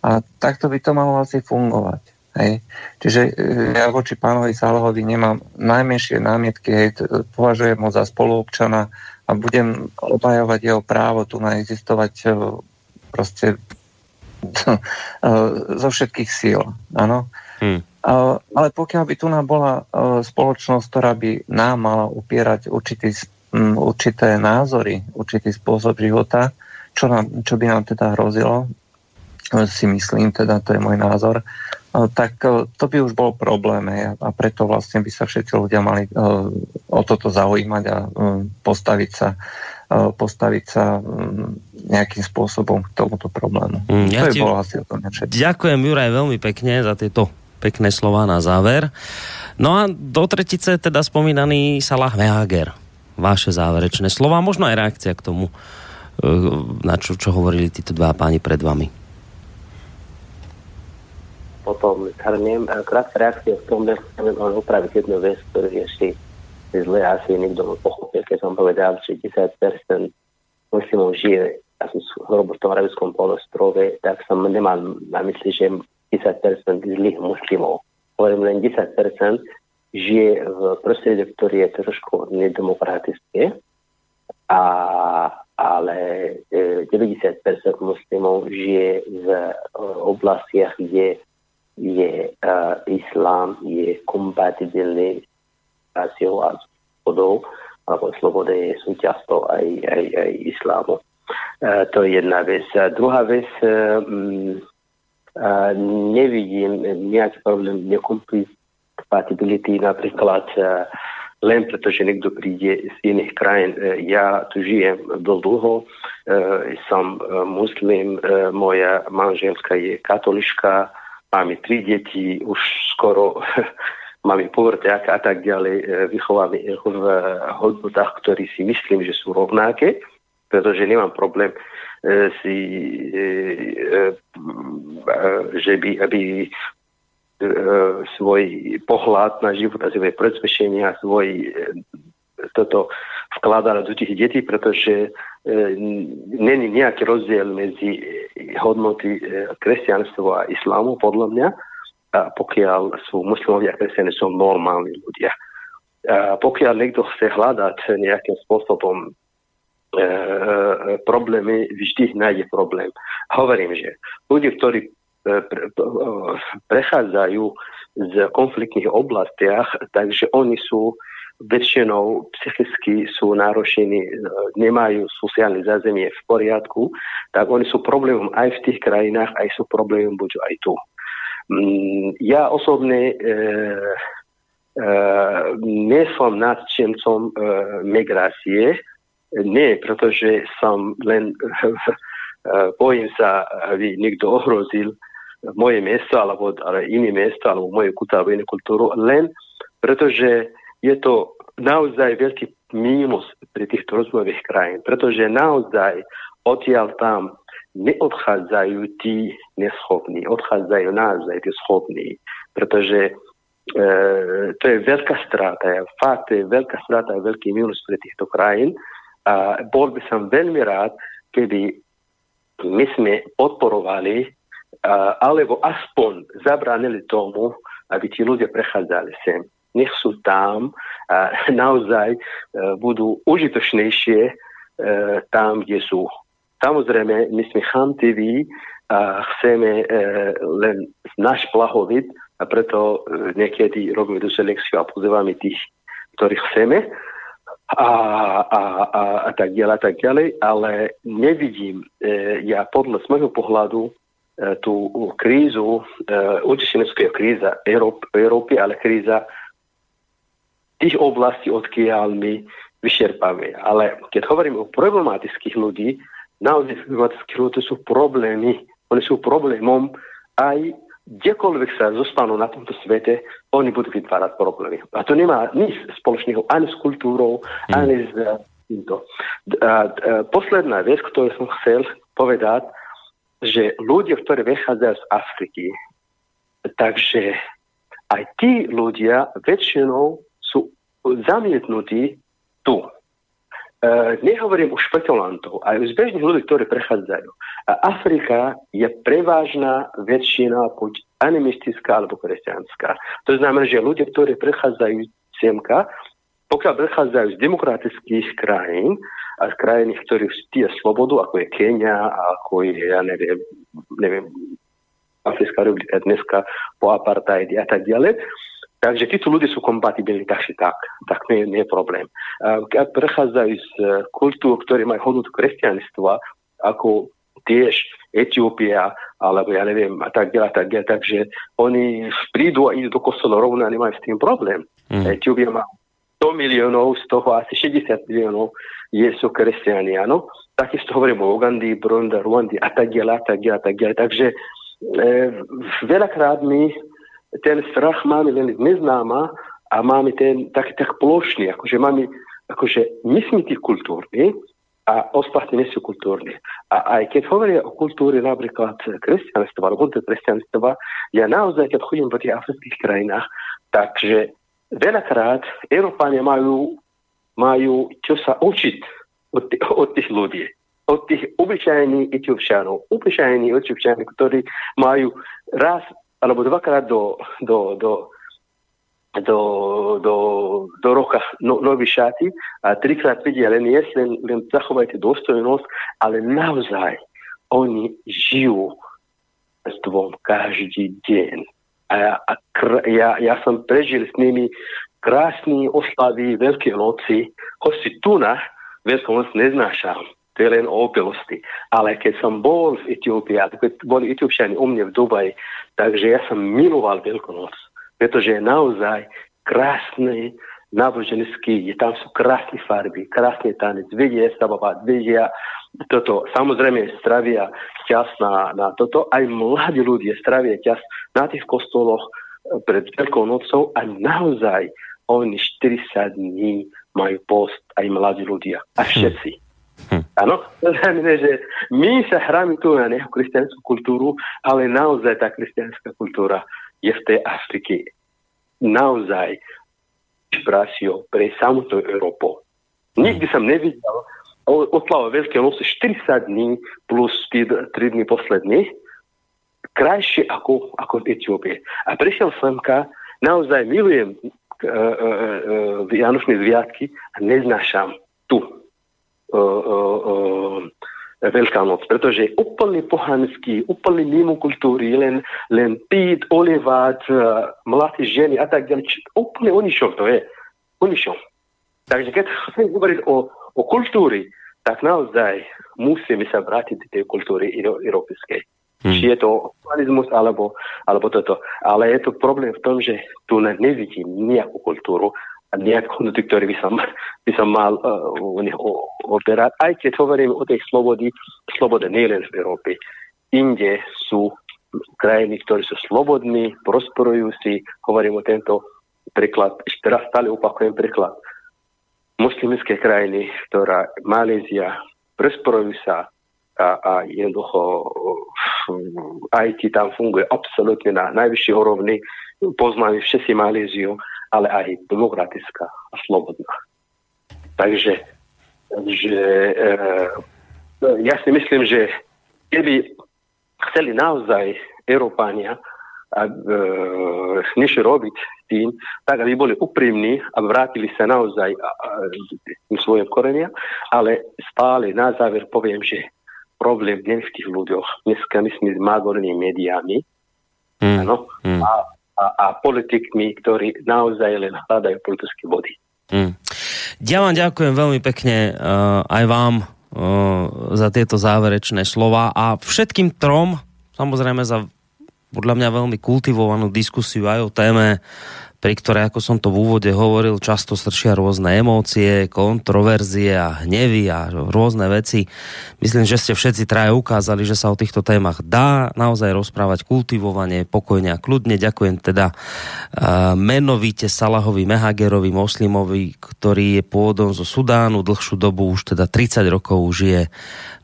A takto by to malo asi fungovať. Hej. Čiže e, ja voči pánovi Sálohovi nemám najmenšie námietky, hej, považujem ho za spoluobčana, a budem obhajovať jeho právo tu na existovať e, proste e, zo všetkých síl. Áno. Hmm. Ale pokiaľ by tu nám bola spoločnosť, ktorá by nám mala upierať určitý, určité názory, určitý spôsob života, čo, nám, čo by nám teda hrozilo, si myslím, teda to je môj názor, tak to by už bol problém a preto vlastne by sa všetci ľudia mali o toto zaujímať a postaviť sa postaviť sa nejakým spôsobom k tomuto problému. Mm, ja to je bolo asi o tom Ďakujem Juraj veľmi pekne za tieto pekné slova na záver. No a do tretice teda spomínaný Salah Mehager. Vaše záverečné slova, možno aj reakcia k tomu, na čo, čo hovorili títo dva páni pred vami potom zhrniem. Krátka reakcia v tom, že chcem len upraviť jednu vec, ktorú ešte zle asi niekto pochopil, keď som povedal, že 10% muslimov žije asi v tom arabskom polostrove, tak som nemal na mysli, že 10% zlých muslimov. Hovorím len 10% žije v prostredí, ktoré je trošku nedemokratické, a, ale 90% e, muslimov žije v oblastiach, kde je uh, islám je kompatibilný s asiou a alebo slobode je súčasťou aj, aj, aj islámu. Uh, to je jedna vec. A druhá vec, uh, uh, nevidím nejaký problém nekompatibility napríklad uh, len preto, že niekto príde z iných krajín. Ja tu žijem dosť dlho, som muslim, moja manželka je katoliška, máme tri deti, už skoro máme povrťák a tak ďalej, e, vychováme ich v hodnotách, ktorí si myslím, že sú rovnaké, pretože nemám problém e, si, e, že by, aby svoj pohľad na život a svoje presvedčenia, svoj e, toto vkladať do tých detí, pretože e, není nejaký rozdiel medzi hodnoty e, kresťanstva a islámu, podľa mňa, a pokiaľ sú muslimovia a kresťania sú normálni ľudia. A pokiaľ niekto chce hľadať nejakým spôsobom e, e, problémy, vždy nájde problém. Hovorím, že ľudia, ktorí e, pre, e, prechádzajú z konfliktných oblastiach, takže oni sú väčšinou psychicky sú náročení, nemajú sociálne zázemie v poriadku, tak oni sú problémom aj v tých krajinách, aj sú problémom buď aj tu. Mm, ja osobne e, e, nie som nadšencom e, migrácie, nie, pretože som len e, bojím sa, aby niekto ohrozil moje miesto, alebo ale iné miesto, alebo moju kultúru, inú kultúru, len pretože je to naozaj veľký mínus pri týchto rozvojových krajín, pretože naozaj odtiaľ tam neodchádzajú tí neschopní, odchádzajú naozaj tí schopní, pretože e, to je veľká strata, fakt je veľká strata a veľký mínus pre týchto krajín. A bol by som veľmi rád, keby my sme podporovali a, alebo aspoň zabránili tomu, aby tí ľudia prechádzali sem nech sú tam a naozaj e, budú užitočnejšie e, tam, kde sú. Samozrejme, my sme chamtiví a chceme e, len náš plahovit a preto niekedy robíme tú selekciu a pozývame tých, ktorých chceme a, a, a, a tak ďalej, tak ďalej, ale nevidím ja podľa z môjho pohľadu tú krízu, určite kríza Európy, ale kríza tých oblastí, odkiaľ my vyšerpáme. Ale keď hovorím o problematických ľudí, naozaj problematických ľudí to sú problémy. Oni sú problémom aj kdekoľvek sa zostanú na tomto svete, oni budú vytvárať problémy. A to nemá nič spoločného ani s kultúrou, hmm. ani s týmto. A, a, posledná vec, ktorú som chcel povedať, že ľudia, ktorí vychádzajú z Afriky, takže aj tí ľudia väčšinou zamietnutí tu. E, nehovorím o špekulantov, aj o zbežných ľudí, ktorí prechádzajú. A Afrika je prevážna väčšina buď animistická alebo kresťanská. To znamená, že ľudia, ktorí prechádzajú semka, pokiaľ prechádzajú z demokratických krajín a z krajín, ktorých stia slobodu, ako je Kenia, ako je, ja neviem, neviem Africká republika dneska po apartheide a tak ďalej, Takže títo ľudia sú kompatibilní tak či tak, tak nie, nie je problém. Keď prechádzajú z e, kultúr, ktoré majú hodnotu kresťanstva, ako tiež Etiópia, alebo ja neviem, a tak ďalej, tak ďalej. Takže oni prídu a idú do kostola rovno a nemajú s tým problém. Mm. Etiópia má 100 miliónov, z toho asi 60 miliónov je, sú kresťania, áno. Takisto hovorím o Ugandii, Burundi, Rwandi a tak ďalej, tak ďalej, tak ďalej. Takže e, veľakrát my ten strach máme len z neznáma a máme ten tak, tak plošný, akože máme, akože my sme tí kultúrni a ostatní nie sú kultúrni. A aj keď hovoria o kultúre napríklad kresťanstva alebo kresťanstva, ja naozaj, keď chodím po tých afrických krajinách, takže veľakrát Európania majú, majú čo sa učiť od, tých, od tých ľudí od tých obyčajných etiopčanov, obyčajní etiopčanov, ktorí majú raz alebo dvakrát do, do, do, do, do, do roka no, nový šaty a trikrát vidia len jesť, len, len zachovajte dôstojnosť, ale naozaj oni žijú s dvom každý deň. A ja, a kr- ja, ja som prežil s nimi krásny oslavy Veľkej noci, hoci tu na Veľkú noc neznášam to je len o opilosti. Ale keď som bol v Etiópii, a keď boli Etiópčani u mne v Dubaji, takže ja som miloval Veľkonoc, pretože je naozaj krásny, náboženský, je tam sú krásne farby, krásny tanec, vedia sa bavať, vedia toto, samozrejme stravia čas na, na toto, aj mladí ľudia stravia čas na tých kostoloch pred Veľkou nocou a naozaj oni 40 dní majú post aj mladí ľudia a všetci. Hm. Áno, to znamená, že my sa hráme tu na nejakú kresťanskú kultúru, ale naozaj tá kresťanská kultúra je v tej Afrike naozaj inšpiráciou pre samotnú Európu. Nikdy som nevidel oslava Veľké noci 40 dní plus 3 dní poslední krajšie ako, ako v Etiópie. A prišiel semka, naozaj milujem uh, uh, uh, Vianočné zviatky a neznášam tu Veľká noc, pretože je úplne pohanský, úplne mimo kultúry, len, len piť, olevať, uh, mladé ženy a tak ďalej. Úplne o ničom to je. O ničom. Takže keď chcem hovoriť o, o kultúry, tak naozaj musíme sa vrátiť do tej kultúry európskej. Hmm. Či je to humanizmus alebo, alebo toto. Ale je to problém v tom, že tu nevidím nejakú kultúru a nejakú ktorý by som, by som mal uh, operať. Aj keď hovorím o tej slobody, slobode nielen v Európe. Inde sú krajiny, ktoré sú slobodní, prosperujúci. Hovorím o tento príklad, ešte raz stále opakujem príklad. Muslimské krajiny, ktorá Malézia, prosperujú sa, a, a jednoducho IT tam funguje absolútne na najvyššej úrovni. Poznáme všetci Maléziu, ale aj demokratická a slobodná. Takže že, e, ja si myslím, že keby chceli naozaj Európania a, e, niečo robiť s tým, tak aby boli úprimní a vrátili sa naozaj k svojim korenia, ale stále na záver poviem, že problém dnes v tých ľuďoch, dneska myslím s magornými médiami mm. Ano, mm. A, a, a politikmi, ktorí naozaj len hľadajú politické body. Mm. Ja vám ďakujem veľmi pekne uh, aj vám uh, za tieto záverečné slova a všetkým trom, samozrejme za podľa mňa veľmi kultivovanú diskusiu aj o téme pri ktorej, ako som to v úvode hovoril, často stršia rôzne emócie, kontroverzie a hnevy a rôzne veci. Myslím, že ste všetci traje ukázali, že sa o týchto témach dá naozaj rozprávať kultivovane, pokojne a kľudne. Ďakujem teda uh, menovite Salahovi Mehagerovi, moslimovi, ktorý je pôvodom zo Sudánu, dlhšiu dobu už teda 30 rokov žije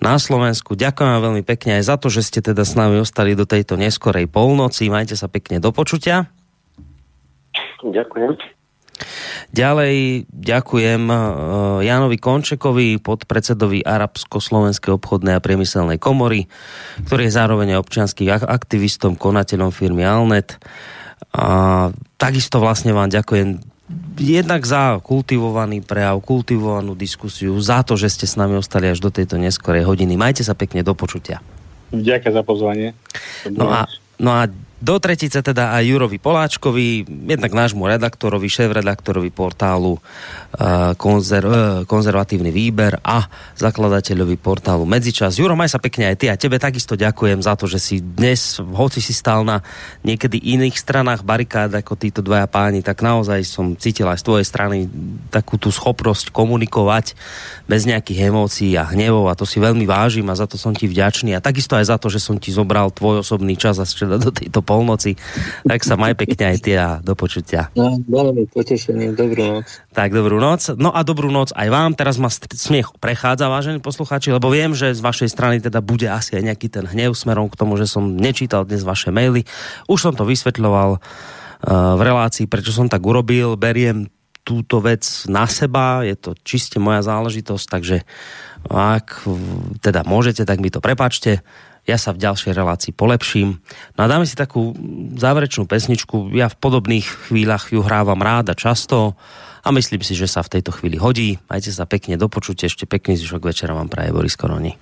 na Slovensku. Ďakujem vám veľmi pekne aj za to, že ste teda s nami ostali do tejto neskorej polnoci. Majte sa pekne do počutia. Ďakujem. Ďalej ďakujem eh, Janovi Končekovi, podpredsedovi Arabsko-Slovenskej obchodnej a priemyselnej komory, ktorý je zároveň občianským aktivistom, konateľom firmy Alnet. A takisto vlastne vám ďakujem jednak za kultivovaný prejav, kultivovanú diskusiu, za to, že ste s nami ostali až do tejto neskorej hodiny. Majte sa pekne do počutia. Ďakujem za pozvanie. No a, no a do tretice teda aj Jurovi Poláčkovi, jednak nášmu redaktorovi, šéf-redaktorovi portálu uh, konzer, uh, Konzervatívny výber a zakladateľovi portálu Medzičas. Juro, maj sa pekne aj ty a tebe takisto ďakujem za to, že si dnes, hoci si stál na niekedy iných stranách barikád ako títo dvaja páni, tak naozaj som cítil aj z tvojej strany takú tú schopnosť komunikovať bez nejakých emócií a hnevov a to si veľmi vážim a za to som ti vďačný a takisto aj za to, že som ti zobral tvoj osobný čas a do tejto polnoci. Tak sa maj pekne aj ty a do počutia. No, veľmi potešený, dobrú noc. Tak, dobrú noc. No a dobrú noc aj vám. Teraz ma smiech prechádza, vážení poslucháči, lebo viem, že z vašej strany teda bude asi aj nejaký ten hnev smerom k tomu, že som nečítal dnes vaše maily. Už som to vysvetľoval uh, v relácii, prečo som tak urobil. Beriem túto vec na seba, je to čiste moja záležitosť, takže ak teda môžete, tak mi to prepačte ja sa v ďalšej relácii polepším. No a dáme si takú záverečnú pesničku. Ja v podobných chvíľach ju hrávam rád a často a myslím si, že sa v tejto chvíli hodí. Majte sa pekne do počutia, ešte pekný zvyšok večera vám praje Boris Koroni.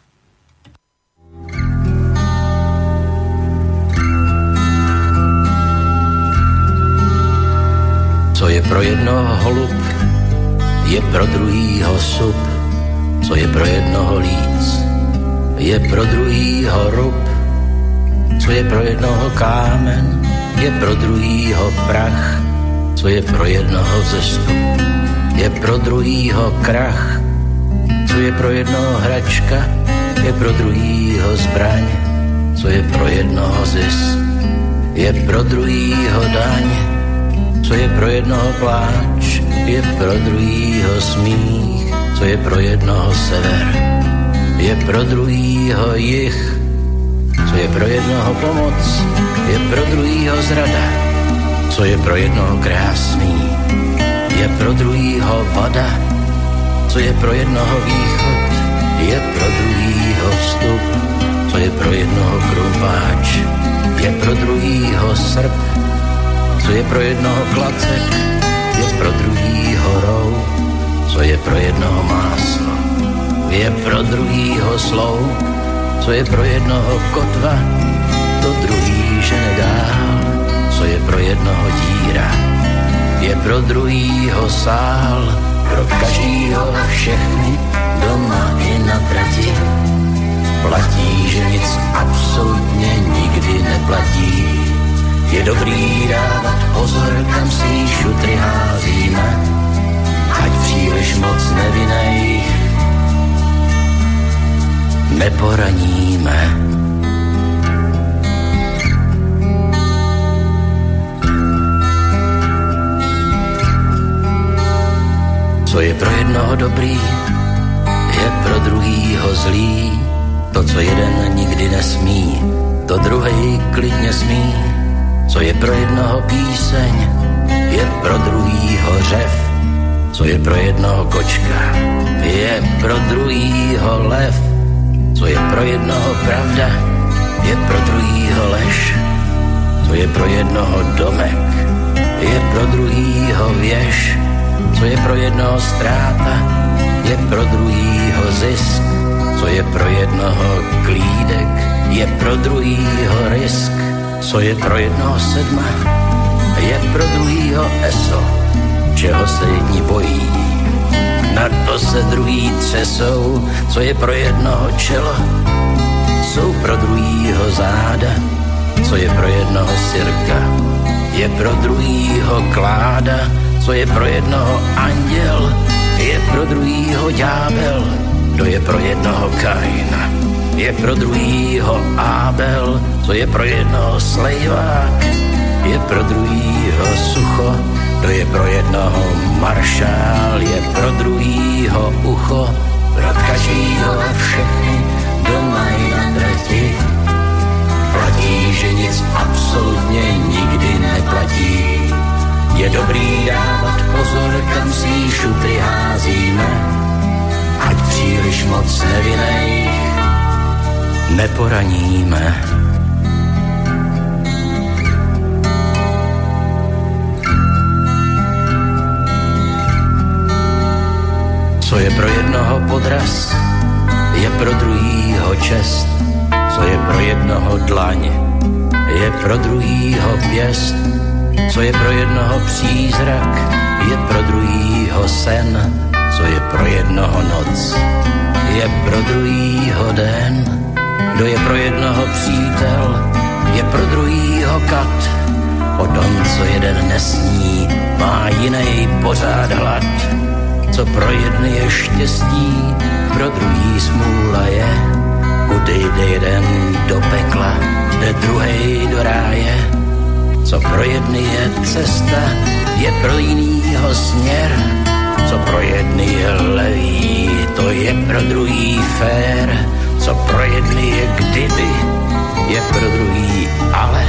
Co je pro jednoho holub, je pro druhýho sup, co je pro jednoho líc, je pro druhýho rub, co je pro jednoho kámen, je pro druhýho prach, co je pro jednoho zestup, je pro druhýho krach, co je pro jednoho hračka, je pro druhýho zbraň, co je pro jednoho zis, je pro druhýho daň, co je pro jednoho pláč, je pro druhýho smích, co je pro jednoho sever je pro druhýho jich, co je pro jednoho pomoc, je pro druhýho zrada, co je pro jednoho krásný, je pro druhýho vada, co je pro jednoho východ, je pro druhýho vstup, co je pro jednoho krumpáč, je pro druhýho srp, co je pro jednoho klacek, je pro druhýho rou, co je pro jednoho máslo, je pro druhýho sloup, co je pro jednoho kotva, to druhý žene dál, co je pro jednoho díra, je pro druhýho sál, pro každýho všechny, doma i na trati. Platí, že nic absolutně nikdy neplatí. Je dobrý dávat pozor, kam si šutry házíme, ať příliš moc nevinejch neporaníme. Co je pro jednoho dobrý, je pro druhýho zlý. To, co jeden nikdy nesmí, to druhý klidně smí. Co je pro jednoho píseň, je pro druhýho řev. Co je pro jednoho kočka, je pro druhýho lev. Co je pro jednoho pravda, je pro druhýho lež. Co je pro jednoho domek, je pro druhýho věž. Co je pro jednoho ztráta, je pro druhýho zisk. Co je pro jednoho klídek, je pro druhýho risk. Co je pro jednoho sedma, je pro druhýho eso. Čeho se jedni bojí, na to se druhý třesou. Co je pro jednoho čelo, jsou pro druhýho záda. Co je pro jednoho sirka, je pro druhýho kláda co je pro jednoho anděl, je pro druhýho ďábel, kdo je pro jednoho Kaina, je pro druhýho Ábel, co je pro jednoho slejvák, je pro druhýho sucho, kdo je pro jednoho maršál, je pro druhýho ucho, pro každýho všechny, kdo mají na treti. Platí, že nic absolutně nikdy neplatí, je dobrý dávat pozor, kam si šutry házíme, ať příliš moc nevinej neporaníme. Co je pro jednoho podraz, je pro druhýho čest, co je pro jednoho dlaň, je pro druhýho pěst, co je pro jednoho přízrak, je pro druhýho sen, co je pro jednoho noc, je pro druhýho den, kdo je pro jednoho přítel, je pro druhýho kat, o tom, co jeden nesní, má jiný pořád hlad, co pro jedny je štěstí, pro druhý smůla je, kudy jeden do pekla, jde druhý do ráje, co pro jedny je cesta, je pro jinýho směr. Co pro jedny je levý, to je pro druhý fér. Co pro jedny je kdyby, je pro druhý ale.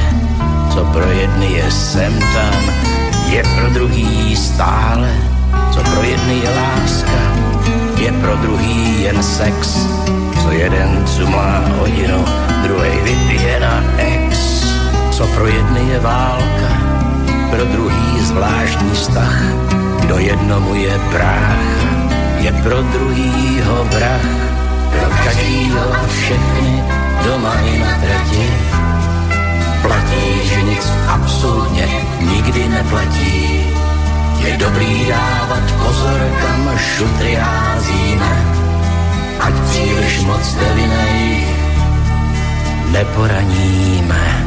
Co pro jedny je sem tam, je pro druhý stále. Co pro jedny je láska, je pro druhý jen sex. Co jeden cumlá hodinu, druhý vypije na ex co pro jedny je válka, pro druhý zvláštní vztah, kdo jednomu je brácha, je pro druhýho vrah, pro každýho všechny doma i na trati. Platí, že nic absolutně nikdy neplatí. Je dobrý dávat pozor, kam šutry házíme, ať příliš moc nevinej neporaníme.